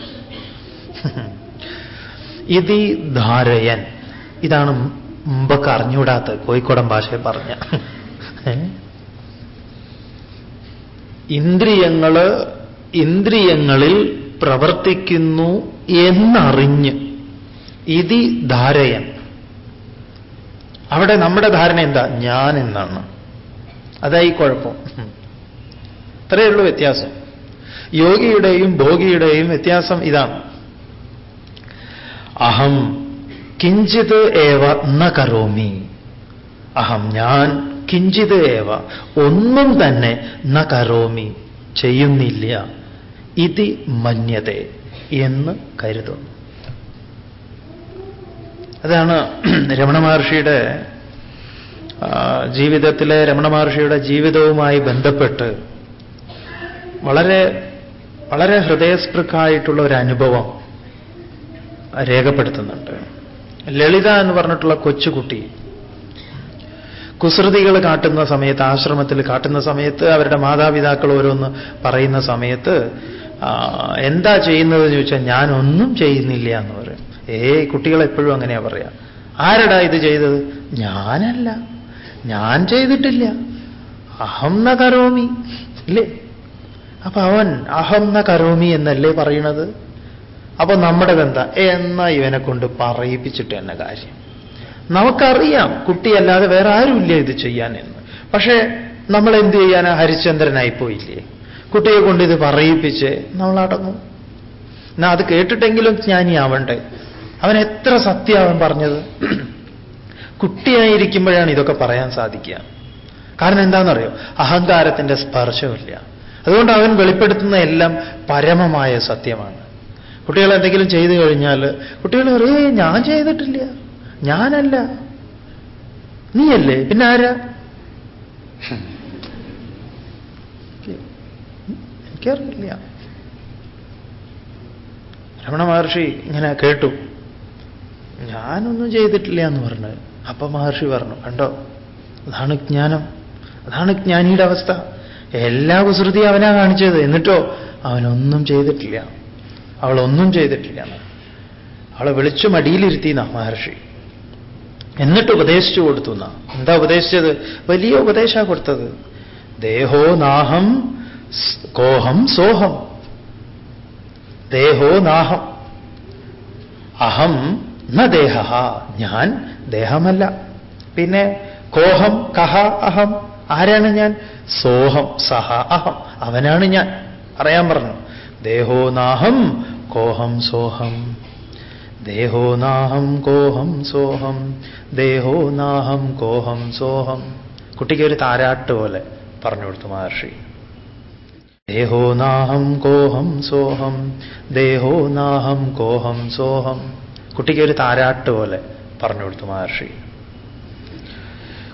ഇതി ധാരയൻ. ഇതാണ് മുമ്പൊക്കെ അറിഞ്ഞുകൂടാത്ത കോഴിക്കോടൻ ഭാഷയെ പറഞ്ഞ? ഇന്ദ്രിയങ്ങൾ ഇന്ദ്രിയങ്ങളിൽ പ്രവർത്തിക്കുന്നു എന്നറിഞ്ഞ് ഇതി ധാരയൻ. അവിടെ നമ്മുടെ ധാരണ എന്താ? ഞാൻ എന്നാണ്. അതായി കുഴപ്പം. അത്രയേ ഉള്ളൂ വ്യത്യാസം. യോഗിയുടെയും ഭോഗിയുടെയും വ്യത്യാസം ഇതാണ്. അഹം കിഞ്ചിത് ഏവ ന കരോമി. അഹം ഞാൻ കിഞ്ചിത് ഏവ ഒന്നും തന്നെ ന കരോമി. ചെയ്യുന്നില്ല. ഇതി മന്യതെ എന്ന് കരുതുന്നു. അതാണ് രമണ മഹർഷിയുടെ ജീവിതത്തിലെ രമണ മഹർഷിയുടെ ജീവിതവുമായി ബന്ധപ്പെട്ട് വളരെ വളരെ ഹൃദയസ്പൃക്കായിട്ടുള്ള ഒരു അനുഭവം രേഖപ്പെടുത്തുന്നുണ്ട്. ലളിത എന്ന് പറഞ്ഞിട്ടുള്ള കൊച്ചുകുട്ടി. കുസൃതികൾ കാട്ടുന്ന സമയത്ത് ആശ്രമത്തിൽ കാട്ടുന്ന സമയത്ത് അവരുടെ മാതാപിതാക്കൾ ഓരോന്ന് പറയുന്ന സമയത്ത് എന്താ ചെയ്യുന്നത് ചോദിച്ചാൽ ഞാനൊന്നും ചെയ്യുന്നില്ല എന്ന് പറയും. ഏയ് കുട്ടികൾ എപ്പോഴും അങ്ങനെയാ പറയാ. ആരടാ ഇത് ചെയ്തത്? ഞാനല്ല. ഞാൻ ചെയ്തിട്ടില്ല. അഹം ന കരോമി. ഇല്ലേ? അപ്പൊ അവൻ അഹം ന കരോമി എന്നല്ലേ പറയണത്? അപ്പൊ നമ്മുടെ എന്താ എന്നാ ഇവനെ കൊണ്ട് പറയിപ്പിച്ചിട്ട് എന്നെ കാര്യം. നമുക്കറിയാം കുട്ടിയല്ലാതെ വേറെ ആരുമില്ല ഇത് ചെയ്യാൻ എന്ന് പക്ഷേ നമ്മൾ എന്ത് ചെയ്യാനാ? ഹരിചന്ദ്രനായി പോയില്ലേ കുട്ടിയെ കൊണ്ട് ഇത് പറയിപ്പിച്ച് നമ്മൾ അടങ്ങും എന്നാ അത് കേട്ടിട്ടെങ്കിലും ജ്ഞാനിയാവണ്ടേ? അവൻ എത്ര സത്യം അവൻ പറഞ്ഞത്? കുട്ടിയായിരിക്കുമ്പോഴാണ് ഇതൊക്കെ പറയാൻ സാധിക്കുക. കാരണം എന്താണെന്നറിയോ അഹങ്കാരത്തിന്റെ സ്പർശമില്ല. അതുകൊണ്ട് അവൻ വെളിപ്പെടുത്തുന്ന എല്ലാം പരമമായ സത്യമാണ്. കുട്ടികൾ എന്തെങ്കിലും ചെയ്തു കഴിഞ്ഞാൽ കുട്ടികൾ പറയേ ഞാൻ ചെയ്തിട്ടില്ല. ഞാനല്ല. നീയല്ലേ? പിന്നെ ആരാ. എനിക്കറിയില്ല. രമണ മഹർഷി ഇങ്ങനെ കേട്ടു. ഞാനൊന്നും ചെയ്തിട്ടില്ല എന്ന് പറഞ്ഞു. അപ്പൊ മഹർഷി പറഞ്ഞു കണ്ടോ? അതാണ് ജ്ഞാനം. അതാണ് ജ്ഞാനിയുടെ അവസ്ഥ. എല്ലാ കുസൃതി അവനാ കാണിച്ചത്. എന്നിട്ടോ? അവനൊന്നും ചെയ്തിട്ടില്ല. അവളൊന്നും ചെയ്തിട്ടില്ല എന്ന്. അവളെ വിളിച്ചു മടിയിലിരുത്തിന്ന മഹർഷി. എന്നിട്ട് ഉപദേശിച്ചു കൊടുത്തു എന്നാ. എന്താ ഉപദേശിച്ചത്? വലിയ ഉപദേശ കൊടുത്തത്. ദേഹോ നാഹം കോഹം സോഹം. ദേഹോ നാഹം. അഹം ന ദേഹ ഞാൻ ദേഹമല്ല. പിന്നെ കോഹം കഹ അഹം. ആരാണ് ഞാൻ? സോഹം സഹ അഹം. അവനാണ് ഞാൻ. അറിയാൻ പറഞ്ഞു. ദേഹോ നാഹം കോഹം സോഹം. ദേഹോ നാഹം കോഹം സോഹം. ദേഹോ നാഹം കോഹം സോഹം. കുട്ടിക്ക് ഒരു താരാട്ട് പോലെ പറഞ്ഞു കൊടുത്തു മഹർഷി. ദേഹോ നാഹം കോഹം സോഹം. ദേഹോ നാഹം കോഹം സോഹം. കുട്ടിക്ക് ഒരു താരാട്ട് പോലെ പറഞ്ഞു കൊടുത്തു മഹർഷി.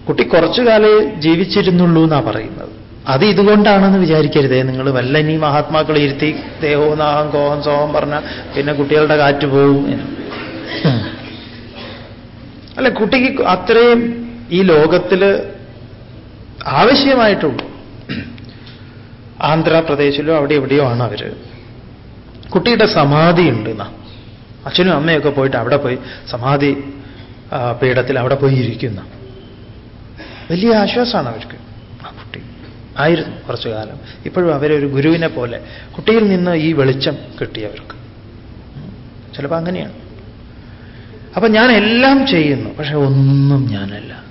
കുട്ടി കുറച്ചു കാലേ ജീവിച്ചിരുന്നുള്ളൂ എന്നാ പറയുന്നത്. അത് ഇതുകൊണ്ടാണെന്ന് വിചാരിക്കരുതേ. നിങ്ങൾ വല്ല ഇനി മഹാത്മാക്കൾ ഇരുത്തി ദേഹോ നാഹം കോഹം സോഹം പറഞ്ഞ പിന്നെ കുട്ടികളുടെ കാറ്റ് പോവും. അല്ല കുട്ടിക്ക് അത്രയും ഈ ലോകത്തിൽ ആവശ്യമായിട്ടുള്ളൂ. ആന്ധ്രാപ്രദേശിലോ അവിടെ എവിടെയോ ആണ് അവർ കുട്ടിയുടെ സമാധി ഉണ്ട് എന്നാ അച്ഛനും അമ്മയൊക്കെ പോയിട്ട് അവിടെ പോയി സമാധി പീഠത്തിൽ അവിടെ പോയി ഇരിക്കുന്ന. വലിയ ആശ്വാസമാണ് അവർക്ക്. ആയിരുന്നു കുറച്ചു കാലം. ഇപ്പോഴും അവരെ ഒരു ഗുരുവിനെ പോലെ കുട്ടിയിൽ നിന്ന് ഈ വെളിച്ചം കിട്ടിയവർക്ക്. ചിലപ്പോൾ അങ്ങനെയാണ്. അപ്പൊ ഞാൻ എല്ലാം ചെയ്യുന്നു പക്ഷെ ഒന്നും ഞാനല്ല.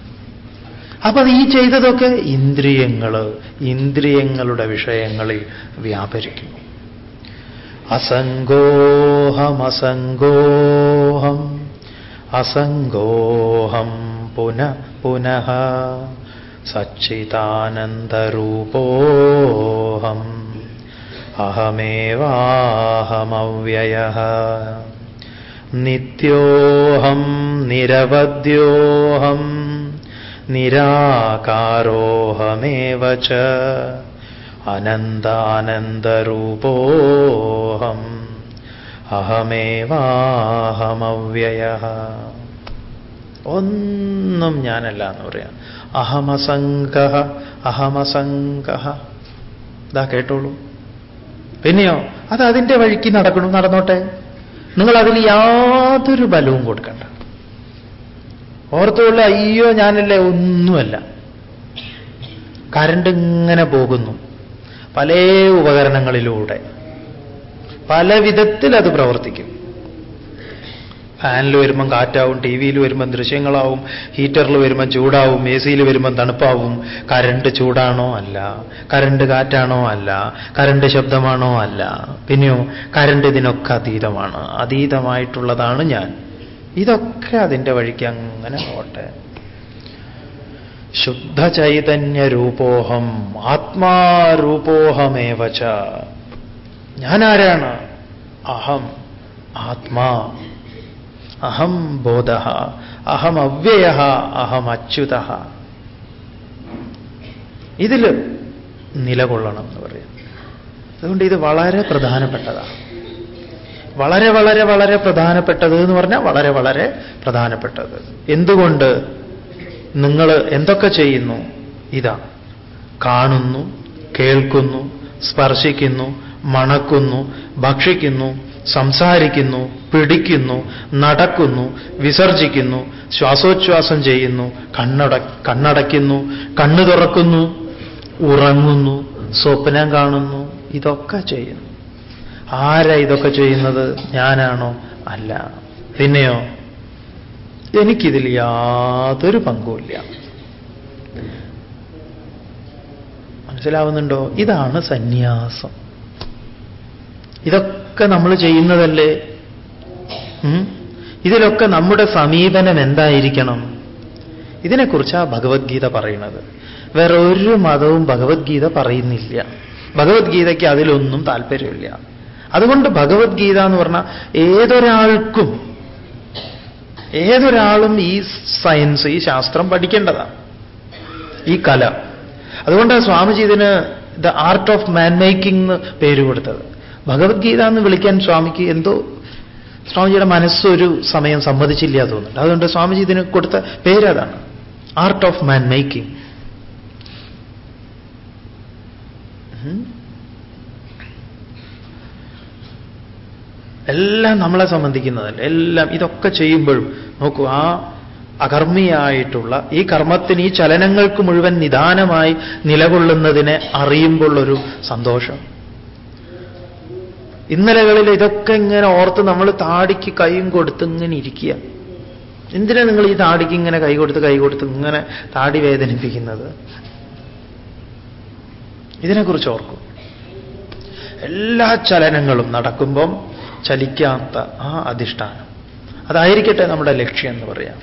അപ്പൊ ഈ ചെയ്തതൊക്കെ ഇന്ദ്രിയങ്ങൾ ഇന്ദ്രിയങ്ങളുടെ വിഷയങ്ങളിൽ വ്യാപരിക്കുന്നു. അസംഗോഹമസംഗോഹം അസംഗോഹം പുന പുനഃ. സച്ചിദാനന്ദരൂപോഹം അഹമേവാഹമവ്യയ നിത്യോഹം നിരവദ്യോഹം നിരാകാരോഹമേവ ച അനന്താനന്ദരൂപോഹം അഹമേവാഹമവ്യയ ഒന്നും ഞാനല്ല എന്ന് പറയാം. അഹമസംഗ അഹമസംഗ ഇതാ കേട്ടോളൂ. പിന്നെയോ അത് അതിന്റെ വഴിക്ക് നടക്കണു നടന്നോട്ടെ. നിങ്ങൾ അതിൽ യാതൊരു ബലവും കൊടുക്കണ്ട. ഓർത്തുള്ള അയ്യോ ഞാനല്ലേ ഒന്നുമല്ല. കരണ്ട് ഇങ്ങനെ പോകുന്നു. പല ഉപകരണങ്ങളിലൂടെ. പല വിധത്തിൽ അത് പ്രവർത്തിക്കും. ഫാനിൽ വരുമ്പം കാറ്റാവും ടി വിയിൽ വരുമ്പം ദൃശ്യങ്ങളാവും ഹീറ്ററിൽ വരുമ്പം ചൂടാവും എ സിയിൽ വരുമ്പം തണുപ്പാവും. കരണ്ട് ചൂടാണോ അല്ല. കരണ്ട് കാറ്റാണോ അല്ല. കരണ്ട് ശബ്ദമാണോ അല്ല. പിന്നെയോ കരണ്ട് ഇതിനൊക്കെ അതീതമാണ്. അതീതമായിട്ടുള്ളതാണ് ഞാൻ. ഇതൊക്കെ അതിന്റെ വഴിക്ക് അങ്ങനെ പോട്ടെ. ശുദ്ധ ചൈതന്യ രൂപോഹം ആത്മാരൂപോഹമേവച. ഞാനാരാണ്? അഹം ആത്മാ. അഹം ബോധ അഹം അവ്യയ അഹം അച്യുത. ഇതിൽ നിലകൊള്ളണം എന്ന് പറയാം. അതുകൊണ്ട് ഇത് വളരെ പ്രധാനപ്പെട്ടതാണ് വളരെ വളരെ വളരെ പ്രധാനപ്പെട്ടത് എന്ന് പറഞ്ഞാൽ വളരെ വളരെ പ്രധാനപ്പെട്ടത്. എന്തുകൊണ്ട് നിങ്ങൾ എന്തൊക്കെ ചെയ്യുന്നു? ഇതാ. കാണുന്നു കേൾക്കുന്നു സ്പർശിക്കുന്നു മണക്കുന്നു ഭക്ഷിക്കുന്നു സംസാരിക്കുന്നു പിടിക്കുന്നു നടക്കുന്നു വിസർജിക്കുന്നു ശ്വാസോച്ഛ്വാസം ചെയ്യുന്നു കണ്ണട കണ്ണടയ്ക്കുന്നു കണ്ണു തുറക്കുന്നു ഉറങ്ങുന്നു സ്വപ്നം കാണുന്നു ഇതൊക്കെ ചെയ്യുന്നു. ആരാ ഇതൊക്കെ ചെയ്യുന്നത്? ഞാനാണോ? അല്ല. പിന്നെയോ? എനിക്കിതിൽ യാതൊരു പങ്കുമില്ല. മനസ്സിലാവുന്നുണ്ടോ? ഇതാണ് സന്യാസം. ഇതൊക്കെ നമ്മൾ ചെയ്യുന്നതല്ലേ? ഇതിലൊക്കെ നമ്മുടെ സമീപനം എന്തായിരിക്കണം? ഇതിനെക്കുറിച്ചാണ് ഭഗവത്ഗീത പറയുന്നത്. വേറെ ഒരു മതവും ഭഗവത്ഗീത പറയുന്നില്ല. ഭഗവത്ഗീതയ്ക്ക് അതിലൊന്നും താല്പര്യമില്ല. അതുകൊണ്ട് ഭഗവത്ഗീത എന്ന് പറഞ്ഞാൽ ഏതൊരാൾക്കും ഏതൊരാളും ഈ സയൻസ് ഈ ശാസ്ത്രം പഠിക്കേണ്ടതാണ് ഈ കല. അതുകൊണ്ടാണ് സ്വാമിജി ഇതിന് the art of man making എന്ന് പേര് കൊടുത്തത്. ഭഗവത്ഗീത എന്ന് വിളിക്കാൻ സ്വാമിക്ക് എന്തോ സ്വാമിജിയുടെ മനസ്സൊരു സമയം സമ്മതിച്ചില്ല തോന്നുന്നുണ്ട്. അതുകൊണ്ട് സ്വാമിജി ഇതിന് കൊടുത്ത പേരതാണ്? ആർട്ട് ഓഫ് മാൻ മേക്കിംഗ് എല്ലാം നമ്മളെ സംബന്ധിക്കുന്നതല്ല? എല്ലാം ഇതൊക്കെ ചെയ്യുമ്പോഴും നോക്കൂ ആ അകർമ്മിയായിട്ടുള്ള ഈ കർമ്മത്തിന് ഈ ചലനങ്ങൾക്ക് മുഴുവൻ നിദാനമായി നിലകൊള്ളുന്നതിനെ അറിയുമ്പോഴൊരു സന്തോഷം. ഇന്നലകളിൽ ഇതൊക്കെ ഇങ്ങനെ ഓർത്ത് നമ്മൾ താടിക്ക് കൈയും കൊടുത്ത് ഇങ്ങനെ ഇരിക്കുക. എന്തിനാ നിങ്ങൾ ഈ താടിക്ക് ഇങ്ങനെ കൈ കൊടുത്ത് കൈ കൊടുത്ത് ഇങ്ങനെ താടി വേദനിപ്പിക്കുന്നത്? ഇതിനെക്കുറിച്ച് ഓർക്കും. എല്ലാ ചലനങ്ങളും നടക്കുമ്പം ചലിക്കാത്ത ആ അധിഷ്ഠാനം. അതായിരിക്കട്ടെ നമ്മുടെ ലക്ഷ്യം എന്ന് പറയാം.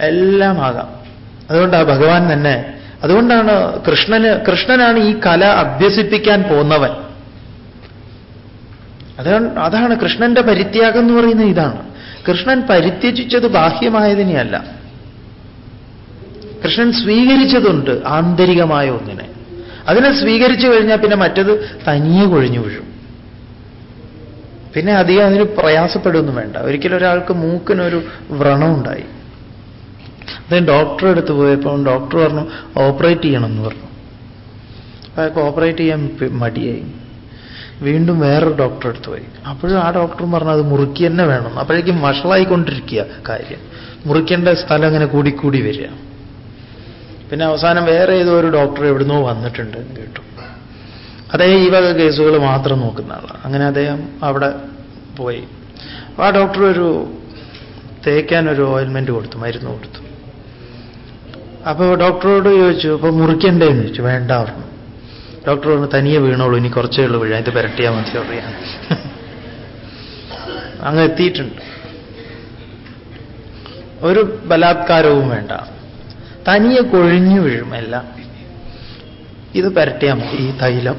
എല്ലാം ആകാം. അതുകൊണ്ട് ഭഗവാൻ തന്നെ അതുകൊണ്ടാണ് കൃഷ്ണന് കൃഷ്ണനാണ് ഈ കല അഭ്യസിപ്പിക്കാൻ പോന്നവൻ അതാണ് അതാണ് കൃഷ്ണന്റെ പരിത്യാഗം എന്ന് പറയുന്നത് ഇതാണ്. കൃഷ്ണൻ പരിത്യജിച്ചത് ബാഹ്യമായതിനെയല്ല. കൃഷ്ണൻ സ്വീകരിച്ചതുണ്ട് ആന്തരികമായ ഒന്നിനെ. അതിനെ സ്വീകരിച്ചു കഴിഞ്ഞാൽ പിന്നെ മറ്റത് തനിയെ കൊഴിഞ്ഞു വീഴും. പിന്നെ അധികം അതിന് പ്രയാസപ്പെടുകയൊന്നും വേണ്ട. ഒരിക്കലും ഒരാൾക്ക് മൂക്കിനൊരു വ്രണമുണ്ടായി. അദ്ദേഹം ഡോക്ടറെ അടുത്ത് പോയപ്പോൾ ഡോക്ടർ പറഞ്ഞു ഓപ്പറേറ്റ് ചെയ്യണം എന്ന് പറഞ്ഞു. അപ്പൊ ഓപ്പറേറ്റ് ചെയ്യാൻ മടിയായി. വീണ്ടും വേറൊരു ഡോക്ടറെ അടുത്ത് പോയി. അപ്പോഴും ആ ഡോക്ടറും പറഞ്ഞു അത് മുറുക്കി തന്നെ വേണം. അപ്പോഴേക്കും വഷളായിക്കൊണ്ടിരിക്കുക കാര്യം. മുറിക്കേണ്ട സ്ഥലം അങ്ങനെ കൂടിക്കൂടി വരിക. പിന്നെ അവസാനം വേറെ ഏതോ ഒരു ഡോക്ടർ എവിടുന്നോ വന്നിട്ടുണ്ട് കേട്ടു. അതേ ഈ വക കേസുകൾ മാത്രം നോക്കുന്ന ആളാണ്. അങ്ങനെ അദ്ദേഹം അവിടെ പോയി. ആ ഡോക്ടർ ഒരു തേക്കാൻ ഒരു ഓയിൽമെന്റ് കൊടുത്തു മരുന്ന് കൊടുത്തു. അപ്പോൾ ഡോക്ടറോട് ചോദിച്ചു അപ്പൊ മുറിക്കണ്ടേന്ന് ചോദിച്ചു വേണ്ട പറഞ്ഞു. ഡോക്ടർ പറഞ്ഞു തനിയെ വീണോളൂ ഇനി കുറച്ചേ ഉള്ളൂ വീഴാൻ. ഇത് പുരട്ടിയാൽ മതി അറിയാം അങ്ങ് എത്തിയിട്ടുണ്ട്. ഒരു ബലാത്കാരവും വേണ്ട. തനിയെ കൊഴിഞ്ഞു വീഴും എല്ലാം. ഇത് പരട്ടിയാൽ മതി ഈ തൈലം.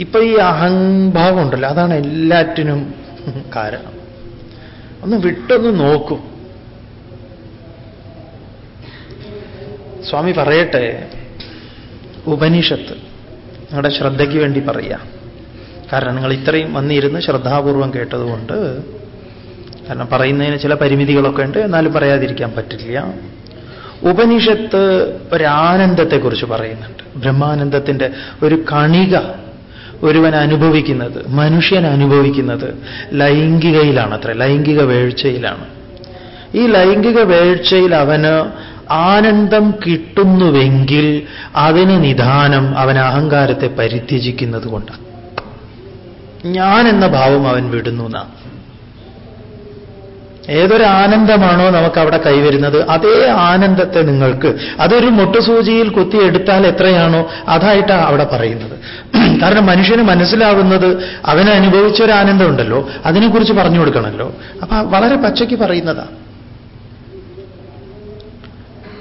ഇപ്പൊ ഈ അഹംഭാവം ഉണ്ടല്ലോ അതാണ് എല്ലാറ്റിനും കാരണം. ഒന്ന് വിട്ടൊന്ന് നോക്കും. സ്വാമി പറയട്ടെ ഉപനിഷത്ത്. നിങ്ങളുടെ ശ്രദ്ധയ്ക്ക് വേണ്ടി പറയാം കാരണം നിങ്ങൾ ഇത്രയും വന്നിരുന്ന് ശ്രദ്ധാപൂർവം കേട്ടതുകൊണ്ട് കാരണം പറയുന്നതിന് ചില പരിമിതികളൊക്കെ ഉണ്ട് എന്നാലും പറയാതിരിക്കാൻ പറ്റില്ല. ഉപനിഷത്ത് ഒരാനന്ദത്തെക്കുറിച്ച് പറയുന്നുണ്ട്. ബ്രഹ്മാനന്ദത്തിന്റെ ഒരു കണിക ഒരുവൻ അനുഭവിക്കുന്നത് മനുഷ്യൻ അനുഭവിക്കുന്നത് ലൈംഗികയിലാണ് അത്ര ലൈംഗിക വേഴ്ചയിലാണ്. ഈ ലൈംഗിക വേഴ്ചയിൽ അവന് ആനന്ദം കിട്ടുന്നുവെങ്കിൽ അതിന് നിധാനം അവൻ അഹങ്കാരത്തെ പരിത്യജിക്കുന്നത് കൊണ്ടാണ്. ഞാൻ എന്ന ഭാവം അവൻ വിടുന്നു എന്നാണ് ഏതൊരു ആനന്ദമാണോ നമുക്ക് അവിടെ കൈവരുന്നത്? അതേ ആനന്ദത്തെ നിങ്ങൾക്ക് അതൊരു മുട്ടുസൂചിയിൽ കുത്തിയെടുത്താൽ എത്രയാണോ അതായിട്ടാണ് അവിടെ പറയുന്നത്. കാരണം മനുഷ്യന് മനസ്സിലാവുന്നത് അവന് അനുഭവിച്ച ഒരു ആനന്ദം അതിനെക്കുറിച്ച് പറഞ്ഞു കൊടുക്കണമല്ലോ. അപ്പൊ വളരെ പച്ചയ്ക്ക് പറയുന്നതാ.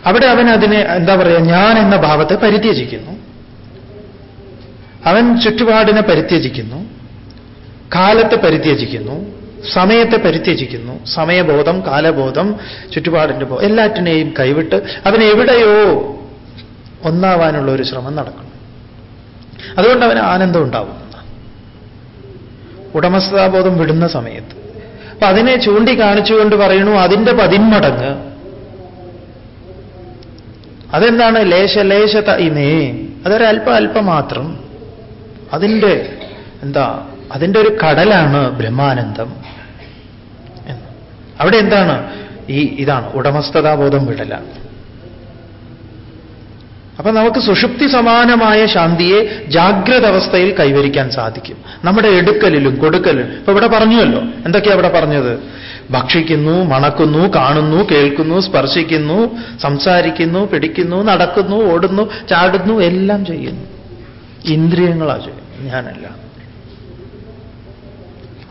അവിടെ അവൻ അതിനെ എന്താ പറയുക ഞാൻ എന്ന ഭാവത്തെ പരിത്യജിക്കുന്നു. അവൻ ചുറ്റുപാടിനെ പരിത്യജിക്കുന്നു. കാലത്തെ പരിത്യജിക്കുന്നു. സമയത്തെ പരിത്യജിക്കുന്നു. സമയബോധം കാലബോധം ചുറ്റുപാടിന്റെ ബോധം എല്ലാറ്റിനെയും കൈവിട്ട് അവൻ എവിടെയോ ഒന്നാവാനുള്ള ഒരു ശ്രമം നടക്കുന്നു അതുകൊണ്ട് അവന് ആനന്ദം ഉണ്ടാവും. ഉടമസ്ഥാബോധം വിടുന്ന സമയത്ത്. അപ്പൊ അതിനെ ചൂണ്ടിക്കാണിച്ചുകൊണ്ട് പറയണു അതിന്റെ പതിന്മടങ്ങ് അതെന്താണ്? ലേശ ലേശ തൈമേ അതൊരല്പ അല്പം മാത്രം അതിന്റെ എന്താ? അതിന്റെ ഒരു കടലാണ് ബ്രഹ്മാനന്ദം. അവിടെ എന്താണ്? ഈ ഇതാണ് ഉടമസ്ഥതാബോധം വിടല. അപ്പൊ നമുക്ക് സുഷുപ്തി സമാനമായ ശാന്തിയെ ജാഗ്രത അവസ്ഥയിൽ കൈവരിക്കാൻ സാധിക്കും. നമ്മുടെ എടുക്കലിലും കൊടുക്കലിലും. ഇപ്പൊ ഇവിടെ പറഞ്ഞുവല്ലോ. എന്തൊക്കെയാ ഇവിടെ പറഞ്ഞത്? ഭക്ഷിക്കുന്നു മണക്കുന്നു കാണുന്നു കേൾക്കുന്നു സ്പർശിക്കുന്നു സംസാരിക്കുന്നു പിടിക്കുന്നു നടക്കുന്നു ഓടുന്നു ചാടുന്നു എല്ലാം ചെയ്യുന്നു. ഇന്ദ്രിയങ്ങളാ ചെയ്യുന്നു ഞാനല്ല.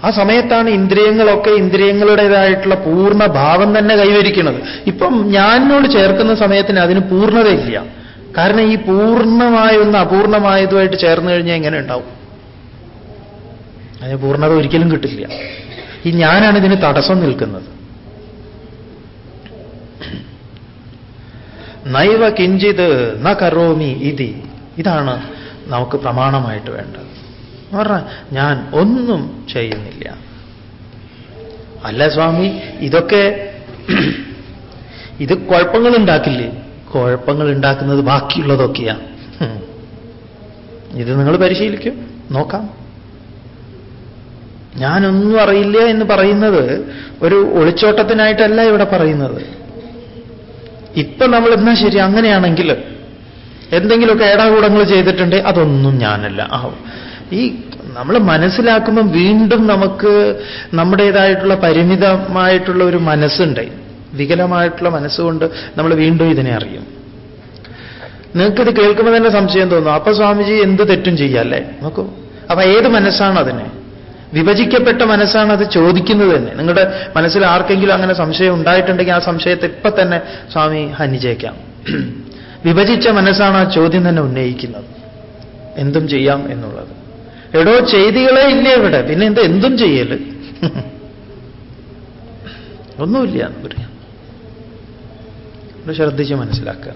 ആ സമയത്താണ് ഇന്ദ്രിയങ്ങളൊക്കെ ഇന്ദ്രിയങ്ങളുടേതായിട്ടുള്ള പൂർണ ഭാവം തന്നെ കൈവരിക്കുന്നത്. ഇപ്പം ഞാനോട് ചേർക്കുന്ന സമയത്തിന് അതിന് പൂർണതയില്ല. കാരണം ഈ പൂർണമായ ഒന്ന് അപൂർണമായതുമായിട്ട് ചേർന്ന് കഴിഞ്ഞാൽ എങ്ങനെ ഉണ്ടാവും? അതിന് പൂർണത ഒരിക്കലും കിട്ടില്ല. ഈ ഞാനാണ് ഇതിന് തടസ്സം നിൽക്കുന്നത്. നൈവ കിഞ്ചിത് ന കറോമി ഇതി. ഇതാണ് നമുക്ക് പ്രമാണമായിട്ട് വേണ്ടത്. എന്ന് പറഞ്ഞാൽ ഞാൻ ഒന്നും ചെയ്യുന്നില്ല. അല്ല സ്വാമി ഇതൊക്കെ ഇത് കുഴപ്പങ്ങൾ ഉണ്ടാക്കില്ലേ കുഴപ്പങ്ങൾ ഉണ്ടാക്കുന്നത് ബാക്കിയുള്ളതൊക്കെയാണ് ഇത് നിങ്ങൾ പരിശീലിക്കും. നോക്കാം. ഞാനൊന്നും അറിയില്ല എന്ന് പറയുന്നത് ഒരു ഒളിച്ചോട്ടത്തിനായിട്ടല്ല ഇവിടെ പറയുന്നത്. ഇപ്പൊ നമ്മൾ എന്നാ ശരി? അങ്ങനെയാണെങ്കിൽ എന്തെങ്കിലുമൊക്കെ ഏടാകൂടങ്ങൾ ചെയ്തിട്ടുണ്ട് അതൊന്നും ഞാനല്ല. ആ ഈ നമ്മൾ മനസ്സിലാക്കുമ്പം വീണ്ടും നമുക്ക് നമ്മുടേതായിട്ടുള്ള പരിമിതമായിട്ടുള്ള ഒരു മനസ്സുണ്ട്. വികലമായിട്ടുള്ള മനസ്സുകൊണ്ട് നമ്മൾ വീണ്ടും ഇതിനെ അറിയും. നിങ്ങൾക്കിത് കേൾക്കുമ്പോൾ തന്നെ സംശയം തോന്നും. അപ്പൊ സ്വാമിജി എന്ത് തെറ്റും ചെയ്യാല്ലേ? നോക്കൂ. അപ്പൊ ഏത് മനസ്സാണ് അതിനെ? വിഭജിക്കപ്പെട്ട മനസ്സാണ് അത് ചോദിക്കുന്നത് തന്നെ. നിങ്ങളുടെ മനസ്സിൽ ആർക്കെങ്കിലും അങ്ങനെ സംശയം ഉണ്ടായിട്ടുണ്ടെങ്കിൽ ആ സംശയത്തെ ഇപ്പൊ തന്നെ സ്വാമി ഹനിച്ചേക്കാം വിഭജിച്ച മനസ്സാണ് ആ ചോദ്യം തന്നെ ഉന്നയിക്കുന്നത്. എന്തും ചെയ്യാം എന്നുള്ളത്. എടോ ചെയ്തികളെ ഇല്ലേ ഇവിടെ? പിന്നെ എന്താ എന്തും ചെയ്യൽ? ഒന്നുമില്ല എന്ന് പറയാം. ശ്രദ്ധിച്ച് മനസ്സിലാക്കുക.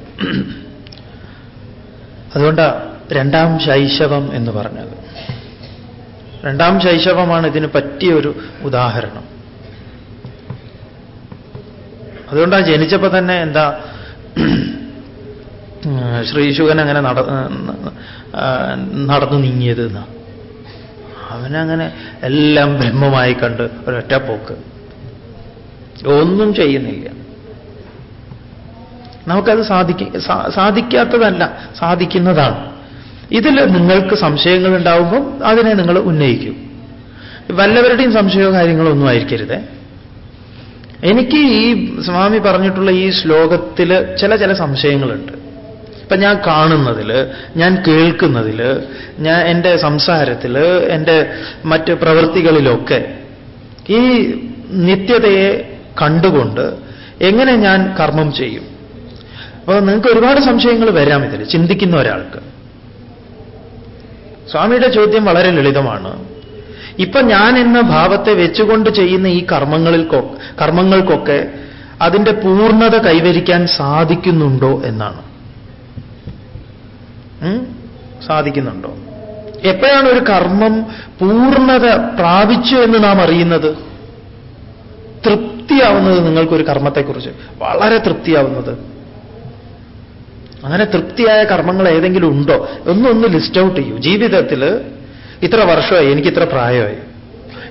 അതുകൊണ്ടാ രണ്ടാം ശൈശവം എന്ന് പറഞ്ഞത്. രണ്ടാം ശൈശവമാണ് ഇതിന് പറ്റിയ ഒരു ഉദാഹരണം. അതുകൊണ്ടാണ് ജനിച്ചപ്പോൾ തന്നെ എന്താ ശ്രീശുഖൻ അങ്ങനെ നട നടന്നു നീങ്ങിയത് എന്നാ. അവനങ്ങനെ എല്ലാം ബ്രഹ്മമായി കണ്ട് ഒരൊറ്റ പോക്ക്. ഒന്നും ചെയ്യുന്നില്ല. നമുക്കത് സാധിക്ക സാധിക്കാത്തതല്ല സാധിക്കുന്നതാണ്. ഇതിൽ നിങ്ങൾക്ക് സംശയങ്ങൾ ഉണ്ടാവുമ്പോൾ അതിനെ നിങ്ങൾ ഉന്നയിക്കും. വല്ലവരുടെയും സംശയമോ കാര്യങ്ങളോ ഒന്നും ആയിരിക്കരുതേ. എനിക്ക് ഈ സ്വാമി പറഞ്ഞിട്ടുള്ള ഈ ശ്ലോകത്തിൽ ചില ചില സംശയങ്ങളുണ്ട്. ഇപ്പൊ ഞാൻ കാണുന്നതിൽ ഞാൻ കേൾക്കുന്നതിൽ ഞാൻ എന്റെ സംസാരത്തിൽ എന്റെ മറ്റ് പ്രവൃത്തികളിലൊക്കെ ഈ നിത്യതയെ കണ്ടുകൊണ്ട് എങ്ങനെ ഞാൻ കർമ്മം ചെയ്യും? അപ്പോൾ നിങ്ങൾക്ക് ഒരുപാട് സംശയങ്ങൾ വരാം ഇതിൽ ചിന്തിക്കുന്ന ഒരാൾക്ക്. സ്വാമിയുടെ ചോദ്യം വളരെ ലളിതമാണ്. ഇപ്പൊ ഞാൻ എന്ന ഭാവത്തെ വെച്ചുകൊണ്ട് ചെയ്യുന്ന ഈ കർമ്മങ്ങളിൽ കർമ്മങ്ങൾക്കൊക്കെ അതിന്റെ പൂർണത കൈവരിക്കാൻ സാധിക്കുന്നുണ്ടോ എന്നാണ്? സാധിക്കുന്നുണ്ടോ? എപ്പോഴാണ് ഒരു കർമ്മം പൂർണത പ്രാപിച്ചു എന്ന് നാം അറിയുന്നത്? തൃപ്തിയാവുന്നത് നിങ്ങൾക്കൊരു കർമ്മത്തെക്കുറിച്ച്. വളരെ തൃപ്തിയാവുന്നത്. അങ്ങനെ തൃപ്തിയായ കർമ്മങ്ങൾ ഏതെങ്കിലും ഉണ്ടോ ഒന്നൊന്ന് ലിസ്റ്റ് ഔട്ട് ചെയ്യൂ. ജീവിതത്തിൽ ഇത്ര വർഷമായി എനിക്ക് ഇത്ര പ്രായമായി.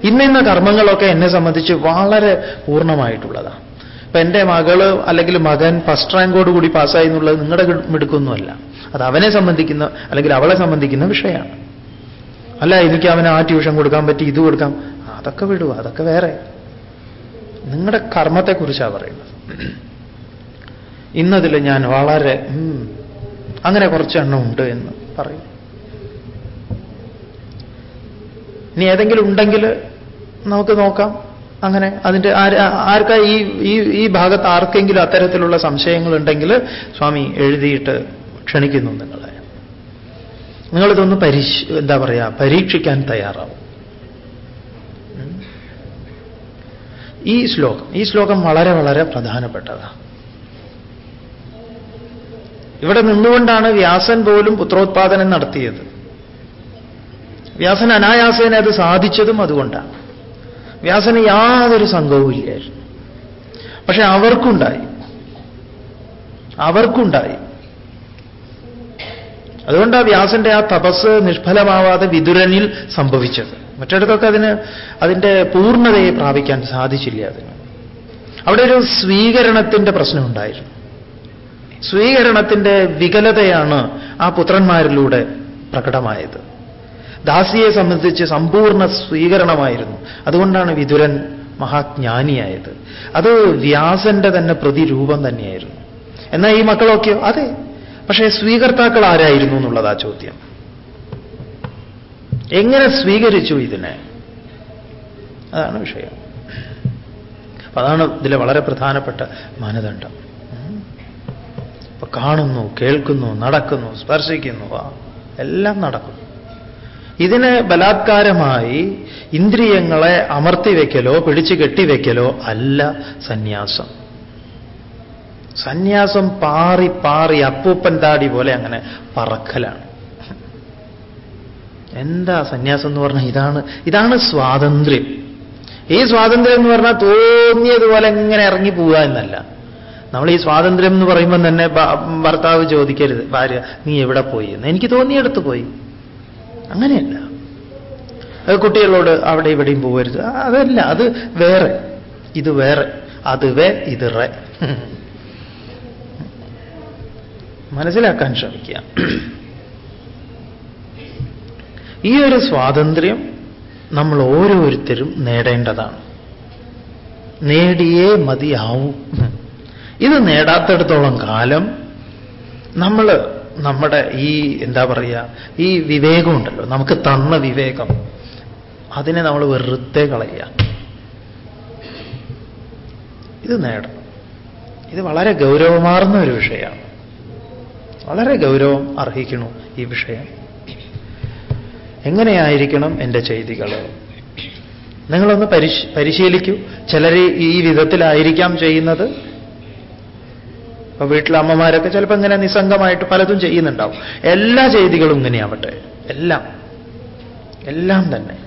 ഇന്ന ഇന്ന കർമ്മങ്ങളൊക്കെ എന്നെ സംബന്ധിച്ച് വളരെ പൂർണമായിട്ടുള്ളതാണ് ഇപ്പൊ എന്റെ മകൾ അല്ലെങ്കിൽ മകൻ ഫസ്റ്റ് റാങ്കോട് കൂടി പാസ്സായി എന്നുള്ളത് നിങ്ങളുടെ മിടുക്കൊന്നുമല്ല. അത് അവനെ സംബന്ധിക്കുന്ന അല്ലെങ്കിൽ അവളെ സംബന്ധിക്കുന്ന വിഷയമാണ്. അല്ല എനിക്ക് അവന് ആ ട്യൂഷൻ കൊടുക്കാൻ പറ്റി ഇത് കൊടുക്കാം. അതൊക്കെ വിടുക അതൊക്കെ വേറെ. നിങ്ങളുടെ കർമ്മത്തെക്കുറിച്ചാണ് പറയുന്നത്. ഇന്നതിൽ ഞാൻ വളരെ അങ്ങനെ കുറച്ച് എണ്ണം ഉണ്ട് എന്ന് പറയും. ഇനി ഏതെങ്കിലും ഉണ്ടെങ്കിൽ നമുക്ക് നോക്കാം. അങ്ങനെ അതിന്റെ ആർക്കാ ഈ ഈ ഈ ഭാഗത്ത് ആർക്കെങ്കിലും അത്തരത്തിലുള്ള സംശയങ്ങൾ ഉണ്ടെങ്കിൽ സ്വാമി എഴുതിയിട്ട് ക്ഷണിക്കുന്നു നിങ്ങളെ. നിങ്ങളിതൊന്ന് പരീക്ഷ എന്താ പറയാ പരീക്ഷിക്കാൻ തയ്യാറാവും. ഈ ശ്ലോകം ഈ ശ്ലോകം വളരെ വളരെ പ്രധാനപ്പെട്ടതാണ് ഇവിടെ നിന്നുകൊണ്ടാണ് വ്യാസൻ പോലും പുത്രോത്പാദനം നടത്തിയത്. വ്യാസൻ അനായാസേന അത് സാധിച്ചതും അതുകൊണ്ടാണ്. വ്യാസന് യാതൊരു സംഘവും ഇല്ലായിരുന്നു. പക്ഷെ അവർക്കുണ്ടായി. അവർക്കുണ്ടായി. അതുകൊണ്ടാണ് വ്യാസന്റെ ആ തപസ് നിഷ്ഫലമാവാതെ വിതുരനിൽ സംഭവിച്ചത്. മറ്റിടത്തൊക്കെ അതിന് അതിന്റെ പൂർണതയെ പ്രാപിക്കാൻ സാധിച്ചില്ല അതിന്. അവിടെ ഒരു സ്വീകരണത്തിന്റെ പ്രശ്നമുണ്ടായിരുന്നു. സ്വീകരണത്തിന്റെ വികലതയാണ് ആ പുത്രന്മാരിലൂടെ പ്രകടമായത്. ദാസിയെ സംബന്ധിച്ച് സമ്പൂർണ സ്വീകരണമായിരുന്നു. അതുകൊണ്ടാണ് വിതുരൻ മഹാജ്ഞാനിയായത്. അത് വ്യാസന്റെ തന്നെ പ്രതിരൂപം തന്നെയായിരുന്നു. എന്നാൽ ഈ മക്കളൊക്കെയോ? അതെ. പക്ഷേ സ്വീകർത്താക്കൾ ആരായിരുന്നു എന്നുള്ളതാ ചോദ്യം. എങ്ങനെ സ്വീകരിച്ചു ഇതിനെ? അതാണ് വിഷയം. അതാണ് ഇതിലെ വളരെ പ്രധാനപ്പെട്ട മാനദണ്ഡം. അപ്പൊ കാണുന്നു കേൾക്കുന്നു നടക്കുന്നു സ്പർശിക്കുന്നു എല്ലാം നടക്കുന്നു ഇതിനെ ബലാത്കാരമായി ഇന്ദ്രിയങ്ങളെ അമർത്തി അമർത്തിവെക്കലോ പിടിച്ചു കെട്ടിവെക്കലോ അല്ല സന്യാസം. സന്യാസം പാറി പാറി അപ്പൂപ്പൻ താടി പോലെ അങ്ങനെ പറക്കലാണ്. എന്താ സന്യാസം എന്ന് പറഞ്ഞാൽ ഇതാണ് ഇതാണ് സ്വാതന്ത്ര്യം. ഈ സ്വാതന്ത്ര്യം എന്ന് പറഞ്ഞാൽ തോന്നിയതുപോലെ ഇങ്ങനെ ഇറങ്ങി പോവുക എന്നല്ല. നമ്മൾ ഈ സ്വാതന്ത്ര്യം എന്ന് പറയുമ്പോൾ തന്നെ ഭർത്താവ് ചോദിക്കരുത് ഭാര്യ നീ എവിടെ പോയി? എന്ന്. എനിക്ക് തോന്നിയെടുത്ത് പോയി. അങ്ങനെയല്ല. അത് കുട്ടികളോട് അവിടെ ഇവിടെയും പോകരുത് അതല്ല അത് വേറെ. ഇത് വേറെ. അത് വേ ഇത് റേ. മനസ്സിലാക്കാൻ ശ്രമിക്കുക. ഈ ഒരു സ്വാതന്ത്ര്യം നമ്മൾ ഓരോരുത്തരും നേടേണ്ടതാണ്. നേടിയേ മതിയാവൂ. ഇത് നേടാത്തിടത്തോളം കാലം നമ്മൾ നമ്മുടെ ഈ എന്താ പറയുക ഈ വിവേകമുണ്ടല്ലോ നമുക്ക് തന്ന വിവേകം. അതിനെ നമ്മൾ വെറുതെ കളയുക. ഇത് നേടണം. ഇത് വളരെ ഗൗരവമാർന്ന ഒരു വിഷയമാണ്. വളരെ ഗൗരവം അർഹിക്കണു ഈ വിഷയം. എങ്ങനെയായിരിക്കണം എന്റെ ചെയ്തികൾ നിങ്ങളൊന്ന് പരിശ് പരിശീലിക്കൂ. ചിലർ ഈ വിധത്തിലായിരിക്കാം ചെയ്യുന്നത്. ഇപ്പൊ വീട്ടിലെ അമ്മമാരൊക്കെ ചിലപ്പോൾ ഇങ്ങനെ നിസ്സംഗമായിട്ട് പലതും ചെയ്യുന്നുണ്ടാവും. എല്ലാ ചെയ്തികളും ഇങ്ങനെയാവട്ടെ. എല്ലാം. എല്ലാം തന്നെ.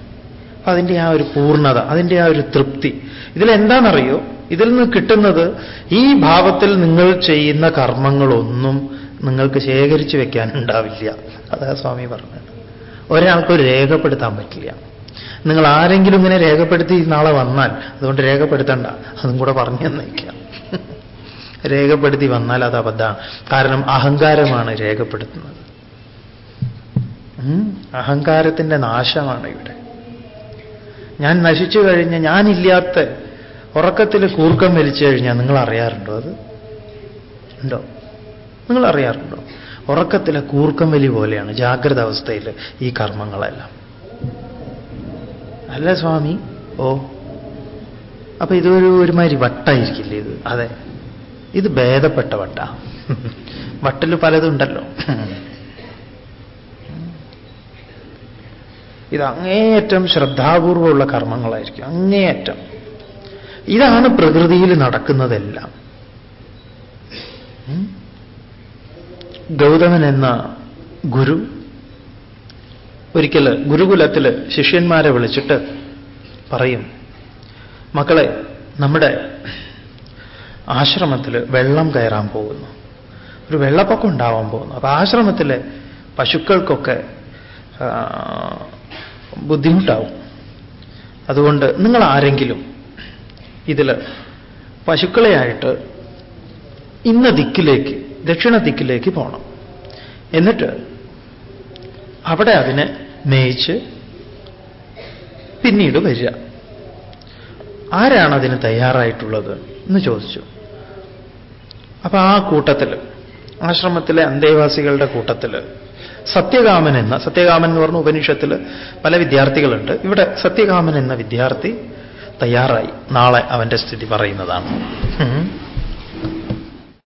അപ്പൊ അതിന്റെ ആ ഒരു പൂർണത അതിന്റെ ആ ഒരു തൃപ്തി. ഇതിലെന്താണെന്നറിയോ? ഇതിൽ നിന്ന് കിട്ടുന്നത് ഈ ഭാവത്തിൽ നിങ്ങൾ ചെയ്യുന്ന കർമ്മങ്ങളൊന്നും നിങ്ങൾക്ക് ശേഖരിച്ചു വെക്കാൻ ഉണ്ടാവില്ല അതാ സ്വാമി പറഞ്ഞത്. ഒരു രേഖപ്പെടുത്താൻ പറ്റില്ല. നിങ്ങൾ ആരെങ്കിലും ഇങ്ങനെ രേഖപ്പെടുത്തി നാളെ വന്നാൽ അതുകൊണ്ട് രേഖപ്പെടുത്തണ്ട. അതും കൂടെ പറഞ്ഞു തന്നേക്കാം. രേഖപ്പെടുത്തി വന്നാൽ അത് അബദ്ധമാണ്. കാരണം അഹങ്കാരമാണ് രേഖപ്പെടുത്തുന്നത്. അഹങ്കാരത്തിന്റെ നാശമാണ് ഇവിടെ. ഞാൻ നശിച്ചു കഴിഞ്ഞ ഞാനില്ലാത്ത ഉറക്കത്തിൽ കൂർക്കം വലിച്ചു കഴിഞ്ഞാൽ നിങ്ങൾ അറിയാറുണ്ടോ അത്? ഉണ്ടോ? നിങ്ങൾ അറിയാറുണ്ടോ? ഉറക്കത്തിലെ കൂർക്കം വലി പോലെയാണ് ജാഗ്രത അവസ്ഥയിൽ ഈ കർമ്മങ്ങളെല്ലാം. അല്ല സ്വാമി? ഓ. അപ്പൊ ഇതൊരു ഒരുമാതിരി വട്ടായിരിക്കില്ലേ ഇത്? അതെ. ഇത് ഭേദപ്പെട്ട വട്ട. വട്ടിൽ പലതുണ്ടല്ലോ ഇത് അങ്ങേയറ്റം ശ്രദ്ധാപൂർവമുള്ള കർമ്മങ്ങളായിരിക്കും. അങ്ങേയറ്റം. ഇതാണ് പ്രകൃതിയിൽ നടക്കുന്നതെല്ലാം. ഗൗതമൻ എന്ന ഗുരു ഒരിക്കൽ ഗുരുകുലത്തിൽ ശിഷ്യന്മാരെ വിളിച്ചിട്ട് പറയും മക്കളെ നമ്മുടെ ആശ്രമത്തിൽ വെള്ളം കയറാൻ പോകുന്നു. ഒരു വെള്ളപ്പൊക്കം ഉണ്ടാവാൻ പോകുന്നു. അപ്പൊ ആശ്രമത്തിലെ പശുക്കൾക്കൊക്കെ ബുദ്ധിമുട്ടാവും. അതുകൊണ്ട് നിങ്ങൾ ആരെങ്കിലും ഇതിൽ പശുക്കളെയായിട്ട് ഇന്ന ദിക്കിലേക്ക് ദക്ഷിണ ദിക്കിലേക്ക് പോകണം എന്നിട്ട് അവിടെ അതിനെ മേയിച്ച് പിന്നീട് വരിക. ആരാണ് അതിന് തയ്യാറായിട്ടുള്ളത് എന്ന് ചോദിച്ചു. അപ്പൊ ആ കൂട്ടത്തിൽ ആശ്രമത്തിലെ അന്തേവാസികളുടെ കൂട്ടത്തിൽ സത്യകാമൻ എന്ന സത്യകാമൻ എന്ന് പറഞ്ഞ ഉപനിഷത്തിൽ പല വിദ്യാർത്ഥികളുണ്ട്. ഇവിടെ സത്യകാമൻ എന്ന വിദ്യാർത്ഥി തയ്യാറായി. നാളെ അവന്റെ സ്ഥിതി പറയുന്നതാണ്.